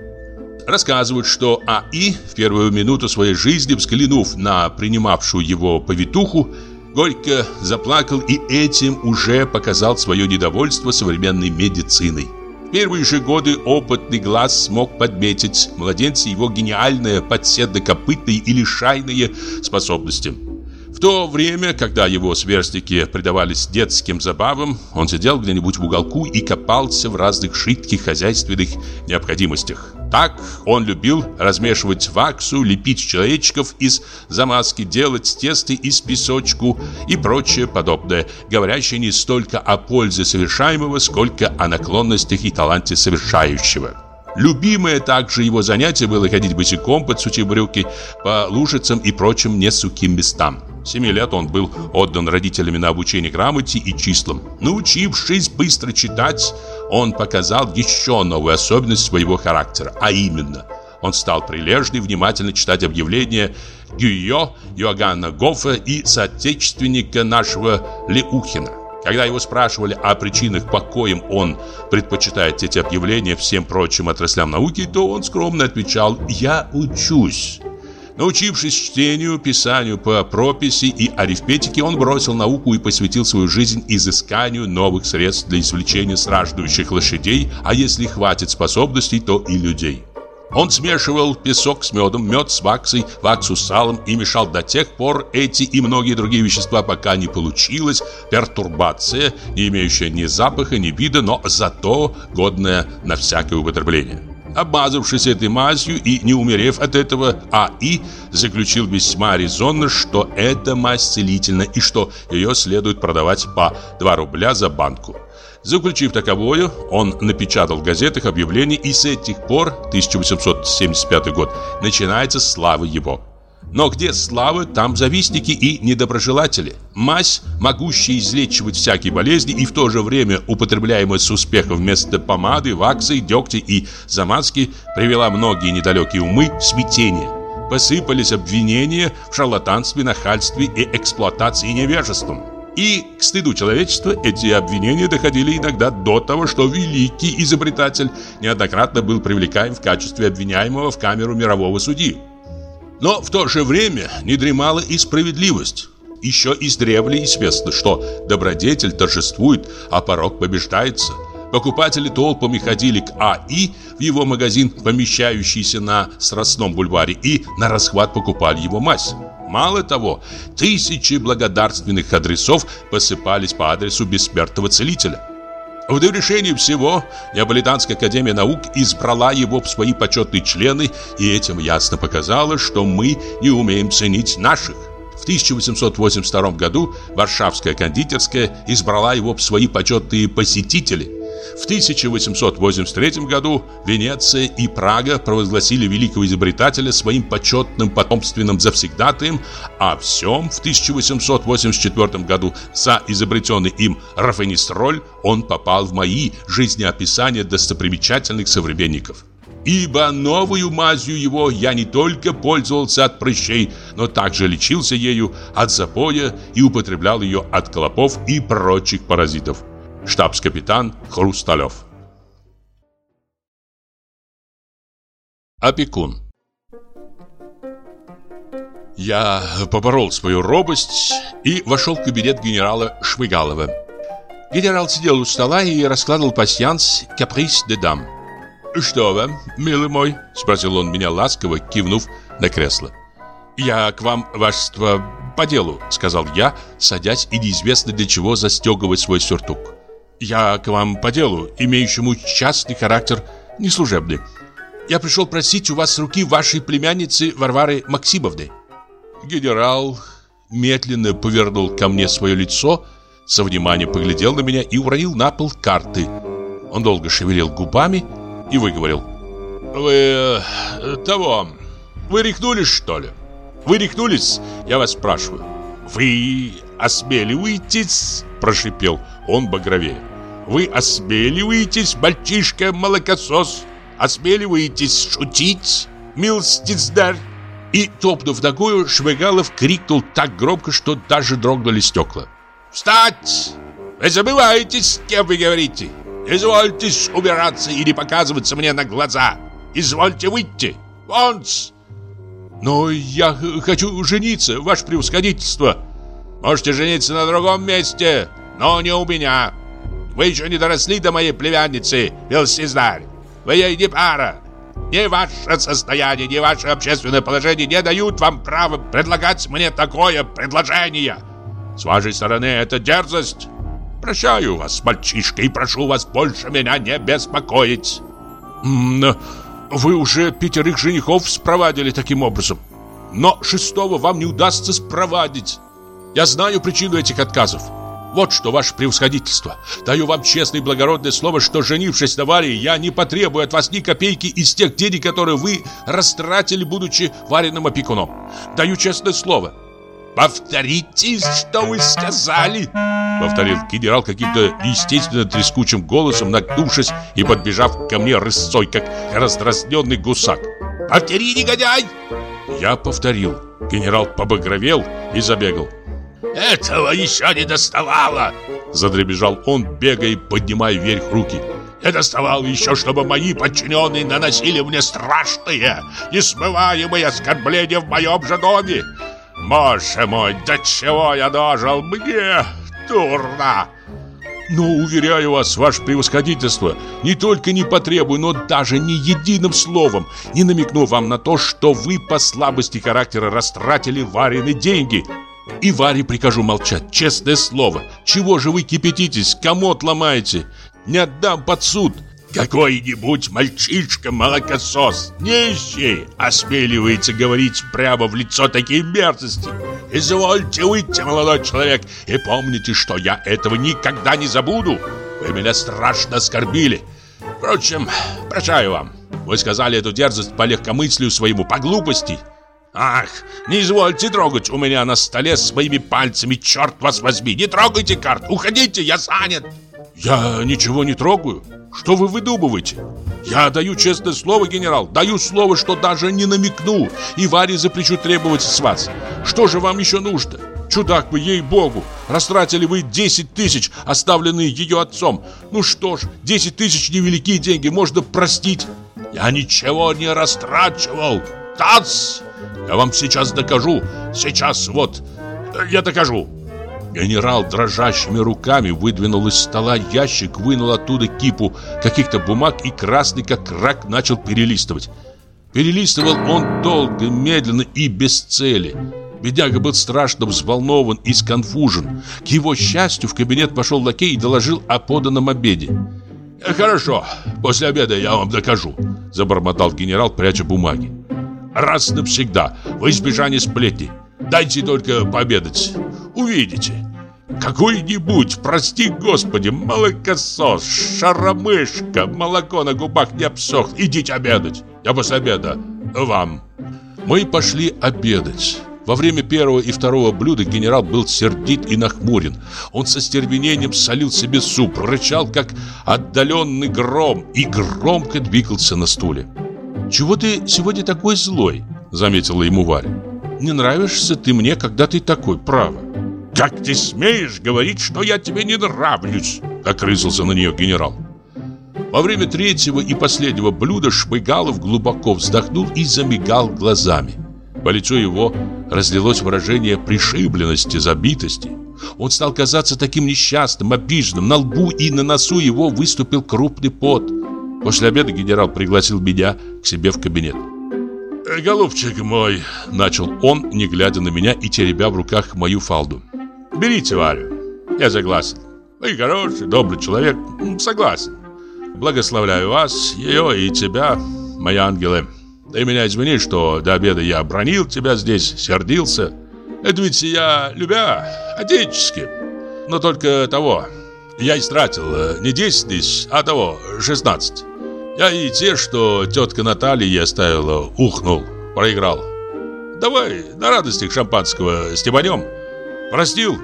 Рассказывают, что А.И. в первую минуту своей жизни, взглянув на принимавшую его повитуху, горько заплакал и этим уже показал свое недовольство современной медициной. В первые же годы опытный глаз смог подметить младенца его гениальные подседокопытные или шайные способности – в то время, когда его сверстники предавались детским забавам, он сидел где-нибудь в уголку и копался в разных жидких хозяйственных необходимостях. Так он любил размешивать ваксу, лепить человечков из замазки, делать тесты из песочку и прочее подобное, говорящее не столько о пользе совершаемого, сколько о наклонностях и таланте совершающего. Любимое также его занятие было ходить босиком под сучьи брюки по лужицам и прочим несухим местам. Семи лет он был отдан родителями на обучение грамоте и числам. Научившись быстро читать, он показал еще новую особенность своего характера, а именно – он стал прилежно и внимательно читать объявления Гюйо, Иоганна Гофа и соотечественника нашего Леухина. Когда его спрашивали о причинах, по коим он предпочитает эти объявления всем прочим отраслям науки, то он скромно отвечал «Я учусь». Научившись чтению, писанию по прописи и арифметике, он бросил науку и посвятил свою жизнь изысканию новых средств для извлечения страждущих лошадей, а если хватит способностей, то и людей. Он смешивал песок с медом, мед с ваксой, ваксу с салом и мешал до тех пор эти и многие другие вещества, пока не получилась пертурбация, не имеющая ни запаха, ни вида, но зато годная на всякое употребление. Обмазавшись этой мазью и не умерев от этого, А.И. заключил весьма резонно, что эта мазь целительна и что ее следует продавать по 2 рубля за банку. Заключив таковое, он напечатал в газетах объявление, и с этих пор, 1875 год, начинается слава его. Но где слава, там завистники и недоброжелатели. Мазь, могущая излечивать всякие болезни и в то же время употребляемая с успехом вместо помады, ваксы, дегтя и замазки, привела многие недалекие умы в смятение. Посыпались обвинения в шарлатанстве, нахальстве и эксплуатации невежеством. И, к стыду человечества, эти обвинения доходили иногда до того, что великий изобретатель неоднократно был привлекаем в качестве обвиняемого в камеру мирового судьи. Но в то же время не дремала и справедливость. еще издревле известно, что добродетель торжествует, а порог побеждается. Покупатели толпами ходили к А.И. в его магазин, помещающийся на Страстном бульваре, и на расхват покупали его мазь. Мало того, тысячи благодарственных адресов посыпались по адресу бессмертного целителя. В довершение всего Неаполитанская академия наук избрала его в свои почетные члены и этим ясно показала, что мы не умеем ценить наших. В 1882 году Варшавская кондитерская избрала его в свои почетные посетители. В 1883 году Венеция и Прага провозгласили великого изобретателя своим почетным потомственным завсегдатаем, а всем в 1884 году за изобретенный им рафенистроль он попал в мои жизнеописания достопримечательных современников. Ибо новую мазью его я не только пользовался от прыщей, но также лечился ею от запоя и употреблял ее от клопов и прочих паразитов штабс-капитан Хрусталев. Опекун Я поборол свою робость и вошел в кабинет генерала Швыгалова. Генерал сидел у стола и раскладывал пасьянс «Каприз де дам». «Что вам, милый мой?» – спросил он меня ласково, кивнув на кресло. «Я к вам, вашество, по делу», – сказал я, садясь и неизвестно для чего застегивать свой сюртук. Я к вам по делу, имеющему частный характер, не служебный. Я пришел просить у вас руки вашей племянницы Варвары Максимовны. Генерал медленно повернул ко мне свое лицо, со вниманием поглядел на меня и уронил на пол карты. Он долго шевелил губами и выговорил. «Вы... Э, того... Вы рехнулись, что ли? Вы рехнулись? Я вас спрашиваю. Вы осмеливаетесь?» Прошипел он багровее. Вы осмеливаетесь, мальчишка-молокосос? Осмеливаетесь шутить, милостицдарь? И, топнув ногою, Швыгалов крикнул так громко, что даже дрогнули стекла. «Встать! Вы забываетесь, с кем вы говорите! Извольтесь убираться и не показываться мне на глаза! Извольте выйти! Вонс!» «Но я хочу жениться, ваше превосходительство!» «Можете жениться на другом месте, но не у меня!» Вы еще не доросли до моей племянницы, Велсиздарь. Вы ей не пара. Ни ваше состояние, ни ваше общественное положение не дают вам права предлагать мне такое предложение. С вашей стороны это дерзость. Прощаю вас, мальчишка, и прошу вас больше меня не беспокоить. Вы уже пятерых женихов спровадили таким образом. Но шестого вам не удастся спровадить. Я знаю причину этих отказов. Вот что, ваше превосходительство. Даю вам честное и благородное слово, что, женившись на Варе, я не потребую от вас ни копейки из тех денег, которые вы растратили, будучи вареным опекуном. Даю честное слово. «Повторите, что вы сказали!» Повторил генерал каким-то естественно трескучим голосом, нагнувшись и подбежав ко мне рысцой, как раздразненный гусак. «Повтори, негодяй!» Я повторил. Генерал побагровел и забегал. Этого еще не доставало! Задребежал он, бегая поднимая вверх руки. Не доставало еще, чтобы мои подчиненные наносили мне страшные Несмываемые оскорбления в моем же доме. Боже мой, до чего я дожил? Мне дурно! Но, уверяю вас, ваше превосходительство, не только не потребую, но даже ни единым словом не намекну вам на то, что вы по слабости характера растратили вареные деньги. И Варе прикажу молчать, честное слово. Чего же вы кипятитесь, комод ломаете? Не отдам под суд. Какой-нибудь мальчишка-молокосос, нищий, осмеливается говорить прямо в лицо такие мерзости. Извольте выйти, молодой человек, и помните, что я этого никогда не забуду. Вы меня страшно оскорбили. Впрочем, прощаю вам. Вы сказали эту дерзость по легкомыслию своему, по глупости. Ах, не извольте трогать у меня на столе своими пальцами, черт вас возьми. Не трогайте карт, уходите, я занят. Я ничего не трогаю. Что вы выдумываете? Я даю честное слово, генерал, даю слово, что даже не намекну, и Варе запрещу требовать с вас. Что же вам еще нужно? Чудак вы, ей-богу, растратили вы 10 тысяч, оставленные ее отцом. Ну что ж, 10 тысяч невеликие деньги, можно простить. Я ничего не растрачивал. Тац! Я вам сейчас докажу. Сейчас вот. Я докажу. Генерал дрожащими руками выдвинул из стола ящик, вынул оттуда кипу каких-то бумаг и красный как рак начал перелистывать. Перелистывал он долго, медленно и без цели. Бедяга был страшно взволнован и сконфужен. К его счастью, в кабинет пошел лакей и доложил о поданном обеде. «Э, «Хорошо, после обеда я вам докажу», – забормотал генерал, пряча бумаги. «Раз навсегда, в избежание сплетни. Дайте только пообедать. Увидите. Какой-нибудь, прости господи, молокосос, шаромышка, молоко на губах не обсох. Идите обедать. Я после обеда. Вам». Мы пошли обедать. Во время первого и второго блюда генерал был сердит и нахмурен. Он со стервенением солил себе суп, рычал, как отдаленный гром, и громко двигался на стуле. «Чего ты сегодня такой злой?» — заметила ему Варя. «Не нравишься ты мне, когда ты такой, право». «Как ты смеешь говорить, что я тебе не нравлюсь?» — окрысился на нее генерал. Во время третьего и последнего блюда Шпыгалов глубоко вздохнул и замигал глазами. По лицу его разлилось выражение пришибленности, забитости. Он стал казаться таким несчастным, обиженным. На лбу и на носу его выступил крупный пот. После обеда генерал пригласил меня к себе в кабинет. «Э, «Голубчик мой», — начал он, не глядя на меня и теребя в руках мою фалду. «Берите Варю. Я согласен. Вы хороший, добрый человек. Согласен. Благословляю вас, ее и тебя, мои ангелы. Ты меня извини, что до обеда я бронил тебя здесь, сердился. Это ведь я, любя, отечески. Но только того, я истратил э, не 10 тысяч, а того, 16. Я и те, что тетка Наталья оставила, ухнул, проиграл. Давай на радостях шампанского стебанем. Простил.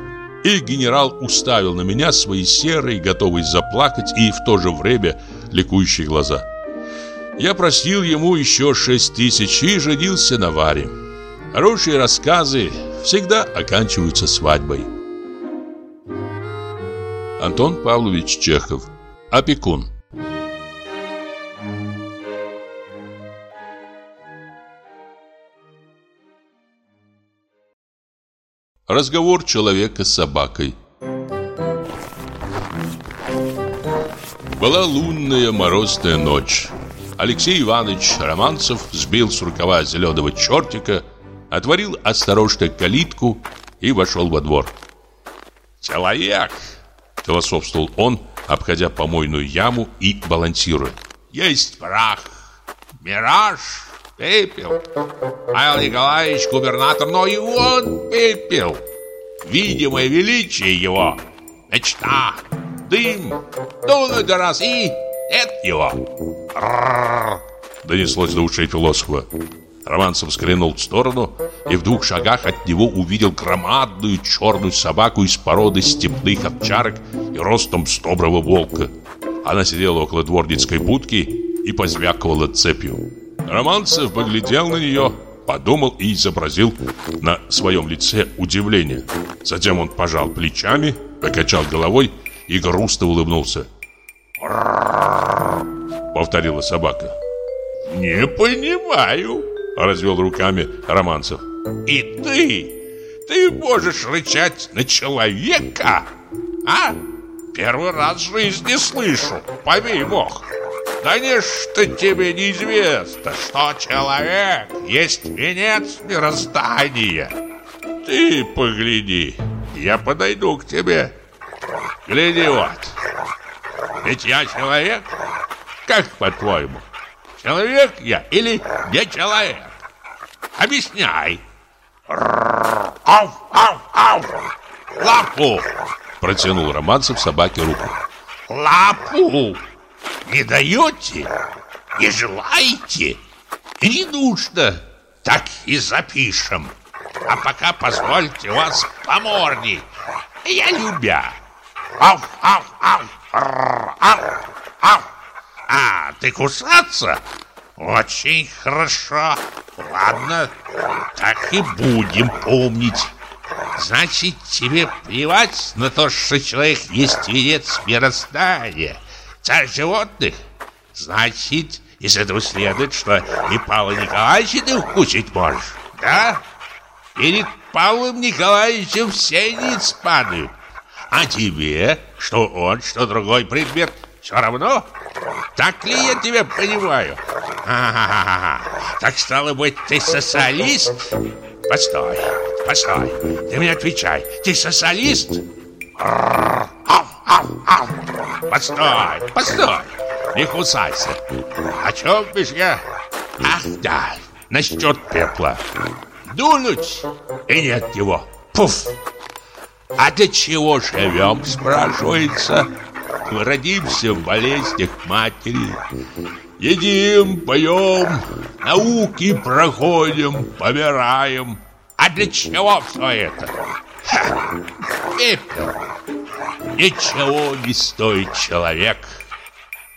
И генерал уставил на меня свои серые, готовые заплакать и в то же время ликующие глаза. Я простил ему еще шесть тысяч и женился на Варе. Хорошие рассказы всегда оканчиваются свадьбой. Антон Павлович Чехов. Опекун. Разговор человека с собакой. Была лунная морозная ночь. Алексей Иванович Романцев сбил с рукава зеленого чертика, отворил осторожно калитку и вошел во двор. «Человек!» – философствовал он, обходя помойную яму и балансируя. «Есть прах, мираж, пепел. Павел Николаевич губернатор, но и он пепел. Видимое величие его, мечта, дым, дунуть раз и нет его. Донеслось до ушей философа. Романцев взглянул в сторону и в двух шагах от него увидел громадную черную собаку из породы степных овчарок и ростом с доброго волка. Она сидела около дворницкой будки и позвякивала цепью. Романцев поглядел на нее, подумал и изобразил на своем лице удивление. Затем он пожал плечами, покачал головой и грустно улыбнулся. Повторила собака. «Не понимаю», — развел руками Романцев. «И ты? Ты можешь рычать на человека? А? Первый раз в жизни слышу, побей бог. Конечно, тебе неизвестно, что человек есть венец мироздания. Ты погляди, я подойду к тебе. Гляди вот. Ведь я человек. Как по-твоему? Человек я или не человек? Объясняй. Ау, ау, ау. Лапу. Протянул Романцев собаке руку. Лапу. Не даете? Не желаете? Не нужно. Так и запишем. А пока позвольте вас поморнить. Я любя. Ау, ау, ау. Ау, ау. А, ты кусаться? Очень хорошо. Ладно, так и будем помнить. Значит, тебе плевать на то, что человек есть венец мироздания, царь животных? Значит, из этого следует, что и Павла Николаевича ты укусить можешь, да? Или Павлом Николаевичем все ниц падают. А тебе, что он, что другой предмет, все равно? Так ли я тебя понимаю? А-ха-ха-ха. Так стало быть, ты социалист? Постой, постой. Ты мне отвечай. Ты социалист? Постой, постой. Не кусайся. О чем бишь я? Ах, да, насчет пепла. Дунуть, и нет его. Пуф. А для чего живем, спрашивается? Родимся в болезнях матери. Едим, поем, науки проходим, помираем. А для чего все это? Ха, пепел. Ничего не стоит человек.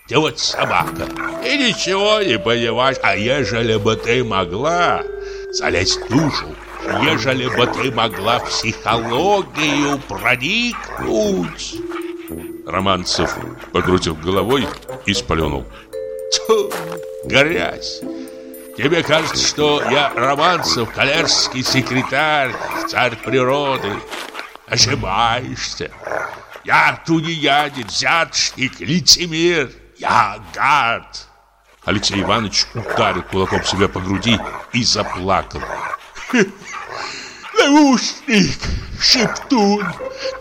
Ты вот собака. И ничего не понимаешь. А ежели бы ты могла залезть в душу, ежели бы ты могла психологию проникнуть. Романцев покрутил головой и сплюнул. Тьфу, грязь. Тебе кажется, что я Романцев, коллежский секретарь, царь природы. Ошибаешься. Я тунеядец, взяточник, лицемер. Я гад. Алексей Иванович ударил кулаком себя по груди и заплакал. Наушник, шептун.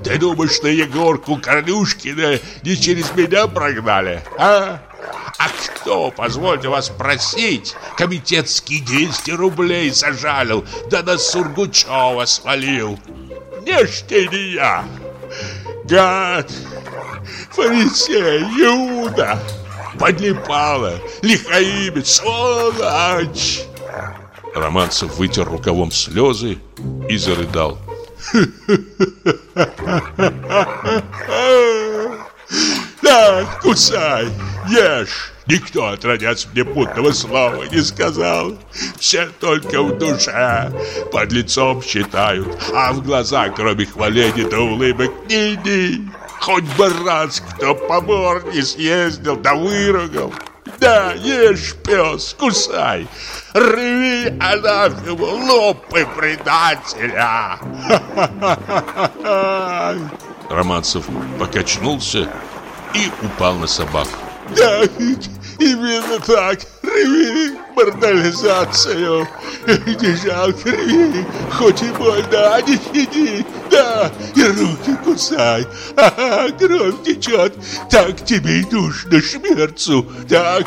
Ты думаешь, что Егорку Корнюшкина не через меня прогнали, а? А кто, позвольте вас просить, комитетский 200 рублей зажалил, да на Сургучева свалил? Не ж ты не я. Гад, фарисей, Иуда, подлипала, лихаимец, сволочь. Романцев вытер рукавом слезы и зарыдал. Да, кусай, ешь. Никто, отродясь, мне путного слова не сказал. Все только в душе под лицом считают, а в глазах, кроме хваления да улыбок, ни-ни. Хоть бы раз кто по морде съездил да выругал. Да, ешь, пес, кусай, рви анафему, лопай предателя. Романцев покачнулся и упал на собаку. Да, именно так, рви морнализацию. Не жалко, рви, хоть и больно, а не щади. Да, и руки кусай, ага, кровь течет, так тебе и нужно шмерцу. Так,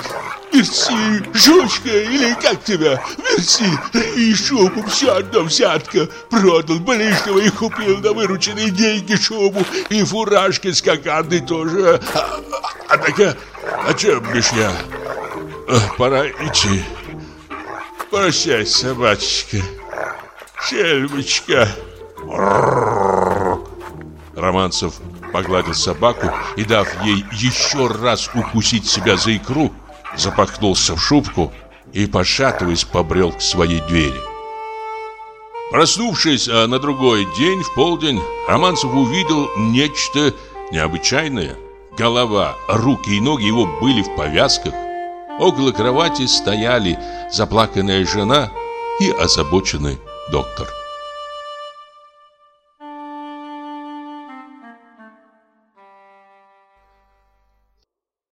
Мерси, жучка, или как тебя? Мерси, рви шубу, все одно взятка. Продал ближнего и купил на вырученные деньги шубу. И фуражки с кокардой тоже. А, а, так, о чем бишь я? Пора идти. Прощай, собачка. Шельмочка. Романцев погладил собаку и, дав ей еще раз укусить себя за икру, запахнулся в шубку и, пошатываясь, побрел к своей двери. Проснувшись а на другой день, в полдень, Романцев увидел нечто необычайное. Голова, руки и ноги его были в повязках. Около кровати стояли заплаканная жена и озабоченный доктор.